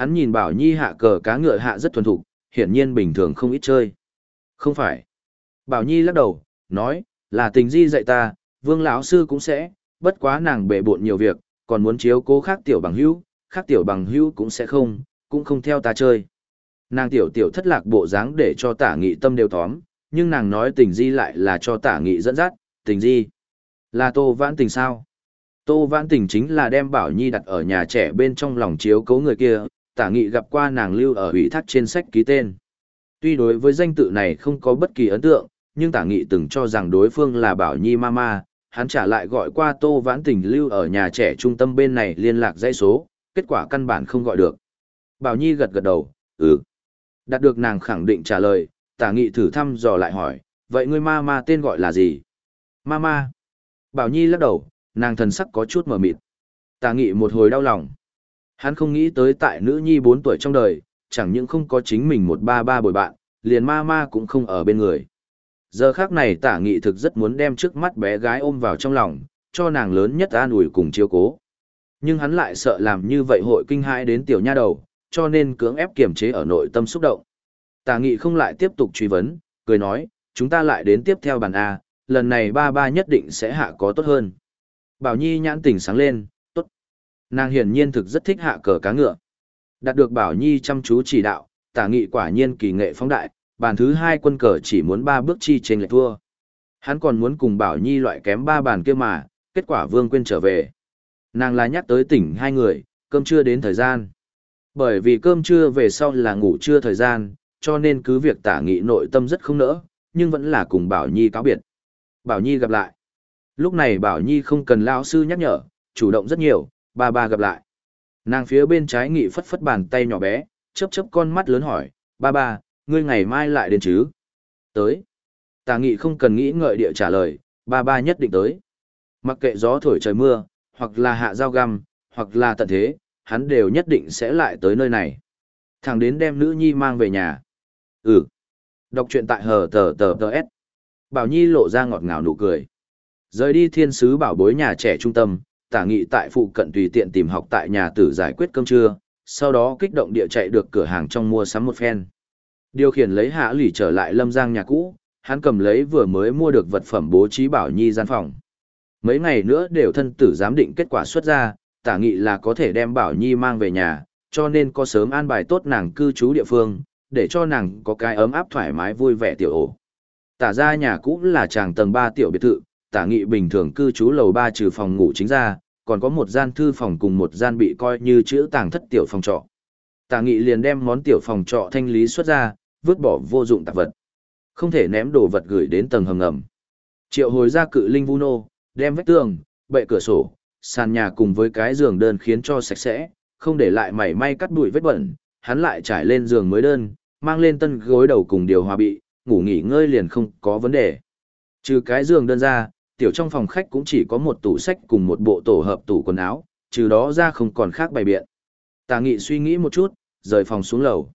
hắn nhìn Bảo Nhi hạ cờ cá ngựa hạ rất thuần thục, hiển nhiên bình thường không ít chơi. Không phải. Bảo Nhi lắc đầu, nói, là tình di dạy ta, vương lão sư cũng sẽ, bất quá nàng bệ bộn nhiều việc, còn muốn chiếu cố khác tiểu bằng hữu, khác tiểu bằng hữu cũng sẽ không, cũng không theo ta chơi. Nàng tiểu tiểu thất lạc bộ dáng để cho tả nghị tâm đều tóm, nhưng nàng nói tình di lại là cho tả nghị dẫn dắt, tình di. Là tô vãn tình sao? Tô vãn tình chính là đem Bảo Nhi đặt ở nhà trẻ bên trong lòng chiếu cố người kia, tả nghị gặp qua nàng lưu ở ủy thác trên sách ký tên. Tuy đối với danh tự này không có bất kỳ ấn tượng, nhưng tả nghị từng cho rằng đối phương là Bảo Nhi Mama, hắn trả lại gọi qua Tô Vãn Tình lưu ở nhà trẻ trung tâm bên này liên lạc dãy số, kết quả căn bản không gọi được. Bảo Nhi gật gật đầu, ừ. Đạt được nàng khẳng định trả lời, tả nghị thử thăm dò lại hỏi, vậy ngươi Mama tên gọi là gì? Mama. Bảo Nhi lắc đầu, nàng thần sắc có chút mờ mịt. Tả nghị một hồi đau lòng. Hắn không nghĩ tới tại nữ nhi 4 tuổi trong đời, chẳng những không có chính mình một ba ba bồi bạn, liền ma ma cũng không ở bên người. Giờ khác này tả nghị thực rất muốn đem trước mắt bé gái ôm vào trong lòng, cho nàng lớn nhất an ủi cùng chiếu cố. Nhưng hắn lại sợ làm như vậy hội kinh hãi đến tiểu nha đầu, cho nên cưỡng ép kiềm chế ở nội tâm xúc động. Tả nghị không lại tiếp tục truy vấn, cười nói, chúng ta lại đến tiếp theo bàn A, lần này ba ba nhất định sẽ hạ có tốt hơn. Bảo Nhi nhãn tỉnh sáng lên. Nàng hiển nhiên thực rất thích hạ cờ cá ngựa. Đạt được Bảo Nhi chăm chú chỉ đạo, tả nghị quả nhiên kỳ nghệ phóng đại, bàn thứ hai quân cờ chỉ muốn ba bước chi trên lệch thua. Hắn còn muốn cùng Bảo Nhi loại kém ba bàn kia mà, kết quả Vương quên trở về. Nàng là nhắc tới tỉnh hai người, cơm trưa đến thời gian. Bởi vì cơm trưa về sau là ngủ trưa thời gian, cho nên cứ việc tả nghị nội tâm rất không nỡ, nhưng vẫn là cùng Bảo Nhi cáo biệt. Bảo Nhi gặp lại. Lúc này Bảo Nhi không cần lao sư nhắc nhở, chủ động rất nhiều, ba ba gặp lại. Nàng phía bên trái nghị phất phất bàn tay nhỏ bé, chớp chớp con mắt lớn hỏi, ba ba, ngươi ngày mai lại đến chứ? Tới. Tà nghị không cần nghĩ ngợi địa trả lời, ba ba nhất định tới. Mặc kệ gió thổi trời mưa, hoặc là hạ dao găm, hoặc là tận thế, hắn đều nhất định sẽ lại tới nơi này. Thằng đến đem nữ nhi mang về nhà. Ừ. Đọc truyện tại hờ tờ tờ tờ s. Bảo Nhi lộ ra ngọt ngào nụ cười. Rời đi thiên sứ bảo bối nhà trẻ trung tâm, tả nghị tại phụ cận tùy tiện tìm học tại nhà tử giải quyết cơm trưa, sau đó kích động địa chạy được cửa hàng trong mua sắm một phen. Điều khiển lấy hạ lỷ trở lại lâm giang nhà cũ, hắn cầm lấy vừa mới mua được vật phẩm bố trí bảo nhi gian phòng. Mấy ngày nữa đều thân tử giám định kết quả xuất ra, tả nghị là có thể đem bảo nhi mang về nhà, cho nên có sớm an bài tốt nàng cư trú địa phương, để cho nàng có cái ấm áp thoải mái vui vẻ tiểu ổ. Tả ra nhà cũ là chàng tầng 3 tiểu biệt thự, tả nghị bình thường cư trú lầu ba trừ phòng ngủ chính ra, còn có một gian thư phòng cùng một gian bị coi như chữ tàng thất tiểu phòng trọ. Tả nghị liền đem món tiểu phòng trọ thanh lý xuất ra, vứt bỏ vô dụng tạp vật. Không thể ném đồ vật gửi đến tầng hầm ngầm. Triệu hồi ra cự linh vu nô, đem vách tường, bệ cửa sổ, sàn nhà cùng với cái giường đơn khiến cho sạch sẽ, không để lại mảy may cắt bụi vết bẩn, hắn lại trải lên giường mới đơn, mang lên tân gối đầu cùng điều hòa bị, ngủ nghỉ ngơi liền không có vấn đề. Trừ cái giường đơn ra, tiểu trong phòng khách cũng chỉ có một tủ sách cùng một bộ tổ hợp tủ quần áo, trừ đó ra không còn khác bày biện. Tà nghị suy nghĩ một chút, rời phòng xuống lầu.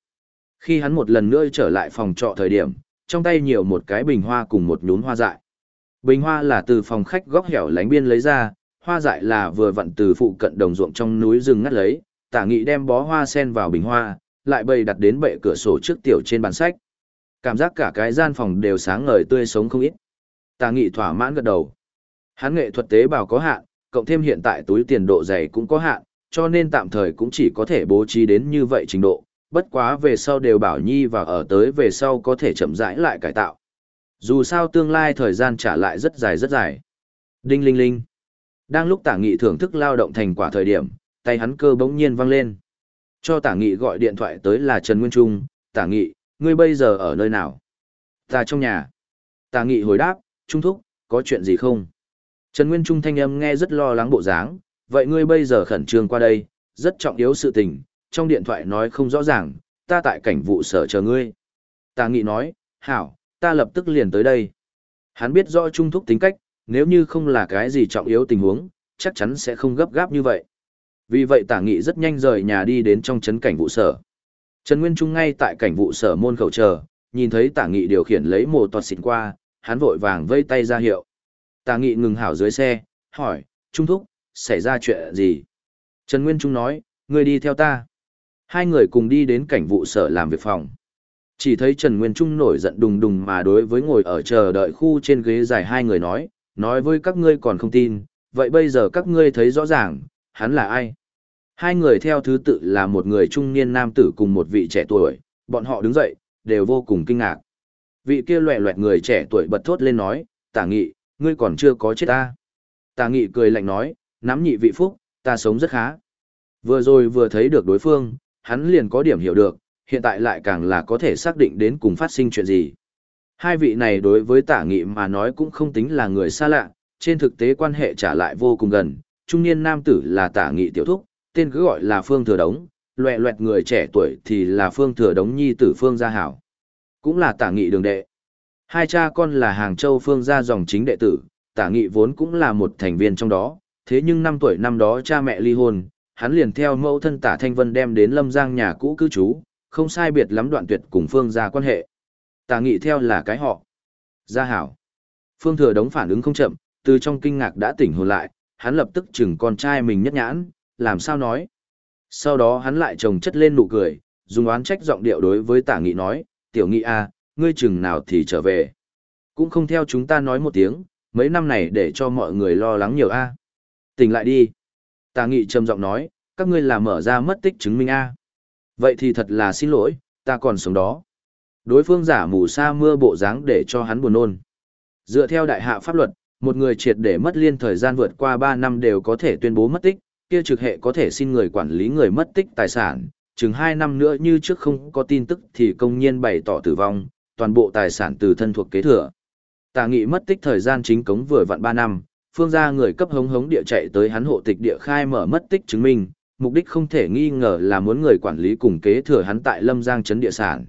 Khi hắn một lần nữa trở lại phòng trọ thời điểm, trong tay nhiều một cái bình hoa cùng một nhún hoa dại. Bình hoa là từ phòng khách góc hẻo lánh biên lấy ra, hoa dại là vừa vặn từ phụ cận đồng ruộng trong núi rừng ngắt lấy, tả nghị đem bó hoa sen vào bình hoa, lại bày đặt đến bệ cửa sổ trước tiểu trên bàn sách. Cảm giác cả cái gian phòng đều sáng ngời tươi sống không ít. Tà nghị thỏa mãn gật đầu. Hắn nghệ thuật tế bào có hạn, cộng thêm hiện tại túi tiền độ dày cũng có hạn, cho nên tạm thời cũng chỉ có thể bố trí đến như vậy trình độ, bất quá về sau đều bảo nhi và ở tới về sau có thể chậm rãi lại cải tạo. Dù sao tương lai thời gian trả lại rất dài rất dài. Đinh linh linh. Đang lúc tả nghị thưởng thức lao động thành quả thời điểm, tay hắn cơ bỗng nhiên văng lên. Cho tả nghị gọi điện thoại tới là Trần Nguyên Trung, tả nghị, ngươi bây giờ ở nơi nào? Ta trong nhà. Tả nghị hồi đáp, Trung Thúc, có chuyện gì không? Trần Nguyên Trung thanh âm nghe rất lo lắng bộ dáng, vậy ngươi bây giờ khẩn trương qua đây, rất trọng yếu sự tình, trong điện thoại nói không rõ ràng, ta tại cảnh vụ sở chờ ngươi. Tà nghị nói, hảo, ta lập tức liền tới đây. Hắn biết rõ Trung Thúc tính cách, nếu như không là cái gì trọng yếu tình huống, chắc chắn sẽ không gấp gáp như vậy. Vì vậy tả nghị rất nhanh rời nhà đi đến trong trấn cảnh vụ sở. Trần Nguyên Trung ngay tại cảnh vụ sở môn khẩu chờ, nhìn thấy tả nghị điều khiển lấy mồ toạt xịn qua, hắn vội vàng vây tay ra hiệu. Tà nghị ngừng hảo dưới xe, hỏi, Trung Thúc, xảy ra chuyện gì? Trần Nguyên Trung nói, ngươi đi theo ta. Hai người cùng đi đến cảnh vụ sở làm việc phòng. Chỉ thấy Trần Nguyên Trung nổi giận đùng đùng mà đối với ngồi ở chờ đợi khu trên ghế dài hai người nói, nói với các ngươi còn không tin, vậy bây giờ các ngươi thấy rõ ràng, hắn là ai? Hai người theo thứ tự là một người trung niên nam tử cùng một vị trẻ tuổi, bọn họ đứng dậy, đều vô cùng kinh ngạc. Vị kia loẹ loẹt người trẻ tuổi bật thốt lên nói, tả nghị, ngươi còn chưa có chết ta. Tả nghị cười lạnh nói, nắm nhị vị phúc, ta sống rất khá. Vừa rồi vừa thấy được đối phương, hắn liền có điểm hiểu được, hiện tại lại càng là có thể xác định đến cùng phát sinh chuyện gì. Hai vị này đối với tả nghị mà nói cũng không tính là người xa lạ, trên thực tế quan hệ trả lại vô cùng gần. Trung niên nam tử là tả nghị tiểu thúc, tên cứ gọi là Phương Thừa Đống, loẹ loẹt người trẻ tuổi thì là Phương Thừa Đống nhi tử Phương Gia Hảo. Cũng là tả nghị đường đệ. Hai cha con là Hàng Châu Phương Gia dòng chính đệ tử, tả nghị vốn cũng là một thành viên trong đó, thế nhưng năm tuổi năm đó cha mẹ ly hôn, hắn liền theo mẫu thân tả Thanh Vân đem đến Lâm Giang nhà cũ cư trú, không sai biệt lắm đoạn tuyệt cùng Phương Gia quan hệ. Tả nghị theo là cái họ. Gia Hảo. Phương Thừa Đống phản ứng không chậm, từ trong kinh ngạc đã tỉnh hồn lại, hắn lập tức chừng con trai mình nhất nhãn, làm sao nói. Sau đó hắn lại trồng chất lên nụ cười, dùng oán trách giọng điệu đối với tả nghị nói, tiểu nghị a, à, ngươi chừng nào thì trở về. Cũng không theo chúng ta nói một tiếng, mấy năm này để cho mọi người lo lắng nhiều a. Tỉnh lại đi. Tà nghị trầm giọng nói, các ngươi là mở ra mất tích chứng minh a. Vậy thì thật là xin lỗi, ta còn sống đó. Đối phương giả mù sa mưa bộ dáng để cho hắn buồn nôn. Dựa theo đại hạ pháp luật, một người triệt để mất liên thời gian vượt qua 3 năm đều có thể tuyên bố mất tích, kia trực hệ có thể xin người quản lý người mất tích tài sản, chừng 2 năm nữa như trước không có tin tức thì công nhiên bày tỏ tử vong, toàn bộ tài sản từ thân thuộc kế thừa. Tà nghị mất tích thời gian chính cống vừa vặn 3 năm, phương gia người cấp hống hống địa chạy tới hắn hộ tịch địa khai mở mất tích chứng minh, mục đích không thể nghi ngờ là muốn người quản lý cùng kế thừa hắn tại Lâm Giang trấn địa sản.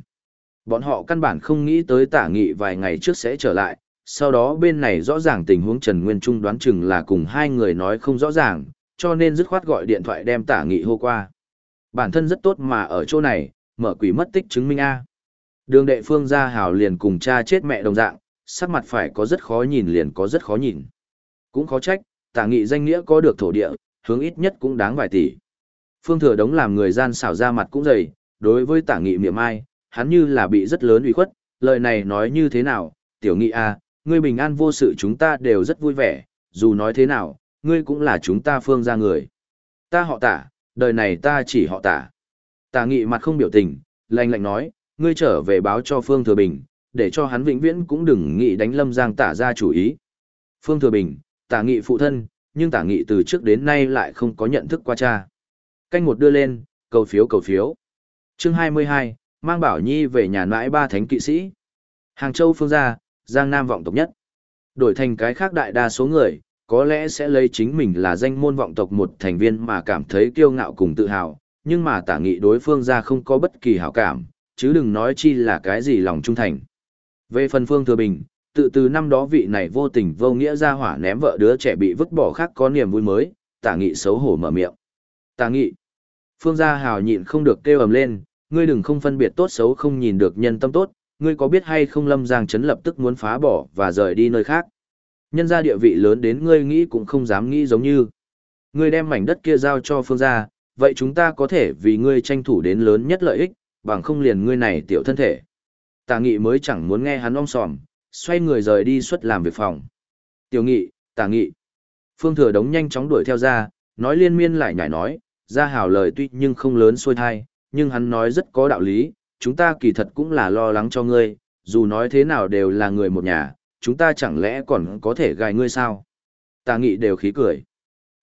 Bọn họ căn bản không nghĩ tới tả nghị vài ngày trước sẽ trở lại, sau đó bên này rõ ràng tình huống Trần Nguyên Trung đoán chừng là cùng hai người nói không rõ ràng, cho nên dứt khoát gọi điện thoại đem tả nghị hô qua. Bản thân rất tốt mà ở chỗ này, mở quỷ mất tích chứng minh A. Đường đệ phương gia hào liền cùng cha chết mẹ đồng dạng, sắc mặt phải có rất khó nhìn liền có rất khó nhìn. Cũng khó trách, tả nghị danh nghĩa có được thổ địa, hướng ít nhất cũng đáng vài tỷ. Phương thừa đống làm người gian xảo ra mặt cũng dày, đối với tả nghị miệng ai, hắn như là bị rất lớn uy khuất, lời này nói như thế nào, tiểu nghị a, ngươi bình an vô sự chúng ta đều rất vui vẻ, dù nói thế nào, ngươi cũng là chúng ta phương ra người. Ta họ tả, đời này ta chỉ họ tả. Tả nghị mặt không biểu tình, lạnh lạnh nói, ngươi trở về báo cho Phương Thừa Bình, để cho hắn vĩnh viễn cũng đừng nghĩ đánh lâm giang tả ra chủ ý. Phương Thừa Bình, tả nghị phụ thân, nhưng tả nghị từ trước đến nay lại không có nhận thức qua cha. Canh một đưa lên, cầu phiếu cầu phiếu. Chương 22, mang Bảo Nhi về nhà nãi ba thánh kỵ sĩ. Hàng Châu phương gia, Giang Nam vọng tộc nhất. Đổi thành cái khác đại đa số người, có lẽ sẽ lấy chính mình là danh môn vọng tộc một thành viên mà cảm thấy kiêu ngạo cùng tự hào, nhưng mà tả nghị đối phương ra không có bất kỳ hảo cảm, chứ đừng nói chi là cái gì lòng trung thành. Về phần phương thừa bình, tự từ năm đó vị này vô tình vô nghĩa ra hỏa ném vợ đứa trẻ bị vứt bỏ khác có niềm vui mới, tả nghị xấu hổ mở miệng. Tả nghị. Phương gia hào nhịn không được kêu ầm lên, ngươi đừng không phân biệt tốt xấu không nhìn được nhân tâm tốt, ngươi có biết hay không Lâm Giang chấn lập tức muốn phá bỏ và rời đi nơi khác. Nhân ra địa vị lớn đến ngươi nghĩ cũng không dám nghĩ giống như. Ngươi đem mảnh đất kia giao cho phương gia, vậy chúng ta có thể vì ngươi tranh thủ đến lớn nhất lợi ích, bằng không liền ngươi này tiểu thân thể. Tà nghị mới chẳng muốn nghe hắn ong sòm, xoay người rời đi xuất làm việc phòng. Tiểu nghị, tà nghị. Phương thừa đống nhanh chóng đuổi theo ra, nói liên miên lại nhảy nói, ra hào lời tuy nhưng không lớn xuôi thai, nhưng hắn nói rất có đạo lý, chúng ta kỳ thật cũng là lo lắng cho ngươi, dù nói thế nào đều là người một nhà, chúng ta chẳng lẽ còn có thể gài ngươi sao? Tà nghị đều khí cười.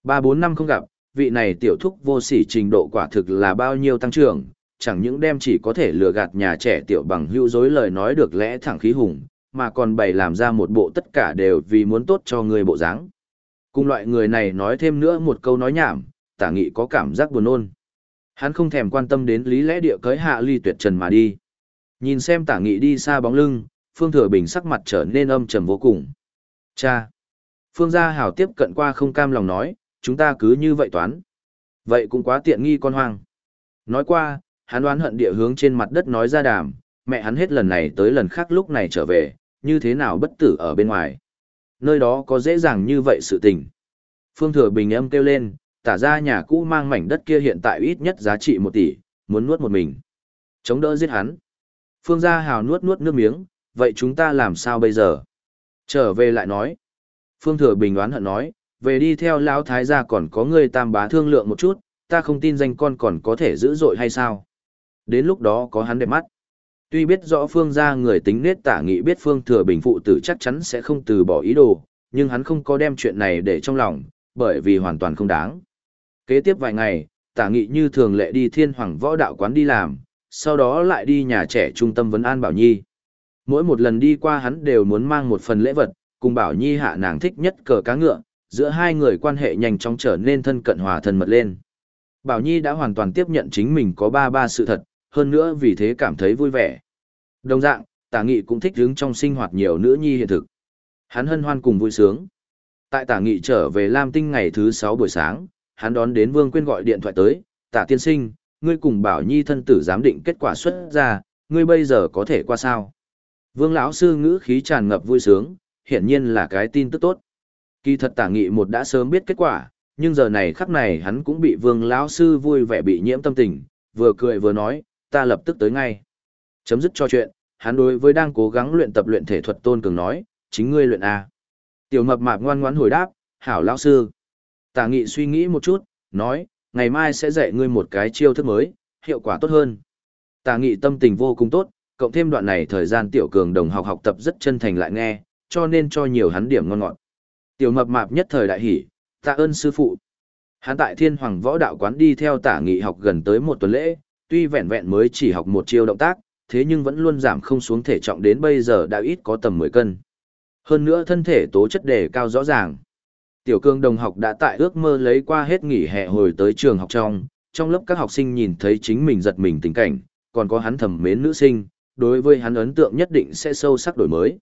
Ba bốn năm không gặp, vị này tiểu thúc vô sỉ trình độ quả thực là bao nhiêu tăng trưởng, chẳng những đem chỉ có thể lừa gạt nhà trẻ tiểu bằng hữu dối lời nói được lẽ thẳng khí hùng, mà còn bày làm ra một bộ tất cả đều vì muốn tốt cho người bộ dáng. Cùng loại người này nói thêm nữa một câu nói nhảm, tả nghị có cảm giác buồn nôn. Hắn không thèm quan tâm đến lý lẽ địa cới hạ ly tuyệt trần mà đi. Nhìn xem tả nghị đi xa bóng lưng, Phương Thừa Bình sắc mặt trở nên âm trầm vô cùng. Cha! Phương Gia Hảo tiếp cận qua không cam lòng nói, chúng ta cứ như vậy toán. Vậy cũng quá tiện nghi con hoang. Nói qua, hắn đoán hận địa hướng trên mặt đất nói ra đàm, mẹ hắn hết lần này tới lần khác lúc này trở về, như thế nào bất tử ở bên ngoài. Nơi đó có dễ dàng như vậy sự tình. Phương Thừa Bình âm kêu lên, tả ra nhà cũ mang mảnh đất kia hiện tại ít nhất giá trị một tỷ, muốn nuốt một mình. Chống đỡ giết hắn. Phương Gia Hào nuốt nuốt nước miếng, vậy chúng ta làm sao bây giờ? Trở về lại nói. Phương Thừa Bình đoán hận nói, về đi theo lão thái gia còn có người tam bá thương lượng một chút, ta không tin danh con còn có thể giữ dội hay sao. Đến lúc đó có hắn đẹp mắt. Tuy biết rõ Phương gia người tính nết tả nghị biết Phương Thừa Bình phụ tử chắc chắn sẽ không từ bỏ ý đồ, nhưng hắn không có đem chuyện này để trong lòng, bởi vì hoàn toàn không đáng. Kế tiếp vài ngày, tả nghị như thường lệ đi thiên hoàng võ đạo quán đi làm, sau đó lại đi nhà trẻ trung tâm vấn an Bảo Nhi. Mỗi một lần đi qua hắn đều muốn mang một phần lễ vật, cùng Bảo Nhi hạ nàng thích nhất cờ cá ngựa, giữa hai người quan hệ nhanh chóng trở nên thân cận hòa thân mật lên. Bảo Nhi đã hoàn toàn tiếp nhận chính mình có ba ba sự thật, hơn nữa vì thế cảm thấy vui vẻ. Đồng dạng, tả nghị cũng thích đứng trong sinh hoạt nhiều nữ nhi hiện thực. Hắn hân hoan cùng vui sướng. Tại tả nghị trở về Lam Tinh ngày thứ 6 buổi sáng, hắn đón đến Vương Quyên gọi điện thoại tới, tả tiên sinh, ngươi cùng Bảo Nhi thân tử giám định kết quả xuất ra, ngươi bây giờ có thể qua sao? Vương lão sư ngữ khí tràn ngập vui sướng, hiển nhiên là cái tin tức tốt. Kỳ thật tả nghị một đã sớm biết kết quả, nhưng giờ này khắc này hắn cũng bị vương lão sư vui vẻ bị nhiễm tâm tình, vừa cười vừa nói, ta lập tức tới ngay. Chấm dứt cho chuyện, hắn đối với đang cố gắng luyện tập luyện thể thuật tôn cường nói, chính ngươi luyện A. Tiểu mập mạp ngoan ngoãn hồi đáp, hảo lão sư. Tả nghị suy nghĩ một chút, nói, ngày mai sẽ dạy ngươi một cái chiêu thức mới, hiệu quả tốt hơn. Tả nghị tâm tình vô cùng tốt, cộng thêm đoạn này thời gian tiểu cường đồng học học tập rất chân thành lại nghe, cho nên cho nhiều hắn điểm ngon ngọt. Tiểu mập mạp nhất thời đại hỉ, tạ ơn sư phụ. Hắn tại thiên hoàng võ đạo quán đi theo tả nghị học gần tới một tuần lễ, tuy vẹn vẹn mới chỉ học một chiêu động tác, thế nhưng vẫn luôn giảm không xuống thể trọng đến bây giờ đã ít có tầm 10 cân. Hơn nữa thân thể tố chất đề cao rõ ràng. Tiểu cương đồng học đã tại ước mơ lấy qua hết nghỉ hè hồi tới trường học trong, trong lớp các học sinh nhìn thấy chính mình giật mình tình cảnh, còn có hắn thầm mến nữ sinh, đối với hắn ấn tượng nhất định sẽ sâu sắc đổi mới.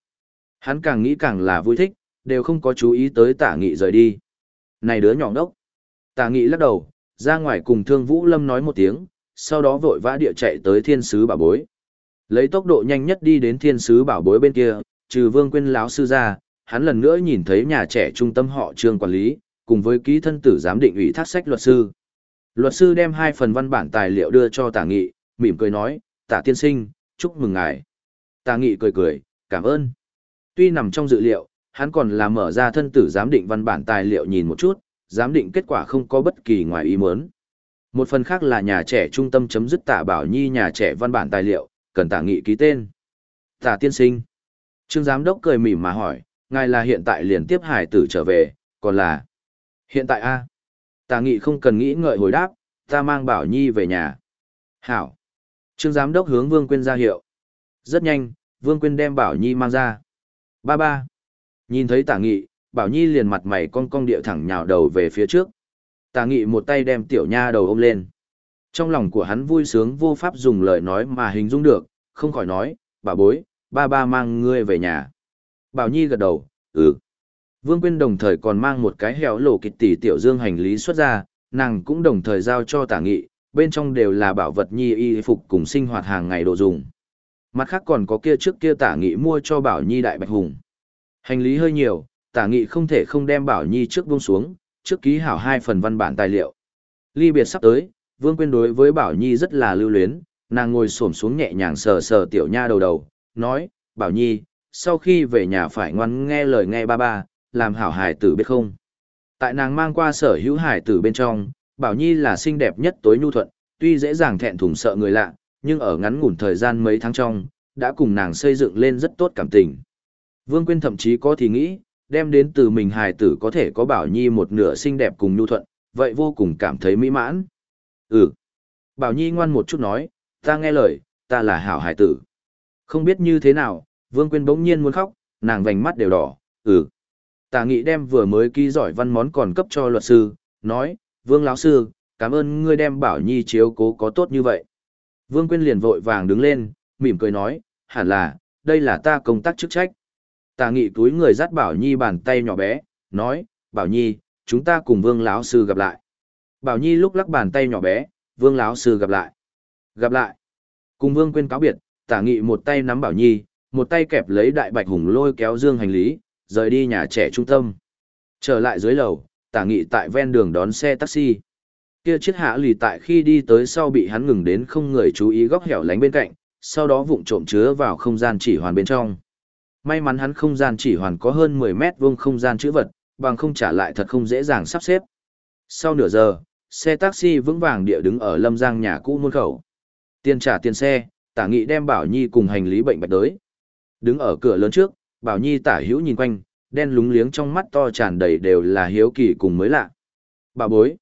Hắn càng nghĩ càng là vui thích, đều không có chú ý tới tả nghị rời đi. Này đứa nhỏ đốc. Tả nghị lắc đầu, ra ngoài cùng thương vũ lâm nói một tiếng, sau đó vội vã địa chạy tới thiên sứ bảo bối. Lấy tốc độ nhanh nhất đi đến thiên sứ bảo bối bên kia, trừ vương quyên Láo sư ra, hắn lần nữa nhìn thấy nhà trẻ trung tâm họ trường quản lý, cùng với ký thân tử giám định ủy thác sách luật sư. Luật sư đem hai phần văn bản tài liệu đưa cho tả nghị, mỉm cười nói, tả tiên sinh, chúc mừng ngài. Tà nghị cười cười, cảm ơn. Tuy nằm trong dự liệu, hắn còn là mở ra thân tử giám định văn bản tài liệu nhìn một chút, giám định kết quả không có bất kỳ ngoài ý muốn. Một phần khác là nhà trẻ trung tâm chấm dứt tả bảo nhi nhà trẻ văn bản tài liệu, cần tả nghị ký tên. Tả tiên sinh. Trương giám đốc cười mỉm mà hỏi, ngài là hiện tại liền tiếp hải tử trở về, còn là... Hiện tại a Tả nghị không cần nghĩ ngợi hồi đáp, ta mang bảo nhi về nhà. Hảo. Trương giám đốc hướng Vương Quyên ra hiệu. Rất nhanh, Vương Quyên đem bảo nhi mang ra. Ba ba. Nhìn thấy tả nghị, bảo nhi liền mặt mày cong cong điệu thẳng nhào đầu về phía trước. Tả nghị một tay đem tiểu nha đầu ôm lên. Trong lòng của hắn vui sướng vô pháp dùng lời nói mà hình dung được, không khỏi nói, bà bối, ba ba mang ngươi về nhà. Bảo Nhi gật đầu, ừ. Vương Quyên đồng thời còn mang một cái hẻo lộ kịch tỷ tiểu dương hành lý xuất ra, nàng cũng đồng thời giao cho tả nghị, bên trong đều là bảo vật nhi y phục cùng sinh hoạt hàng ngày đồ dùng. Mặt khác còn có kia trước kia tả nghị mua cho Bảo Nhi đại bạch hùng. Hành lý hơi nhiều, tả nghị không thể không đem Bảo Nhi trước buông xuống, trước ký hảo hai phần văn bản tài liệu. Ly biệt sắp tới, Vương Quyên đối với Bảo Nhi rất là lưu luyến, nàng ngồi xổm xuống nhẹ nhàng sờ sờ tiểu nha đầu đầu, nói, Bảo Nhi, sau khi về nhà phải ngoan nghe lời nghe ba ba, làm hảo hải tử biết không. Tại nàng mang qua sở hữu hải tử bên trong, Bảo Nhi là xinh đẹp nhất tối nhu thuận, tuy dễ dàng thẹn thùng sợ người lạ, nhưng ở ngắn ngủn thời gian mấy tháng trong, đã cùng nàng xây dựng lên rất tốt cảm tình. Vương Quyên thậm chí có thì nghĩ, đem đến từ mình hài tử có thể có Bảo Nhi một nửa xinh đẹp cùng nhu thuận, vậy vô cùng cảm thấy mỹ mãn. Ừ. Bảo Nhi ngoan một chút nói, ta nghe lời, ta là hảo hài tử. Không biết như thế nào, Vương Quyên bỗng nhiên muốn khóc, nàng vành mắt đều đỏ, ừ. Ta nghị đem vừa mới ký giỏi văn món còn cấp cho luật sư, nói, Vương lão sư, cảm ơn ngươi đem Bảo Nhi chiếu cố có tốt như vậy. Vương Quyên liền vội vàng đứng lên, mỉm cười nói, hẳn là, đây là ta công tác chức trách. Tà nghị túi người dắt Bảo Nhi bàn tay nhỏ bé, nói, Bảo Nhi, chúng ta cùng Vương lão sư gặp lại. Bảo Nhi lúc lắc bàn tay nhỏ bé, Vương lão sư gặp lại. Gặp lại. Cùng Vương Quyên cáo biệt, Tả Nghị một tay nắm Bảo Nhi, một tay kẹp lấy Đại Bạch Hùng lôi kéo dương hành lý, rời đi nhà trẻ trung tâm. Trở lại dưới lầu, Tả Nghị tại ven đường đón xe taxi. Kia chiếc hạ lì tại khi đi tới sau bị hắn ngừng đến không người chú ý góc hẻo lánh bên cạnh, sau đó vụng trộm chứa vào không gian chỉ hoàn bên trong. May mắn hắn không gian chỉ hoàn có hơn 10 mét vuông không gian chữ vật, bằng không trả lại thật không dễ dàng sắp xếp. Sau nửa giờ, xe taxi vững vàng địa đứng ở Lâm Giang nhà cũ môn khẩu. Tiền trả tiền xe, Tả Nghị đem Bảo Nhi cùng hành lý bệnh bạch tới, Đứng ở cửa lớn trước, Bảo Nhi tả hữu nhìn quanh, đen lúng liếng trong mắt to tràn đầy đều là hiếu kỳ cùng mới lạ. Bà bối.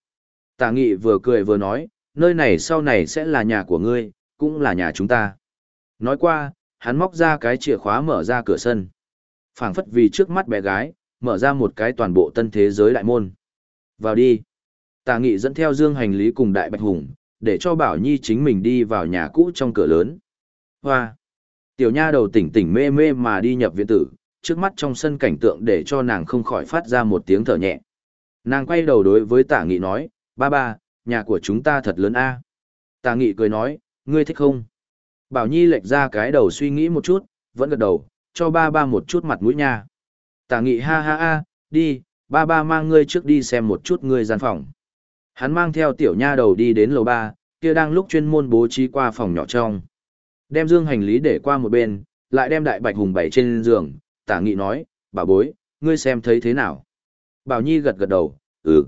Tả Nghị vừa cười vừa nói, nơi này sau này sẽ là nhà của ngươi, cũng là nhà chúng ta. Nói qua, hắn móc ra cái chìa khóa mở ra cửa sân. phảng phất vì trước mắt bé gái, mở ra một cái toàn bộ tân thế giới đại môn. Vào đi. Tà nghị dẫn theo dương hành lý cùng đại bạch hùng, để cho Bảo Nhi chính mình đi vào nhà cũ trong cửa lớn. Hoa! Tiểu nha đầu tỉnh tỉnh mê mê mà đi nhập viện tử, trước mắt trong sân cảnh tượng để cho nàng không khỏi phát ra một tiếng thở nhẹ. Nàng quay đầu đối với tả nghị nói, ba ba, nhà của chúng ta thật lớn a. À. Tả nghị cười nói, ngươi thích không? Bảo Nhi lệch ra cái đầu suy nghĩ một chút, vẫn gật đầu, cho ba ba một chút mặt mũi nha. Tả nghị ha ha ha, đi, ba ba mang ngươi trước đi xem một chút ngươi gian phòng. Hắn mang theo tiểu nha đầu đi đến lầu ba, kia đang lúc chuyên môn bố trí qua phòng nhỏ trong. Đem dương hành lý để qua một bên, lại đem đại bạch hùng bày trên giường, tả nghị nói, bà bối, ngươi xem thấy thế nào. Bảo Nhi gật gật đầu, ừ.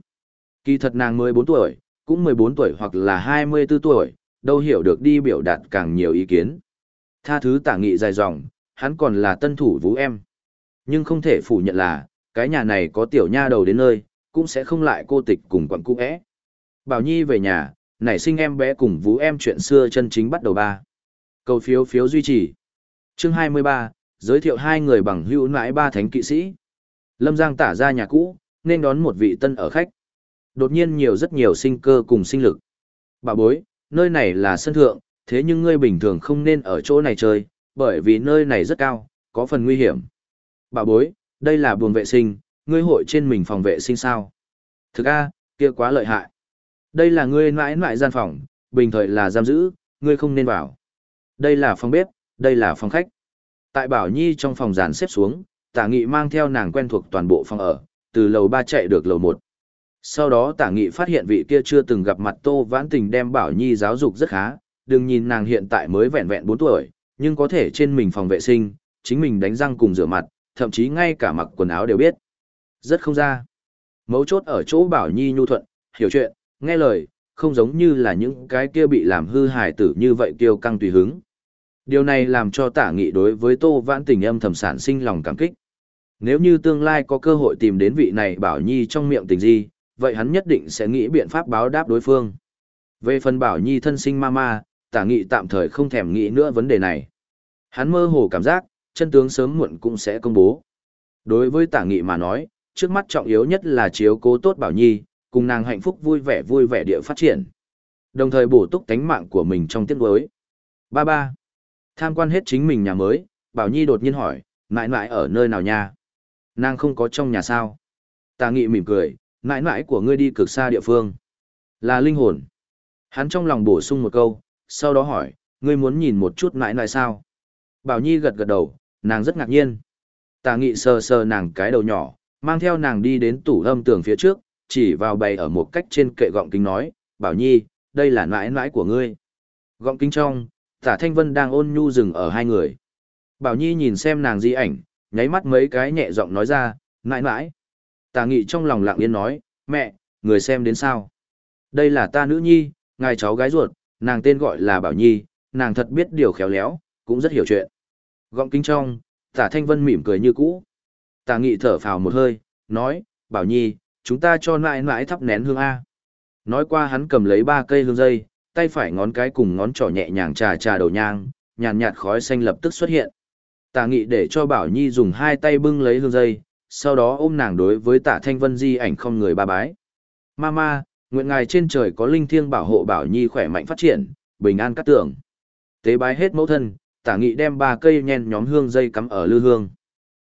Kỳ thật nàng mới bốn tuổi, cũng 14 tuổi hoặc là 24 tuổi, đâu hiểu được đi biểu đạt càng nhiều ý kiến. Tha thứ tả nghị dài dòng, hắn còn là tân thủ vũ em. Nhưng không thể phủ nhận là, cái nhà này có tiểu nha đầu đến nơi, cũng sẽ không lại cô tịch cùng quặng cũ é. Bảo Nhi về nhà, nảy sinh em bé cùng vũ em chuyện xưa chân chính bắt đầu ba. Cầu phiếu phiếu duy trì. Chương 23, giới thiệu hai người bằng hữu nãi ba thánh kỵ sĩ. Lâm Giang tả ra nhà cũ, nên đón một vị tân ở khách. Đột nhiên nhiều rất nhiều sinh cơ cùng sinh lực. Bà bối, nơi này là sân thượng, thế nhưng ngươi bình thường không nên ở chỗ này chơi, bởi vì nơi này rất cao, có phần nguy hiểm. Bà bối, đây là buồng vệ sinh, ngươi hội trên mình phòng vệ sinh sao? Thực a, kia quá lợi hại. Đây là ngươi mãi mãi gian phòng, bình thời là giam giữ, ngươi không nên vào. Đây là phòng bếp, đây là phòng khách. Tại Bảo Nhi trong phòng dàn xếp xuống, tả nghị mang theo nàng quen thuộc toàn bộ phòng ở, từ lầu ba chạy được lầu một. Sau đó tả nghị phát hiện vị kia chưa từng gặp mặt Tô Vãn Tình đem Bảo Nhi giáo dục rất khá, đừng nhìn nàng hiện tại mới vẹn vẹn 4 tuổi, nhưng có thể trên mình phòng vệ sinh, chính mình đánh răng cùng rửa mặt, thậm chí ngay cả mặc quần áo đều biết. Rất không ra. Mấu chốt ở chỗ Bảo Nhi nhu thuận, hiểu chuyện, nghe lời, không giống như là những cái kia bị làm hư hài tử như vậy kiêu căng tùy hứng. Điều này làm cho tả nghị đối với Tô Vãn Tình âm thầm sản sinh lòng cảm kích. Nếu như tương lai có cơ hội tìm đến vị này Bảo Nhi trong miệng tình gì, vậy hắn nhất định sẽ nghĩ biện pháp báo đáp đối phương. Về phần Bảo Nhi thân sinh mama, tả nghị tạm thời không thèm nghĩ nữa vấn đề này. Hắn mơ hồ cảm giác, chân tướng sớm muộn cũng sẽ công bố. Đối với tả nghị mà nói, trước mắt trọng yếu nhất là chiếu cố tốt Bảo Nhi, cùng nàng hạnh phúc vui vẻ vui vẻ địa phát triển. Đồng thời bổ túc tánh mạng của mình trong tiết đối. Ba ba. Tham quan hết chính mình nhà mới, Bảo Nhi đột nhiên hỏi, mãi mãi ở nơi nào nha? Nàng không có trong nhà sao? Tà nghị mỉm cười, mãi mãi của ngươi đi cực xa địa phương. Là linh hồn. Hắn trong lòng bổ sung một câu, sau đó hỏi, ngươi muốn nhìn một chút mãi mãi sao? Bảo Nhi gật gật đầu, nàng rất ngạc nhiên. Tà nghị sờ sờ nàng cái đầu nhỏ, mang theo nàng đi đến tủ âm tường phía trước, chỉ vào bày ở một cách trên kệ gọng kính nói, Bảo Nhi, đây là mãi mãi của ngươi. Gọng kính trong, tả Thanh Vân đang ôn nhu dừng ở hai người. Bảo Nhi nhìn xem nàng di ảnh, nháy mắt mấy cái nhẹ giọng nói ra, mãi mãi. Tả nghị trong lòng lặng yên nói, mẹ, người xem đến sao? Đây là ta nữ nhi, ngài cháu gái ruột, nàng tên gọi là Bảo Nhi, nàng thật biết điều khéo léo, cũng rất hiểu chuyện. Gọng kính trong, tả Thanh Vân mỉm cười như cũ. Tả nghị thở phào một hơi, nói, Bảo Nhi, chúng ta cho mãi mãi thắp nén hương A. Nói qua hắn cầm lấy ba cây hương dây, tay phải ngón cái cùng ngón trỏ nhẹ nhàng trà trà đầu nhang, nhàn nhạt khói xanh lập tức xuất hiện. Tả nghị để cho Bảo Nhi dùng hai tay bưng lấy hương dây, sau đó ôm nàng đối với tả thanh vân di ảnh không người ba bái. Mama, nguyện ngài trên trời có linh thiêng bảo hộ Bảo Nhi khỏe mạnh phát triển, bình an cắt tưởng. Tế bái hết mẫu thân, tả nghị đem ba cây nhen nhóm hương dây cắm ở lư hương.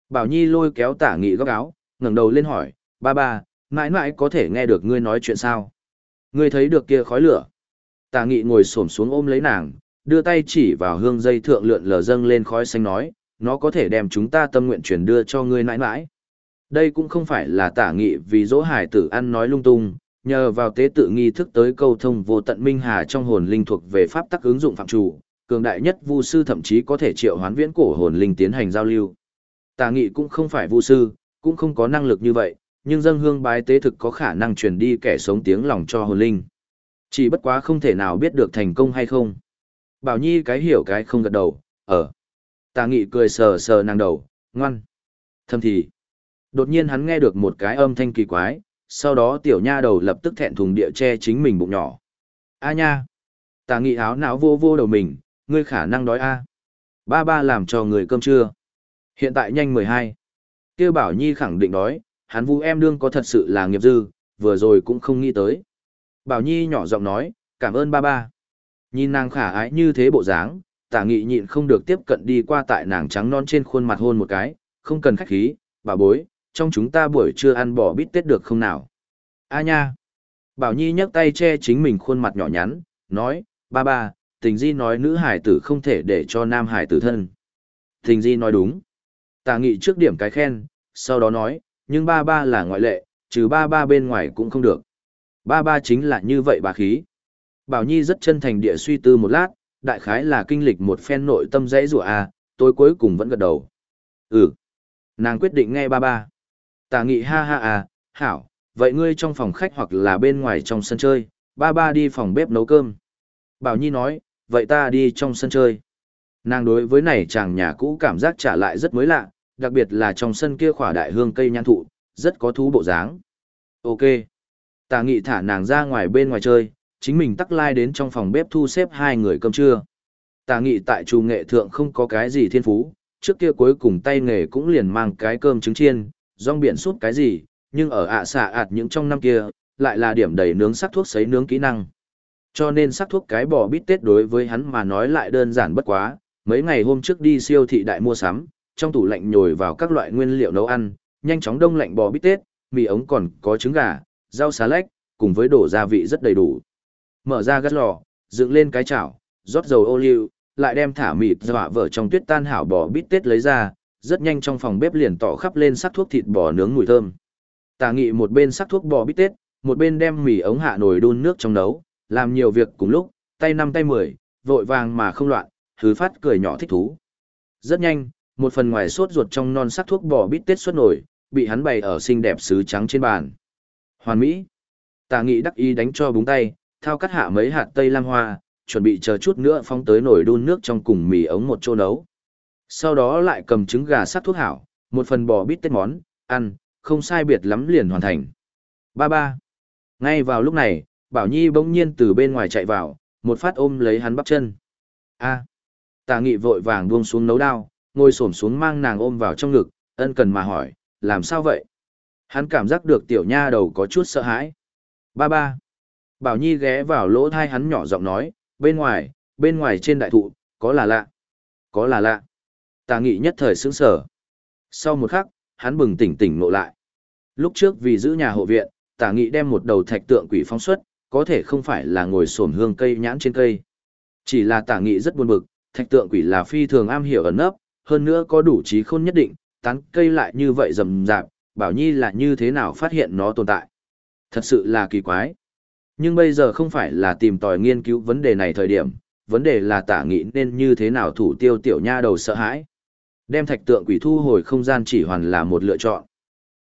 Bảo Nhi lôi kéo tả nghị góc áo, ngẩng đầu lên hỏi, ba ba, mãi mãi có thể nghe được ngươi nói chuyện sao? Ngươi thấy được kia khói lửa. Tà nghị ngồi xổm xuống ôm lấy nàng, đưa tay chỉ vào hương dây thượng lượn lờ dâng lên khói xanh nói, nó có thể đem chúng ta tâm nguyện truyền đưa cho ngươi mãi mãi. Đây cũng không phải là tả nghị vì dỗ hải tử ăn nói lung tung, nhờ vào tế tự nghi thức tới câu thông vô tận minh hà trong hồn linh thuộc về pháp tắc ứng dụng phạm chủ, cường đại nhất vu sư thậm chí có thể triệu hoán viễn cổ hồn linh tiến hành giao lưu. Tả nghị cũng không phải vu sư, cũng không có năng lực như vậy, nhưng dân hương bái tế thực có khả năng truyền đi kẻ sống tiếng lòng cho hồn linh. Chỉ bất quá không thể nào biết được thành công hay không. Bảo Nhi cái hiểu cái không gật đầu, ở. Tà nghị cười sờ sờ nàng đầu, ngoan. Thâm thì. Đột nhiên hắn nghe được một cái âm thanh kỳ quái, sau đó tiểu nha đầu lập tức thẹn thùng địa che chính mình bụng nhỏ. A nha. Tà nghị áo não vô vô đầu mình, ngươi khả năng đói a. Ba ba làm cho người cơm trưa. Hiện tại nhanh mười hai. Kêu Bảo Nhi khẳng định đói, hắn vu em đương có thật sự là nghiệp dư, vừa rồi cũng không nghĩ tới. Bảo Nhi nhỏ giọng nói, cảm ơn ba ba. Nhìn nàng khả ái như thế bộ dáng, tả nghị nhịn không được tiếp cận đi qua tại nàng trắng non trên khuôn mặt hôn một cái, không cần khách khí, bà bối, trong chúng ta buổi trưa ăn bò bít tết được không nào? A nha! Bảo Nhi nhấc tay che chính mình khuôn mặt nhỏ nhắn, nói, ba ba, tình di nói nữ hải tử không thể để cho nam hải tử thân. Tình di nói đúng. Tà nghị trước điểm cái khen, sau đó nói, nhưng ba ba là ngoại lệ, trừ ba ba bên ngoài cũng không được. Ba ba chính là như vậy bà khí. Bảo Nhi rất chân thành địa suy tư một lát, đại khái là kinh lịch một phen nội tâm dãy rủa a, à, tôi cuối cùng vẫn gật đầu. Ừ. Nàng quyết định nghe ba ba. Tà nghị ha ha à, hảo, vậy ngươi trong phòng khách hoặc là bên ngoài trong sân chơi, ba ba đi phòng bếp nấu cơm. Bảo Nhi nói, vậy ta đi trong sân chơi. Nàng đối với này chàng nhà cũ cảm giác trả lại rất mới lạ, đặc biệt là trong sân kia khỏa đại hương cây nhan thụ, rất có thú bộ dáng. Ok. Tà nghị thả nàng ra ngoài bên ngoài chơi, chính mình tắc lai đến trong phòng bếp thu xếp hai người cơm trưa. Tà nghị tại trù nghệ thượng không có cái gì thiên phú, trước kia cuối cùng tay nghề cũng liền mang cái cơm trứng chiên, rong biển súp cái gì, nhưng ở ạ xạ ạt những trong năm kia, lại là điểm đầy nướng sắc thuốc sấy nướng kỹ năng. Cho nên sắc thuốc cái bò bít tết đối với hắn mà nói lại đơn giản bất quá, mấy ngày hôm trước đi siêu thị đại mua sắm, trong tủ lạnh nhồi vào các loại nguyên liệu nấu ăn, nhanh chóng đông lạnh bò bít tết, mì ống còn có trứng gà, rau xà lách, cùng với đổ gia vị rất đầy đủ. Mở ra gắt lò, dựng lên cái chảo, rót dầu ô liu, lại đem thả mịt dọa vợ trong tuyết tan hảo bò bít tết lấy ra, rất nhanh trong phòng bếp liền tỏ khắp lên sắc thuốc thịt bò nướng mùi thơm. Tà nghị một bên sắc thuốc bò bít tết, một bên đem mì ống hạ nồi đun nước trong nấu, làm nhiều việc cùng lúc, tay năm tay mười, vội vàng mà không loạn, thứ phát cười nhỏ thích thú. Rất nhanh, một phần ngoài sốt ruột trong non sắc thuốc bò bít tết xuất nổi, bị hắn bày ở xinh đẹp sứ trắng trên bàn. Hoàn Mỹ. Tạ nghị đắc ý đánh cho búng tay, thao cắt hạ mấy hạt tây lam hoa, chuẩn bị chờ chút nữa phóng tới nồi đun nước trong cùng mì ống một chỗ nấu. Sau đó lại cầm trứng gà sắc thuốc hảo, một phần bò bít tết món, ăn, không sai biệt lắm liền hoàn thành. Ba ba. Ngay vào lúc này, Bảo Nhi bỗng nhiên từ bên ngoài chạy vào, một phát ôm lấy hắn bắp chân. A. Tà nghị vội vàng buông xuống nấu đao, ngồi xổm xuống mang nàng ôm vào trong ngực, ân cần mà hỏi, làm sao vậy? Hắn cảm giác được tiểu nha đầu có chút sợ hãi. Ba ba. Bảo Nhi ghé vào lỗ thai hắn nhỏ giọng nói, bên ngoài, bên ngoài trên đại thụ, có là lạ. Có là lạ. Tà nghị nhất thời sững sở. Sau một khắc, hắn bừng tỉnh tỉnh nộ lại. Lúc trước vì giữ nhà hộ viện, tà nghị đem một đầu thạch tượng quỷ phóng xuất, có thể không phải là ngồi sổm hương cây nhãn trên cây. Chỉ là tà nghị rất buồn bực, thạch tượng quỷ là phi thường am hiểu ẩn nấp, hơn nữa có đủ trí khôn nhất định, tán cây lại như vậy rầm rạp, bảo nhi là như thế nào phát hiện nó tồn tại. Thật sự là kỳ quái. Nhưng bây giờ không phải là tìm tòi nghiên cứu vấn đề này thời điểm, vấn đề là tả nghị nên như thế nào thủ tiêu tiểu nha đầu sợ hãi. Đem thạch tượng quỷ thu hồi không gian chỉ hoàn là một lựa chọn.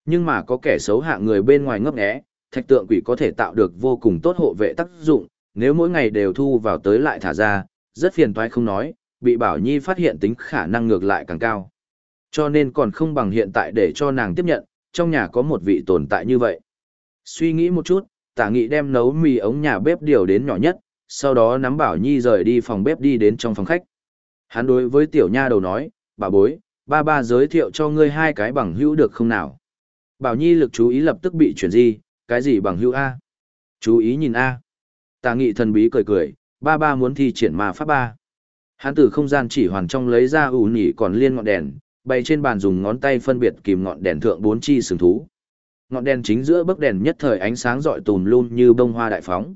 Nhưng mà có kẻ xấu hạ người bên ngoài ngấp nghé, thạch tượng quỷ có thể tạo được vô cùng tốt hộ vệ tác dụng, nếu mỗi ngày đều thu vào tới lại thả ra, rất phiền toái không nói, bị Bảo Nhi phát hiện tính khả năng ngược lại càng cao. Cho nên còn không bằng hiện tại để cho nàng tiếp nhận, trong nhà có một vị tồn tại như vậy. Suy nghĩ một chút, tả nghị đem nấu mì ống nhà bếp điều đến nhỏ nhất, sau đó nắm Bảo Nhi rời đi phòng bếp đi đến trong phòng khách. Hắn đối với tiểu nha đầu nói, bà bối, ba ba giới thiệu cho ngươi hai cái bằng hữu được không nào? Bảo Nhi lực chú ý lập tức bị chuyển di, cái gì bằng hữu A? Chú ý nhìn A. Tà nghị thần bí cười cười, ba ba muốn thi triển ma pháp ba. Hắn từ không gian chỉ hoàn trong lấy ra ủ nhỉ còn liên ngọn đèn, bày trên bàn dùng ngón tay phân biệt kìm ngọn đèn thượng bốn chi sừng thú. Ngọn đèn chính giữa bức đèn nhất thời ánh sáng rọi tùm luôn như bông hoa đại phóng.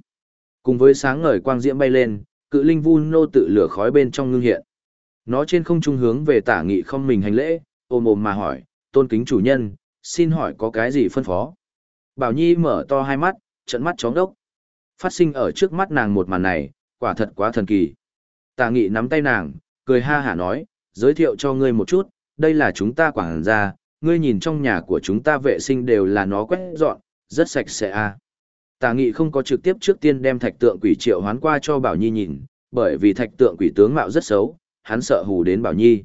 Cùng với sáng ngời quang diễm bay lên, cự linh vu nô tự lửa khói bên trong ngưng hiện. Nó trên không trung hướng về tả nghị không mình hành lễ, ôm ôm mà hỏi, tôn kính chủ nhân, xin hỏi có cái gì phân phó. Bảo Nhi mở to hai mắt, trận mắt chóng đốc. Phát sinh ở trước mắt nàng một màn này, quả thật quá thần kỳ. tả nghị nắm tay nàng, cười ha hả nói, giới thiệu cho ngươi một chút, đây là chúng ta quảng gia, ngươi nhìn trong nhà của chúng ta vệ sinh đều là nó quét dọn, rất sạch sẽ a. À. Tà nghị không có trực tiếp trước tiên đem thạch tượng quỷ triệu hoán qua cho Bảo Nhi nhìn, bởi vì thạch tượng quỷ tướng mạo rất xấu, hắn sợ hù đến Bảo Nhi.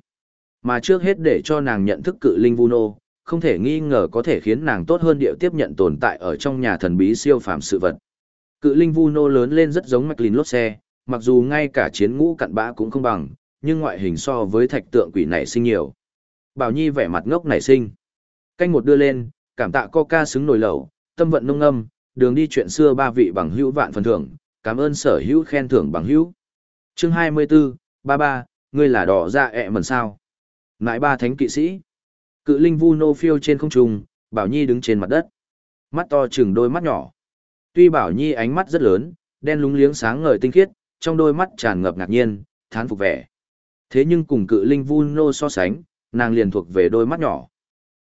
Mà trước hết để cho nàng nhận thức cự linh Vuno, không thể nghi ngờ có thể khiến nàng tốt hơn điệu tiếp nhận tồn tại ở trong nhà thần bí siêu phàm sự vật. Cự linh Vuno lớn lên rất giống McLean lốt xe, mặc dù ngay cả chiến ngũ cặn bã cũng không bằng, nhưng ngoại hình so với thạch tượng quỷ này sinh nhiều. Bảo Nhi vẻ mặt ngốc nảy sinh. Canh một đưa lên, cảm tạ coca xứng nổi lẩu, tâm vận nông âm, đường đi chuyện xưa ba vị bằng hữu vạn phần thưởng, cảm ơn sở hữu khen thưởng bằng hữu. Chương 24, ba ba, ngươi là đỏ dạ ẹ mần sao. Ngại ba thánh kỵ sĩ. Cự linh vu nô phiêu trên không trung, Bảo Nhi đứng trên mặt đất. Mắt to chừng đôi mắt nhỏ. Tuy Bảo Nhi ánh mắt rất lớn, đen lúng liếng sáng ngời tinh khiết, trong đôi mắt tràn ngập ngạc nhiên, thán phục vẻ. Thế nhưng cùng cự linh vu nô so sánh, nàng liền thuộc về đôi mắt nhỏ.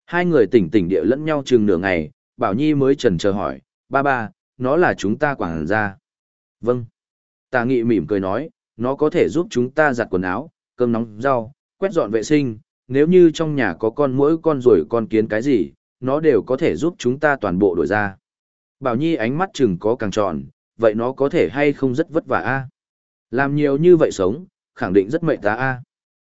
Hai người tỉnh tỉnh địa lẫn nhau chừng nửa ngày, Bảo Nhi mới trần chờ hỏi, ba ba, nó là chúng ta quảng ra. Vâng. Tà nghị mỉm cười nói, nó có thể giúp chúng ta giặt quần áo, cơm nóng rau, quét dọn vệ sinh, nếu như trong nhà có con mỗi con rồi con kiến cái gì, nó đều có thể giúp chúng ta toàn bộ đổi ra. Bảo Nhi ánh mắt chừng có càng tròn, vậy nó có thể hay không rất vất vả a Làm nhiều như vậy sống, khẳng định rất mệt ta a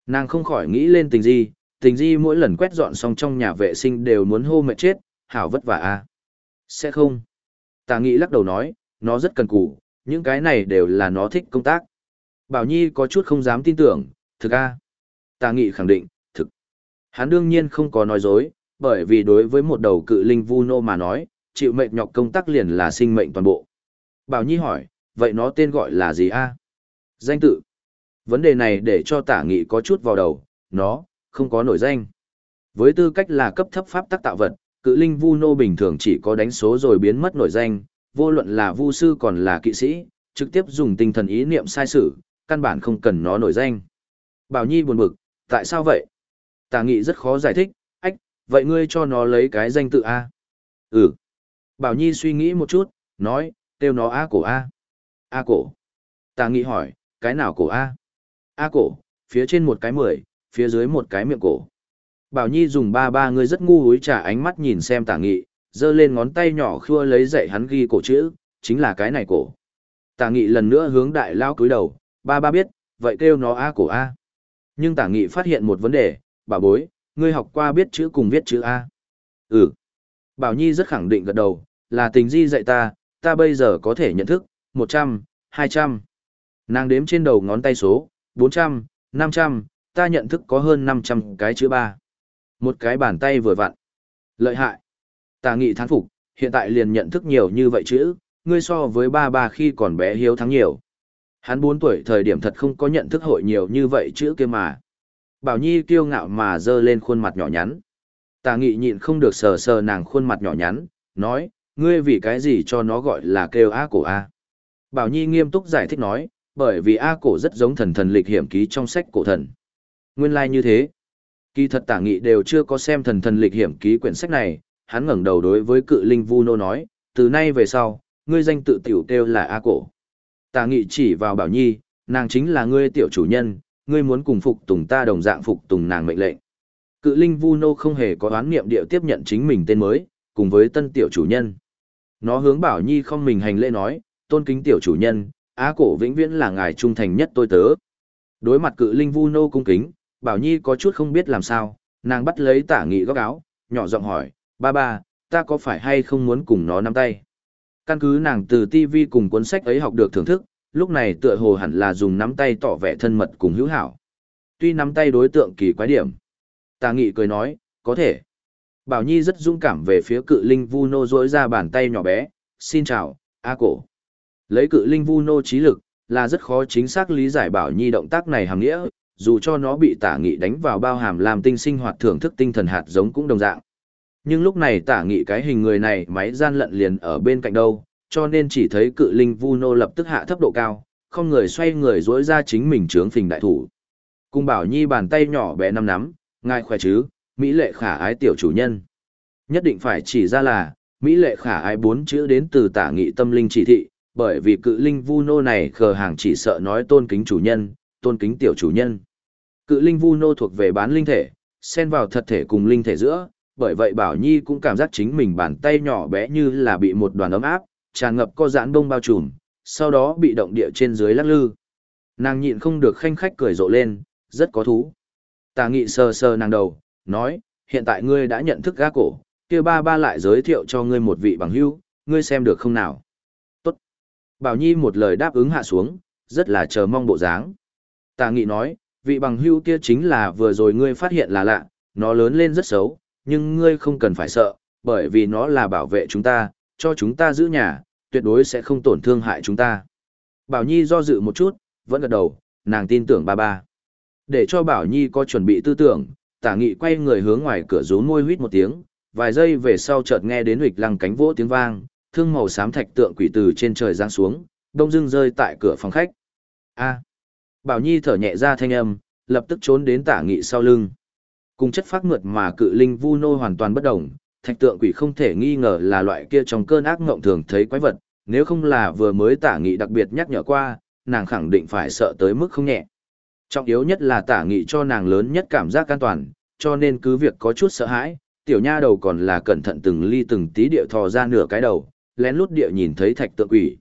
Nàng không khỏi nghĩ lên tình gì tình di mỗi lần quét dọn xong trong nhà vệ sinh đều muốn hô mệt chết, hảo vất vả a Sẽ không. Tà Nghị lắc đầu nói, nó rất cần cù, những cái này đều là nó thích công tác. Bảo Nhi có chút không dám tin tưởng, thực a Tà nghị khẳng định, thực. Hắn đương nhiên không có nói dối, bởi vì đối với một đầu cự linh vu nô mà nói, chịu mệnh nhọc công tác liền là sinh mệnh toàn bộ. Bảo Nhi hỏi, vậy nó tên gọi là gì a? Danh tự. Vấn đề này để cho tả nghị có chút vào đầu, nó, không có nổi danh. Với tư cách là cấp thấp pháp tác tạo vật, cự linh vu nô bình thường chỉ có đánh số rồi biến mất nổi danh, vô luận là vu sư còn là kỵ sĩ, trực tiếp dùng tinh thần ý niệm sai sử, căn bản không cần nó nổi danh. Bảo Nhi buồn bực, tại sao vậy? Tà nghị rất khó giải thích, ách, vậy ngươi cho nó lấy cái danh tự A. Ừ. Bảo Nhi suy nghĩ một chút, nói, kêu nó A cổ A. A cổ. Tà nghị hỏi, cái nào cổ A? A cổ, phía trên một cái mười, phía dưới một cái miệng cổ. Bảo Nhi dùng ba ba người rất ngu hối trả ánh mắt nhìn xem tả nghị, giơ lên ngón tay nhỏ khua lấy dậy hắn ghi cổ chữ, chính là cái này cổ. Tả nghị lần nữa hướng đại lao cúi đầu, ba ba biết, vậy kêu nó A cổ A. Nhưng tả nghị phát hiện một vấn đề, bà bối, ngươi học qua biết chữ cùng viết chữ A. Ừ. Bảo Nhi rất khẳng định gật đầu, là tình di dạy ta, ta bây giờ có thể nhận thức, 100, 200. Nàng đếm trên đầu ngón tay số, 400, 500, ta nhận thức có hơn 500 cái chữ ba. Một cái bàn tay vừa vặn. Lợi hại. Tà nghị thán phục, hiện tại liền nhận thức nhiều như vậy chữ, ngươi so với ba ba khi còn bé hiếu thắng nhiều. Hắn 4 tuổi thời điểm thật không có nhận thức hội nhiều như vậy chữ kia mà. Bảo Nhi kiêu ngạo mà dơ lên khuôn mặt nhỏ nhắn. Tà nghị nhịn không được sờ sờ nàng khuôn mặt nhỏ nhắn, nói, ngươi vì cái gì cho nó gọi là kêu A cổ A. Bảo Nhi nghiêm túc giải thích nói, bởi vì A cổ rất giống thần thần lịch hiểm ký trong sách cổ thần. Nguyên lai like như thế. Kỳ thật tả nghị đều chưa có xem thần thần lịch hiểm ký quyển sách này, hắn ngẩng đầu đối với cự linh vu nô nói, từ nay về sau, ngươi danh tự tiểu kêu là A cổ. Tả nghị chỉ vào bảo nhi, nàng chính là ngươi tiểu chủ nhân, ngươi muốn cùng phục tùng ta đồng dạng phục tùng nàng mệnh lệnh. Cự linh vu nô không hề có oán niệm điệu tiếp nhận chính mình tên mới, cùng với tân tiểu chủ nhân. Nó hướng bảo nhi không mình hành lễ nói, tôn kính tiểu chủ nhân, á cổ vĩnh viễn là ngài trung thành nhất tôi tớ. Đối mặt cự linh vu nô cung kính, bảo nhi có chút không biết làm sao, nàng bắt lấy tả nghị góc áo, nhỏ giọng hỏi, ba ba, ta có phải hay không muốn cùng nó nắm tay? Căn cứ nàng từ TV cùng cuốn sách ấy học được thưởng thức, lúc này tựa hồ hẳn là dùng nắm tay tỏ vẻ thân mật cùng hữu hảo. Tuy nắm tay đối tượng kỳ quái điểm. Tà nghị cười nói, có thể. Bảo Nhi rất dũng cảm về phía cự linh vu nô rỗi ra bàn tay nhỏ bé, xin chào, A cổ. Lấy cự linh vu nô trí lực, là rất khó chính xác lý giải Bảo Nhi động tác này hàm nghĩa, dù cho nó bị tả nghị đánh vào bao hàm làm tinh sinh hoạt thưởng thức tinh thần hạt giống cũng đồng dạng. Nhưng lúc này tả nghị cái hình người này máy gian lận liền ở bên cạnh đâu, cho nên chỉ thấy cự linh vu nô lập tức hạ thấp độ cao, không người xoay người dối ra chính mình trướng phình đại thủ. Cung bảo nhi bàn tay nhỏ bé năm nắm, ngài khỏe chứ, mỹ lệ khả ái tiểu chủ nhân. Nhất định phải chỉ ra là, Mỹ lệ khả ái bốn chữ đến từ tả nghị tâm linh chỉ thị, bởi vì cự linh vu nô này khờ hàng chỉ sợ nói tôn kính chủ nhân, tôn kính tiểu chủ nhân. Cự linh vu nô thuộc về bán linh thể, xen vào thật thể cùng linh thể giữa, bởi vậy Bảo Nhi cũng cảm giác chính mình bàn tay nhỏ bé như là bị một đoàn ấm áp, tràn ngập co giãn bông bao trùm, sau đó bị động địa trên dưới lắc lư. Nàng nhịn không được khanh khách cười rộ lên, rất có thú. Tà nghị sờ sờ nàng đầu, nói, hiện tại ngươi đã nhận thức gã cổ, kia ba ba lại giới thiệu cho ngươi một vị bằng hữu, ngươi xem được không nào? Tốt. Bảo Nhi một lời đáp ứng hạ xuống, rất là chờ mong bộ dáng. Tà nghị nói, vị bằng hữu kia chính là vừa rồi ngươi phát hiện là lạ, nó lớn lên rất xấu, nhưng ngươi không cần phải sợ, bởi vì nó là bảo vệ chúng ta, cho chúng ta giữ nhà, tuyệt đối sẽ không tổn thương hại chúng ta. Bảo Nhi do dự một chút, vẫn gật đầu, nàng tin tưởng ba ba. Để cho Bảo Nhi có chuẩn bị tư tưởng, tả nghị quay người hướng ngoài cửa rú môi huýt một tiếng, vài giây về sau chợt nghe đến huỵch lăng cánh vỗ tiếng vang, thương màu xám thạch tượng quỷ từ trên trời giáng xuống, đông dưng rơi tại cửa phòng khách. A. Bảo Nhi thở nhẹ ra thanh âm, lập tức trốn đến tả nghị sau lưng. Cùng chất phát mượt mà cự linh vu nô hoàn toàn bất động. thạch tượng quỷ không thể nghi ngờ là loại kia trong cơn ác ngộng thường thấy quái vật, nếu không là vừa mới tả nghị đặc biệt nhắc nhở qua, nàng khẳng định phải sợ tới mức không nhẹ. Trọng yếu nhất là tả nghị cho nàng lớn nhất cảm giác an toàn, cho nên cứ việc có chút sợ hãi, tiểu nha đầu còn là cẩn thận từng ly từng tí địa thò ra nửa cái đầu, lén lút địa nhìn thấy thạch tượng quỷ.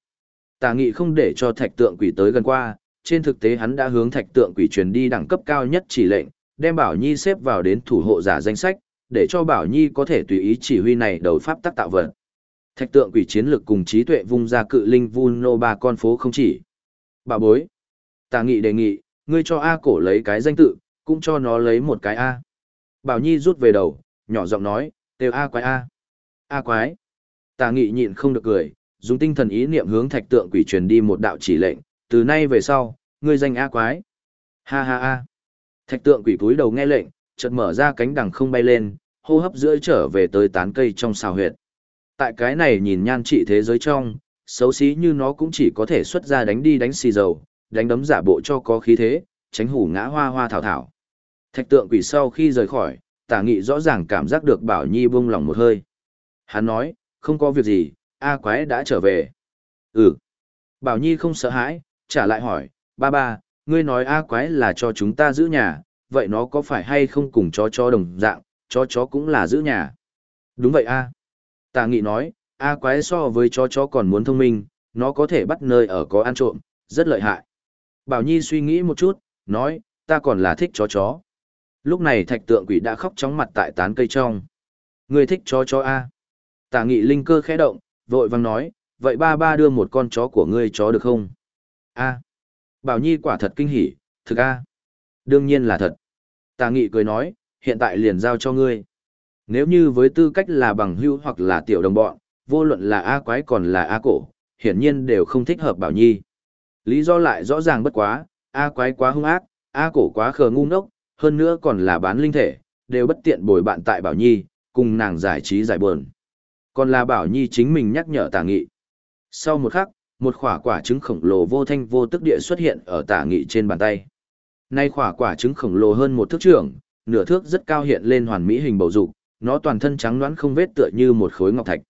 Tả nghị không để cho thạch tượng quỷ tới gần qua, trên thực tế hắn đã hướng thạch tượng quỷ truyền đi đẳng cấp cao nhất chỉ lệnh, đem Bảo Nhi xếp vào đến thủ hộ giả danh sách, để cho Bảo Nhi có thể tùy ý chỉ huy này đầu pháp tác tạo vật. Thạch tượng quỷ chiến lực cùng trí tuệ vung ra cự linh vun nô ba con phố không chỉ. Bà bối. Tà nghị đề nghị, ngươi cho A cổ lấy cái danh tự, cũng cho nó lấy một cái A. Bảo Nhi rút về đầu, nhỏ giọng nói, đều A quái A. A quái. Tà nghị nhịn không được cười, dùng tinh thần ý niệm hướng thạch tượng quỷ truyền đi một đạo chỉ lệnh, từ nay về sau, ngươi danh A quái. Ha ha ha. Thạch tượng quỷ cúi đầu nghe lệnh, chợt mở ra cánh đằng không bay lên, hô hấp giữa trở về tới tán cây trong xào huyệt. Tại cái này nhìn nhan trị thế giới trong, xấu xí như nó cũng chỉ có thể xuất ra đánh đi đánh xì dầu, đánh đấm giả bộ cho có khí thế, tránh hủ ngã hoa hoa thảo thảo. Thạch tượng quỷ sau khi rời khỏi, tả nghị rõ ràng cảm giác được Bảo Nhi buông lòng một hơi. Hắn nói, không có việc gì, A quái đã trở về. Ừ. Bảo Nhi không sợ hãi, trả lại hỏi, ba ba, ngươi nói A quái là cho chúng ta giữ nhà, vậy nó có phải hay không cùng chó chó đồng dạng, chó chó cũng là giữ nhà. Đúng vậy A. Tà nghị nói, A quái so với chó chó còn muốn thông minh, nó có thể bắt nơi ở có ăn trộm, rất lợi hại. Bảo Nhi suy nghĩ một chút, nói, ta còn là thích chó chó. Lúc này thạch tượng quỷ đã khóc chóng mặt tại tán cây trong. Người thích chó chó A. Tà nghị linh cơ khẽ động, vội vang nói, vậy ba ba đưa một con chó của ngươi chó được không? A. Bảo Nhi quả thật kinh hỉ, thực A. Đương nhiên là thật. Tà nghị cười nói, hiện tại liền giao cho ngươi. Nếu như với tư cách là bằng hữu hoặc là tiểu đồng bọn, vô luận là A quái còn là A cổ, hiển nhiên đều không thích hợp Bảo Nhi. Lý do lại rõ ràng bất quá, A quái quá hung ác, A cổ quá khờ ngu ngốc, hơn nữa còn là bán linh thể, đều bất tiện bồi bạn tại Bảo Nhi, cùng nàng giải trí giải buồn. Còn là Bảo Nhi chính mình nhắc nhở tả nghị. Sau một khắc, một khỏa quả trứng khổng lồ vô thanh vô tức địa xuất hiện ở tả nghị trên bàn tay. Nay khỏa quả trứng khổng lồ hơn một thước trưởng, nửa thước rất cao hiện lên hoàn mỹ hình bầu dục, nó toàn thân trắng đoán không vết tựa như một khối ngọc thạch.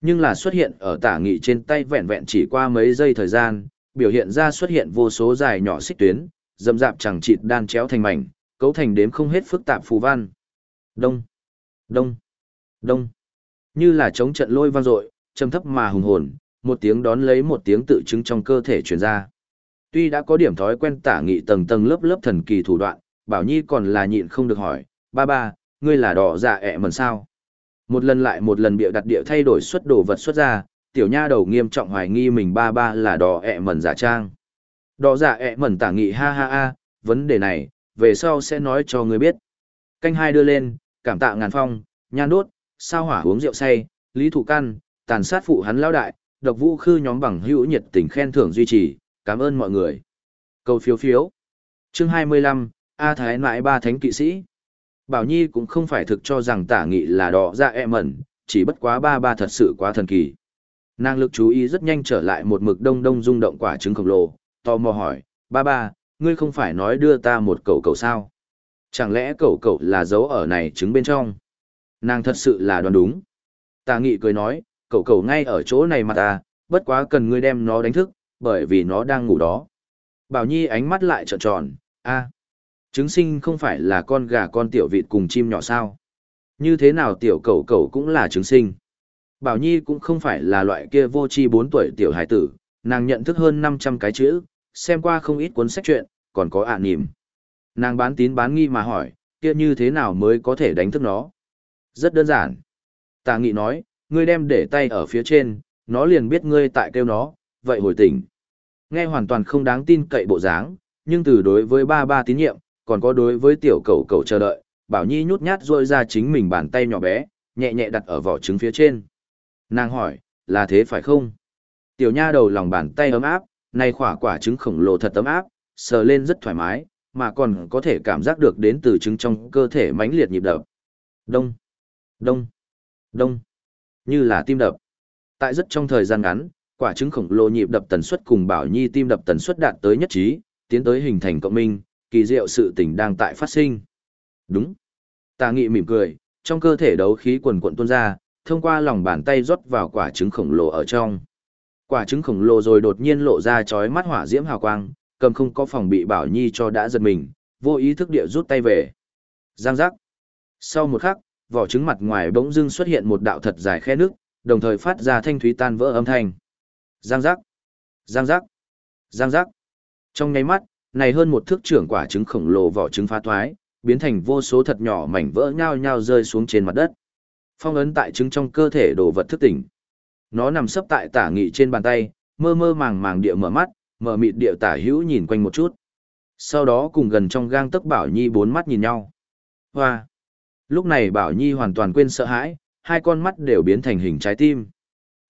Nhưng là xuất hiện ở tả nghị trên tay vẹn vẹn chỉ qua mấy giây thời gian, biểu hiện ra xuất hiện vô số dài nhỏ xích tuyến, dầm dạp chẳng chịt đan chéo thành mảnh, cấu thành đếm không hết phức tạp phù văn. Đông, đông, đông. Như là chống trận lôi vang dội, trầm thấp mà hùng hồn, một tiếng đón lấy một tiếng tự chứng trong cơ thể truyền ra. Tuy đã có điểm thói quen tả nghị tầng tầng lớp lớp thần kỳ thủ đoạn, Bảo Nhi còn là nhịn không được hỏi, ba ba, ngươi là đỏ dạ ẹ mần sao? Một lần lại một lần bịa đặt địa thay đổi xuất đồ vật xuất ra, tiểu nha đầu nghiêm trọng hoài nghi mình ba ba là đỏ ẹ mần giả trang. Đỏ dạ ẹ mần tả nghị ha ha ha, vấn đề này, về sau sẽ nói cho ngươi biết. Canh hai đưa lên, cảm tạ ngàn phong, nhan đốt, sao hỏa uống rượu say, lý thụ căn, tàn sát phụ hắn lao đại, độc vũ khư nhóm bằng hữu nhiệt tình khen thưởng duy trì, cảm ơn mọi người. Câu phiếu phiếu. Chương 25, A Thái Nại Ba Thánh Kỵ Sĩ. Bảo Nhi cũng không phải thực cho rằng tả nghị là đỏ dạ ra e mẩn, chỉ bất quá ba ba thật sự quá thần kỳ. Nàng lực chú ý rất nhanh trở lại một mực đông đông rung động quả trứng khổng lồ, tò mò hỏi, ba ba, ngươi không phải nói đưa ta một cậu cậu sao? Chẳng lẽ cậu cậu là dấu ở này trứng bên trong? Nàng thật sự là đoán đúng. Tà nghị cười nói, cậu cậu ngay ở chỗ này mà ta, bất quá cần ngươi đem nó đánh thức, bởi vì nó đang ngủ đó. Bảo Nhi ánh mắt lại trợn tròn, a, trứng sinh không phải là con gà con tiểu vịt cùng chim nhỏ sao? Như thế nào tiểu cậu cậu cũng là trứng sinh? Bảo Nhi cũng không phải là loại kia vô tri 4 tuổi tiểu hải tử, nàng nhận thức hơn 500 cái chữ, xem qua không ít cuốn sách truyện, còn có ạ à. Nàng bán tín bán nghi mà hỏi, kia như thế nào mới có thể đánh thức nó? Rất đơn giản. Tà nghị nói, ngươi đem để tay ở phía trên, nó liền biết ngươi tại kêu nó, vậy hồi tỉnh. Nghe hoàn toàn không đáng tin cậy bộ dáng, nhưng từ đối với ba ba tín nhiệm, còn có đối với tiểu cầu cầu chờ đợi, Bảo Nhi nhút nhát rôi ra chính mình bàn tay nhỏ bé, nhẹ nhẹ đặt ở vỏ trứng phía trên. Nàng hỏi, là thế phải không? Tiểu nha đầu lòng bàn tay ấm áp, này khỏa quả trứng khổng lồ thật ấm áp, sờ lên rất thoải mái, mà còn có thể cảm giác được đến từ trứng trong cơ thể mãnh liệt nhịp đập. Đông, đông, đông, như là tim đập. Tại rất trong thời gian ngắn, quả trứng khổng lồ nhịp đập tần suất cùng Bảo Nhi tim đập tần suất đạt tới nhất trí, tiến tới hình thành cộng minh, kỳ diệu sự tình đang tại phát sinh. Đúng. Tà nghị mỉm cười, trong cơ thể đấu khí quần quận tuôn ra, thông qua lòng bàn tay rót vào quả trứng khổng lồ ở trong. Quả trứng khổng lồ rồi đột nhiên lộ ra chói mắt hỏa diễm hào quang, cầm không có phòng bị Bảo Nhi cho đã giật mình, vô ý thức địa rút tay về. Giang giác. Sau một khắc, vỏ trứng mặt ngoài bỗng dưng xuất hiện một đạo thật dài khe nước, đồng thời phát ra thanh thúy tan vỡ âm thanh. Giang giác. Giang giác. Giang giác. Trong nháy mắt, này hơn một thước trưởng quả trứng khổng lồ vỏ trứng phá thoái, biến thành vô số thật nhỏ mảnh vỡ nhao nhao rơi xuống trên mặt đất. Phong ấn tại trứng trong cơ thể đồ vật thức tỉnh. Nó nằm sấp tại tả nghị trên bàn tay, mơ mơ màng màng địa mở mắt, mở mịt địa tả hữu nhìn quanh một chút. Sau đó cùng gần trong gang tấc Bảo Nhi bốn mắt nhìn nhau. Hoa! Lúc này Bảo Nhi hoàn toàn quên sợ hãi, hai con mắt đều biến thành hình trái tim.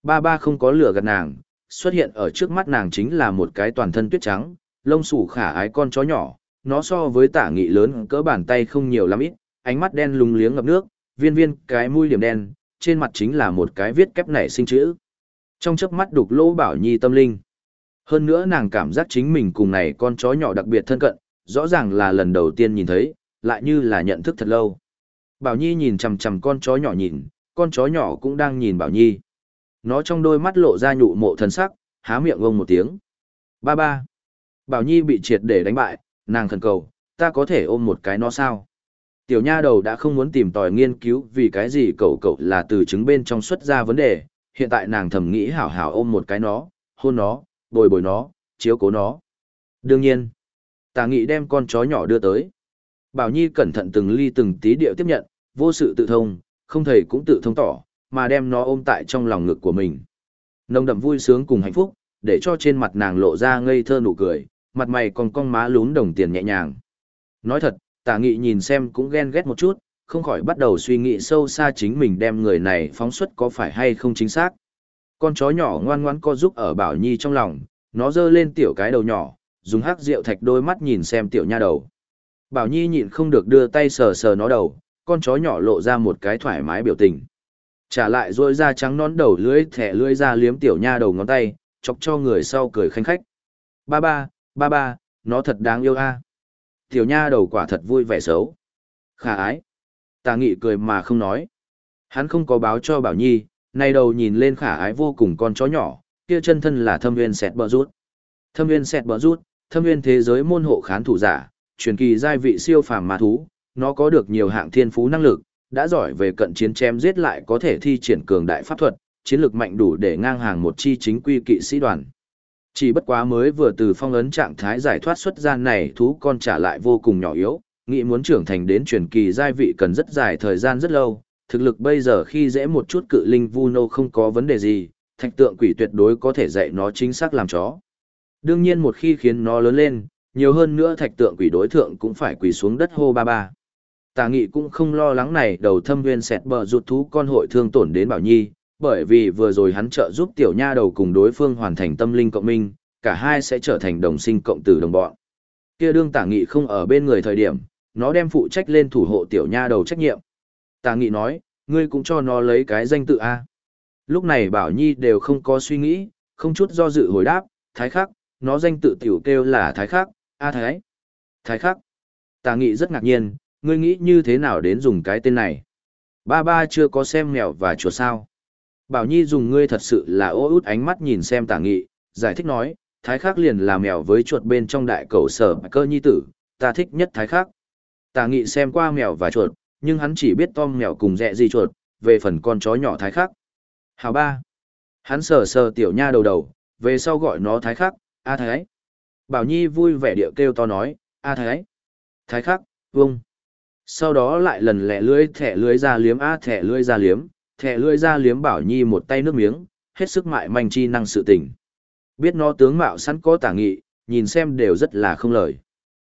Ba ba không có lửa gạt nàng, xuất hiện ở trước mắt nàng chính là một cái toàn thân tuyết trắng, lông xù khả ái con chó nhỏ, nó so với tả nghị lớn cỡ bàn tay không nhiều lắm ít, ánh mắt đen lúng liếng ngập nước, viên viên cái mũi điểm đen, trên mặt chính là một cái viết kép nảy sinh chữ. Trong chớp mắt đục lỗ bảo nhi tâm linh. Hơn nữa nàng cảm giác chính mình cùng này con chó nhỏ đặc biệt thân cận, rõ ràng là lần đầu tiên nhìn thấy, lại như là nhận thức thật lâu. Bảo Nhi nhìn chằm chằm con chó nhỏ nhìn, con chó nhỏ cũng đang nhìn Bảo Nhi. Nó trong đôi mắt lộ ra nhụ mộ thần sắc, há miệng ông một tiếng. Ba ba. Bảo Nhi bị triệt để đánh bại, nàng khẩn cầu, ta có thể ôm một cái nó sao? Tiểu nha đầu đã không muốn tìm tòi nghiên cứu vì cái gì cậu cậu là từ trứng bên trong xuất ra vấn đề, hiện tại nàng thầm nghĩ hảo hảo ôm một cái nó, hôn nó, bồi bồi nó, chiếu cố nó. Đương nhiên, tà nghị đem con chó nhỏ đưa tới. Bảo Nhi cẩn thận từng ly từng tí điệu tiếp nhận, vô sự tự thông, không thầy cũng tự thông tỏ, mà đem nó ôm tại trong lòng ngực của mình. Nồng đậm vui sướng cùng hạnh phúc, để cho trên mặt nàng lộ ra ngây thơ nụ cười, mặt mày còn cong má lún đồng tiền nhẹ nhàng. Nói thật, tả nghị nhìn xem cũng ghen ghét một chút, không khỏi bắt đầu suy nghĩ sâu xa chính mình đem người này phóng xuất có phải hay không chính xác. Con chó nhỏ ngoan ngoãn co giúp ở Bảo Nhi trong lòng, nó dơ lên tiểu cái đầu nhỏ, dùng hắc rượu thạch đôi mắt nhìn xem tiểu nha đầu. Bảo Nhi nhịn không được đưa tay sờ sờ nó đầu, con chó nhỏ lộ ra một cái thoải mái biểu tình. Trả lại rôi ra trắng nón đầu lưỡi thẻ lưỡi ra liếm tiểu nha đầu ngón tay, chọc cho người sau cười khanh khách. Ba ba, ba ba, nó thật đáng yêu a. Tiểu nha đầu quả thật vui vẻ xấu. Khả ái. Tà nghị cười mà không nói. Hắn không có báo cho Bảo Nhi, nay đầu nhìn lên khả ái vô cùng con chó nhỏ, kia chân thân là thâm viên sẹt bờ rút. Thâm viên sẹt bờ rút, thâm viên thế giới môn hộ khán thủ giả, truyền kỳ giai vị siêu phàm ma thú, nó có được nhiều hạng thiên phú năng lực, đã giỏi về cận chiến chém giết lại có thể thi triển cường đại pháp thuật, chiến lược mạnh đủ để ngang hàng một chi chính quy kỵ sĩ đoàn. Chỉ bất quá mới vừa từ phong ấn trạng thái giải thoát xuất gian này thú con trả lại vô cùng nhỏ yếu, nghĩ muốn trưởng thành đến truyền kỳ giai vị cần rất dài thời gian rất lâu, thực lực bây giờ khi dễ một chút cự linh vu nô không có vấn đề gì, thạch tượng quỷ tuyệt đối có thể dạy nó chính xác làm chó. Đương nhiên một khi khiến nó lớn lên, nhiều hơn nữa thạch tượng quỷ đối thượng cũng phải quỳ xuống đất hô ba ba. Tà nghị cũng không lo lắng này đầu thâm viên sẹt bờ rụt thú con hội thương tổn đến Bảo Nhi, bởi vì vừa rồi hắn trợ giúp tiểu nha đầu cùng đối phương hoàn thành tâm linh cộng minh, cả hai sẽ trở thành đồng sinh cộng tử đồng bọn. Kia đương tả nghị không ở bên người thời điểm, nó đem phụ trách lên thủ hộ tiểu nha đầu trách nhiệm. Tả nghị nói, ngươi cũng cho nó lấy cái danh tự A. Lúc này Bảo Nhi đều không có suy nghĩ, không chút do dự hồi đáp, thái khắc, nó danh tự tiểu kêu là thái khắc, A thái. Thái khắc. Tả nghị rất ngạc nhiên, ngươi nghĩ như thế nào đến dùng cái tên này? Ba ba chưa có xem mèo và chuột sao. Bảo Nhi dùng ngươi thật sự là ô út ánh mắt nhìn xem tả nghị, giải thích nói, thái khắc liền là mèo với chuột bên trong đại cầu sở cơ nhi tử, ta thích nhất thái khắc. Tả nghị xem qua mèo và chuột, nhưng hắn chỉ biết tom mèo cùng dẹ gì chuột, về phần con chó nhỏ thái khắc. Hào ba. Hắn sờ sờ tiểu nha đầu đầu, về sau gọi nó thái khắc, a thái. Bảo Nhi vui vẻ điệu kêu to nói, a thái. Thái khắc, vung. Sau đó lại lần lẹ lưới thẻ lưới ra liếm a thẻ lưới ra liếm, thẻ lưới ra liếm Bảo Nhi một tay nước miếng, hết sức mại manh chi năng sự tình. Biết nó tướng mạo sẵn có tả nghị, nhìn xem đều rất là không lời.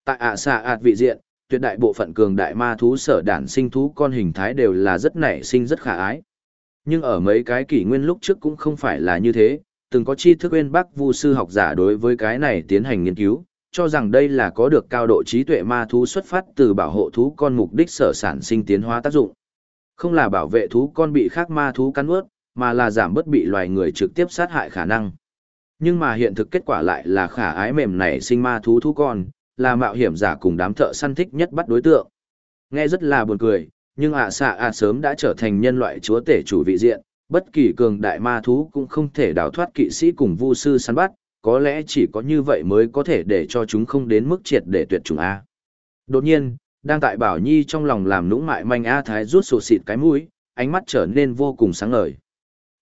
Tại ạ xạ ạt vị diện, tuyệt đại bộ phận cường đại ma thú sở đản sinh thú con hình thái đều là rất nảy sinh rất khả ái. Nhưng ở mấy cái kỷ nguyên lúc trước cũng không phải là như thế, từng có tri thức bên bắc vu sư học giả đối với cái này tiến hành nghiên cứu, cho rằng đây là có được cao độ trí tuệ ma thú xuất phát từ bảo hộ thú con mục đích sở sản sinh tiến hóa tác dụng. Không là bảo vệ thú con bị khác ma thú cắn ướt, mà là giảm bớt bị loài người trực tiếp sát hại khả năng. Nhưng mà hiện thực kết quả lại là khả ái mềm này sinh ma thú thú con, là mạo hiểm giả cùng đám thợ săn thích nhất bắt đối tượng. Nghe rất là buồn cười, nhưng ạ xạ ạ sớm đã trở thành nhân loại chúa tể chủ vị diện, bất kỳ cường đại ma thú cũng không thể đào thoát kỵ sĩ cùng vu sư săn bắt, có lẽ chỉ có như vậy mới có thể để cho chúng không đến mức triệt để tuyệt chủng A. Đột nhiên, đang tại Bảo Nhi trong lòng làm nũng mại manh A Thái rút sụt xịt cái mũi, ánh mắt trở nên vô cùng sáng ngời.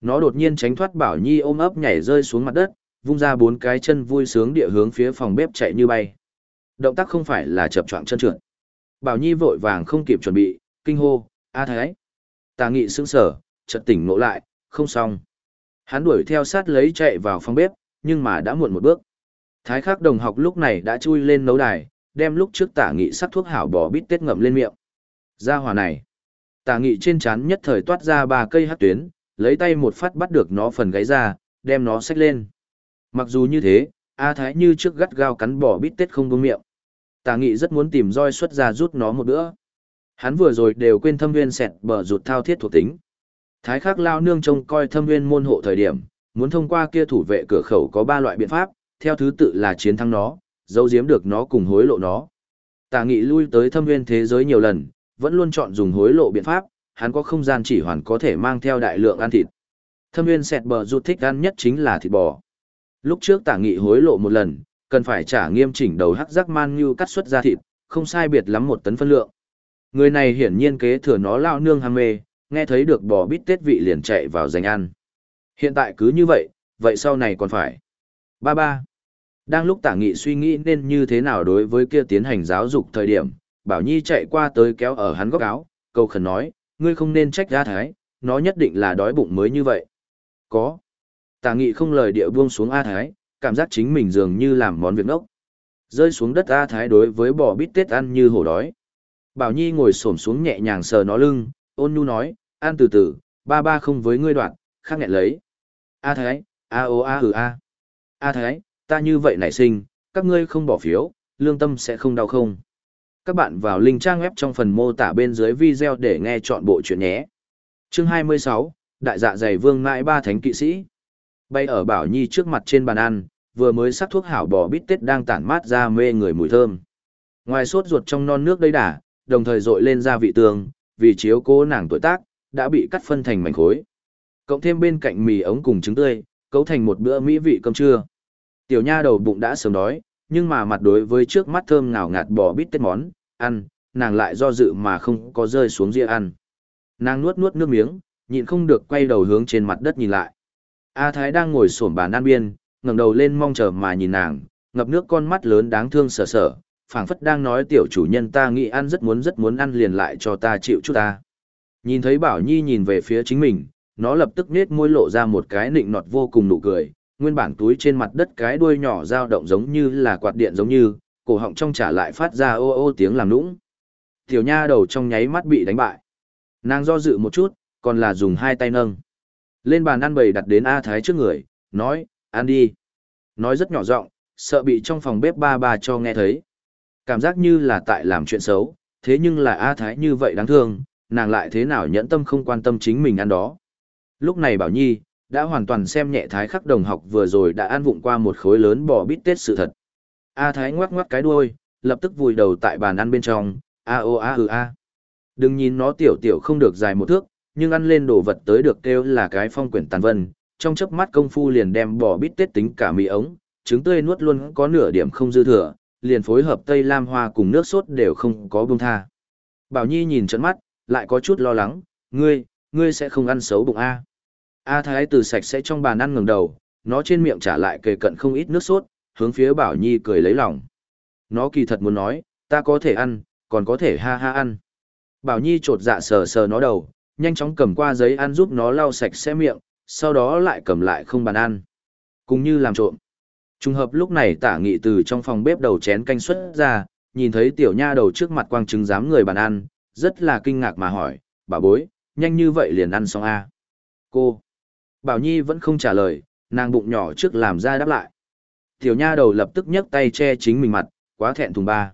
Nó đột nhiên tránh thoát Bảo Nhi ôm ấp nhảy rơi xuống mặt đất, vung ra bốn cái chân vui sướng địa hướng phía phòng bếp chạy như bay. Động tác không phải là chập choạng chân trượt. Bảo Nhi vội vàng không kịp chuẩn bị, kinh hô, A Thái. Tà nghị sững sở, chợt tỉnh ngộ lại, không xong. Hắn đuổi theo sát lấy chạy vào phòng bếp, nhưng mà đã muộn một bước. Thái khắc đồng học lúc này đã chui lên nấu đài, đem lúc trước tả nghị sắc thuốc hảo bò bít tết ngậm lên miệng. Ra hòa này. Tả nghị trên chán nhất thời toát ra ba cây hát tuyến, lấy tay một phát bắt được nó phần gáy ra, đem nó xách lên. Mặc dù như thế, A Thái như trước gắt gao cắn bò bít tết không buông miệng. Tả nghị rất muốn tìm roi xuất ra rút nó một bữa. Hắn vừa rồi đều quên thâm viên sẹt bờ rụt thao thiết thuộc tính. Thái khắc lao nương trông coi thâm viên môn hộ thời điểm, muốn thông qua kia thủ vệ cửa khẩu có ba loại biện pháp, theo thứ tự là chiến thắng nó, giấu giếm được nó cùng hối lộ nó. Tà nghị lui tới thâm viên thế giới nhiều lần, vẫn luôn chọn dùng hối lộ biện pháp, hắn có không gian chỉ hoàn có thể mang theo đại lượng ăn thịt. Thâm viên sẹt bờ rụt thích ăn nhất chính là thịt bò. Lúc trước tả nghị hối lộ một lần, cần phải trả nghiêm chỉnh đầu hắc giác man như cắt xuất ra thịt, không sai biệt lắm một tấn phân lượng. Người này hiển nhiên kế thừa nó lao nương ham mê, nghe thấy được bò bít tết vị liền chạy vào giành ăn. Hiện tại cứ như vậy, vậy sau này còn phải. Ba ba. Đang lúc tả nghị suy nghĩ nên như thế nào đối với kia tiến hành giáo dục thời điểm, Bảo Nhi chạy qua tới kéo ở hắn góc áo, Cầu khẩn nói, ngươi không nên trách ra thái, nó nhất định là đói bụng mới như vậy. Có. Tả nghị không lời địa buông xuống A Thái, cảm giác chính mình dường như làm món việc ngốc. Rơi xuống đất A Thái đối với bò bít tết ăn như hổ đói. Bảo Nhi ngồi xổm xuống nhẹ nhàng sờ nó lưng, ôn nhu nói, ăn từ từ, ba ba không với ngươi đoạn, khác nghẹn lấy. A Thái, A O A hừ A. A Thái, ta như vậy nảy sinh, các ngươi không bỏ phiếu, lương tâm sẽ không đau không. Các bạn vào link trang web trong phần mô tả bên dưới video để nghe chọn bộ chuyện nhé. Chương 26, Đại dạ dày vương mãi ba thánh kỵ sĩ. Bay ở Bảo Nhi trước mặt trên bàn ăn, vừa mới sắc thuốc hảo bò bít tết đang tản mát ra mê người mùi thơm. Ngoài sốt ruột trong non nước đầy đà, đồng thời dội lên ra vị tường, vì chiếu cố nàng tuổi tác, đã bị cắt phân thành mảnh khối. Cộng thêm bên cạnh mì ống cùng trứng tươi, cấu thành một bữa mỹ vị cơm trưa. Tiểu nha đầu bụng đã sớm đói, nhưng mà mặt đối với trước mắt thơm ngào ngạt bò bít tết món, ăn, nàng lại do dự mà không có rơi xuống dĩa ăn. Nàng nuốt nuốt nước miếng, nhịn không được quay đầu hướng trên mặt đất nhìn lại. A Thái đang ngồi xổm bàn ăn biên, ngẩng đầu lên mong chờ mà nhìn nàng, ngập nước con mắt lớn đáng thương sở sở, phảng phất đang nói tiểu chủ nhân ta nghĩ ăn rất muốn rất muốn ăn liền lại cho ta chịu chút ta. Nhìn thấy Bảo Nhi nhìn về phía chính mình, nó lập tức nết môi lộ ra một cái nịnh nọt vô cùng nụ cười, nguyên bản túi trên mặt đất cái đuôi nhỏ dao động giống như là quạt điện giống như, cổ họng trong trả lại phát ra ô ô tiếng làm nũng. Tiểu nha đầu trong nháy mắt bị đánh bại. Nàng do dự một chút, còn là dùng hai tay nâng. Lên bàn ăn bầy đặt đến A Thái trước người, nói, ăn đi. Nói rất nhỏ giọng, sợ bị trong phòng bếp ba ba cho nghe thấy. Cảm giác như là tại làm chuyện xấu, thế nhưng là A Thái như vậy đáng thương, nàng lại thế nào nhẫn tâm không quan tâm chính mình ăn đó. Lúc này Bảo Nhi, đã hoàn toàn xem nhẹ Thái khắc đồng học vừa rồi đã ăn vụng qua một khối lớn bò bít tết sự thật. A Thái ngoắc ngoắc cái đuôi, lập tức vùi đầu tại bàn ăn bên trong, a o a ừ a. Đừng nhìn nó tiểu tiểu không được dài một thước, nhưng ăn lên đồ vật tới được kêu là cái phong quyển tàn vân, trong chớp mắt công phu liền đem bò bít tết tính cả mì ống, trứng tươi nuốt luôn có nửa điểm không dư thừa, liền phối hợp tây lam hoa cùng nước sốt đều không có buông tha. Bảo Nhi nhìn trận mắt, lại có chút lo lắng, ngươi, ngươi sẽ không ăn xấu bụng A. A Thái từ sạch sẽ trong bàn ăn ngừng đầu, nó trên miệng trả lại kề cận không ít nước sốt, hướng phía Bảo Nhi cười lấy lòng. Nó kỳ thật muốn nói, ta có thể ăn, còn có thể ha ha ăn. Bảo Nhi trột dạ sờ sờ nó đầu, nhanh chóng cầm qua giấy ăn giúp nó lau sạch sẽ miệng, sau đó lại cầm lại không bàn ăn. Cũng như làm trộm. Trùng hợp lúc này tả nghị từ trong phòng bếp đầu chén canh xuất ra, nhìn thấy tiểu nha đầu trước mặt quang trứng dám người bàn ăn, rất là kinh ngạc mà hỏi, bà bối, nhanh như vậy liền ăn xong a à? Cô. Bảo Nhi vẫn không trả lời, nàng bụng nhỏ trước làm ra đáp lại. Tiểu nha đầu lập tức nhấc tay che chính mình mặt, quá thẹn thùng ba.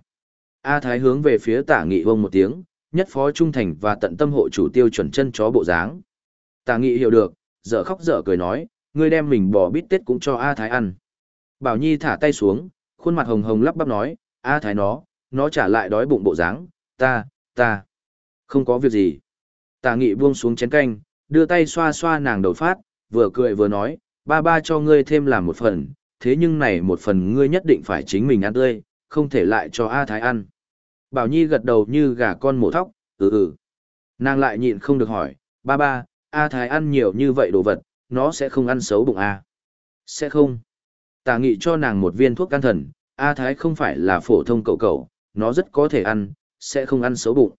A Thái hướng về phía tả nghị vông một tiếng, nhất phó trung thành và tận tâm hộ chủ tiêu chuẩn chân chó bộ dáng. Tả nghị hiểu được, dở khóc dở cười nói, ngươi đem mình bỏ bít tết cũng cho A Thái ăn. Bảo Nhi thả tay xuống, khuôn mặt hồng hồng lắp bắp nói, A Thái nó, nó trả lại đói bụng bộ dáng, ta, ta, không có việc gì. Tả nghị buông xuống chén canh, đưa tay xoa xoa nàng đầu phát, vừa cười vừa nói, ba ba cho ngươi thêm làm một phần, thế nhưng này một phần ngươi nhất định phải chính mình ăn tươi, không thể lại cho A Thái ăn. Bảo Nhi gật đầu như gà con mổ thóc, ừ ừ. Nàng lại nhịn không được hỏi, ba ba, A Thái ăn nhiều như vậy đồ vật, nó sẽ không ăn xấu bụng A. Sẽ không. Tà nghị cho nàng một viên thuốc can thần, A Thái không phải là phổ thông cậu cậu, nó rất có thể ăn, sẽ không ăn xấu bụng.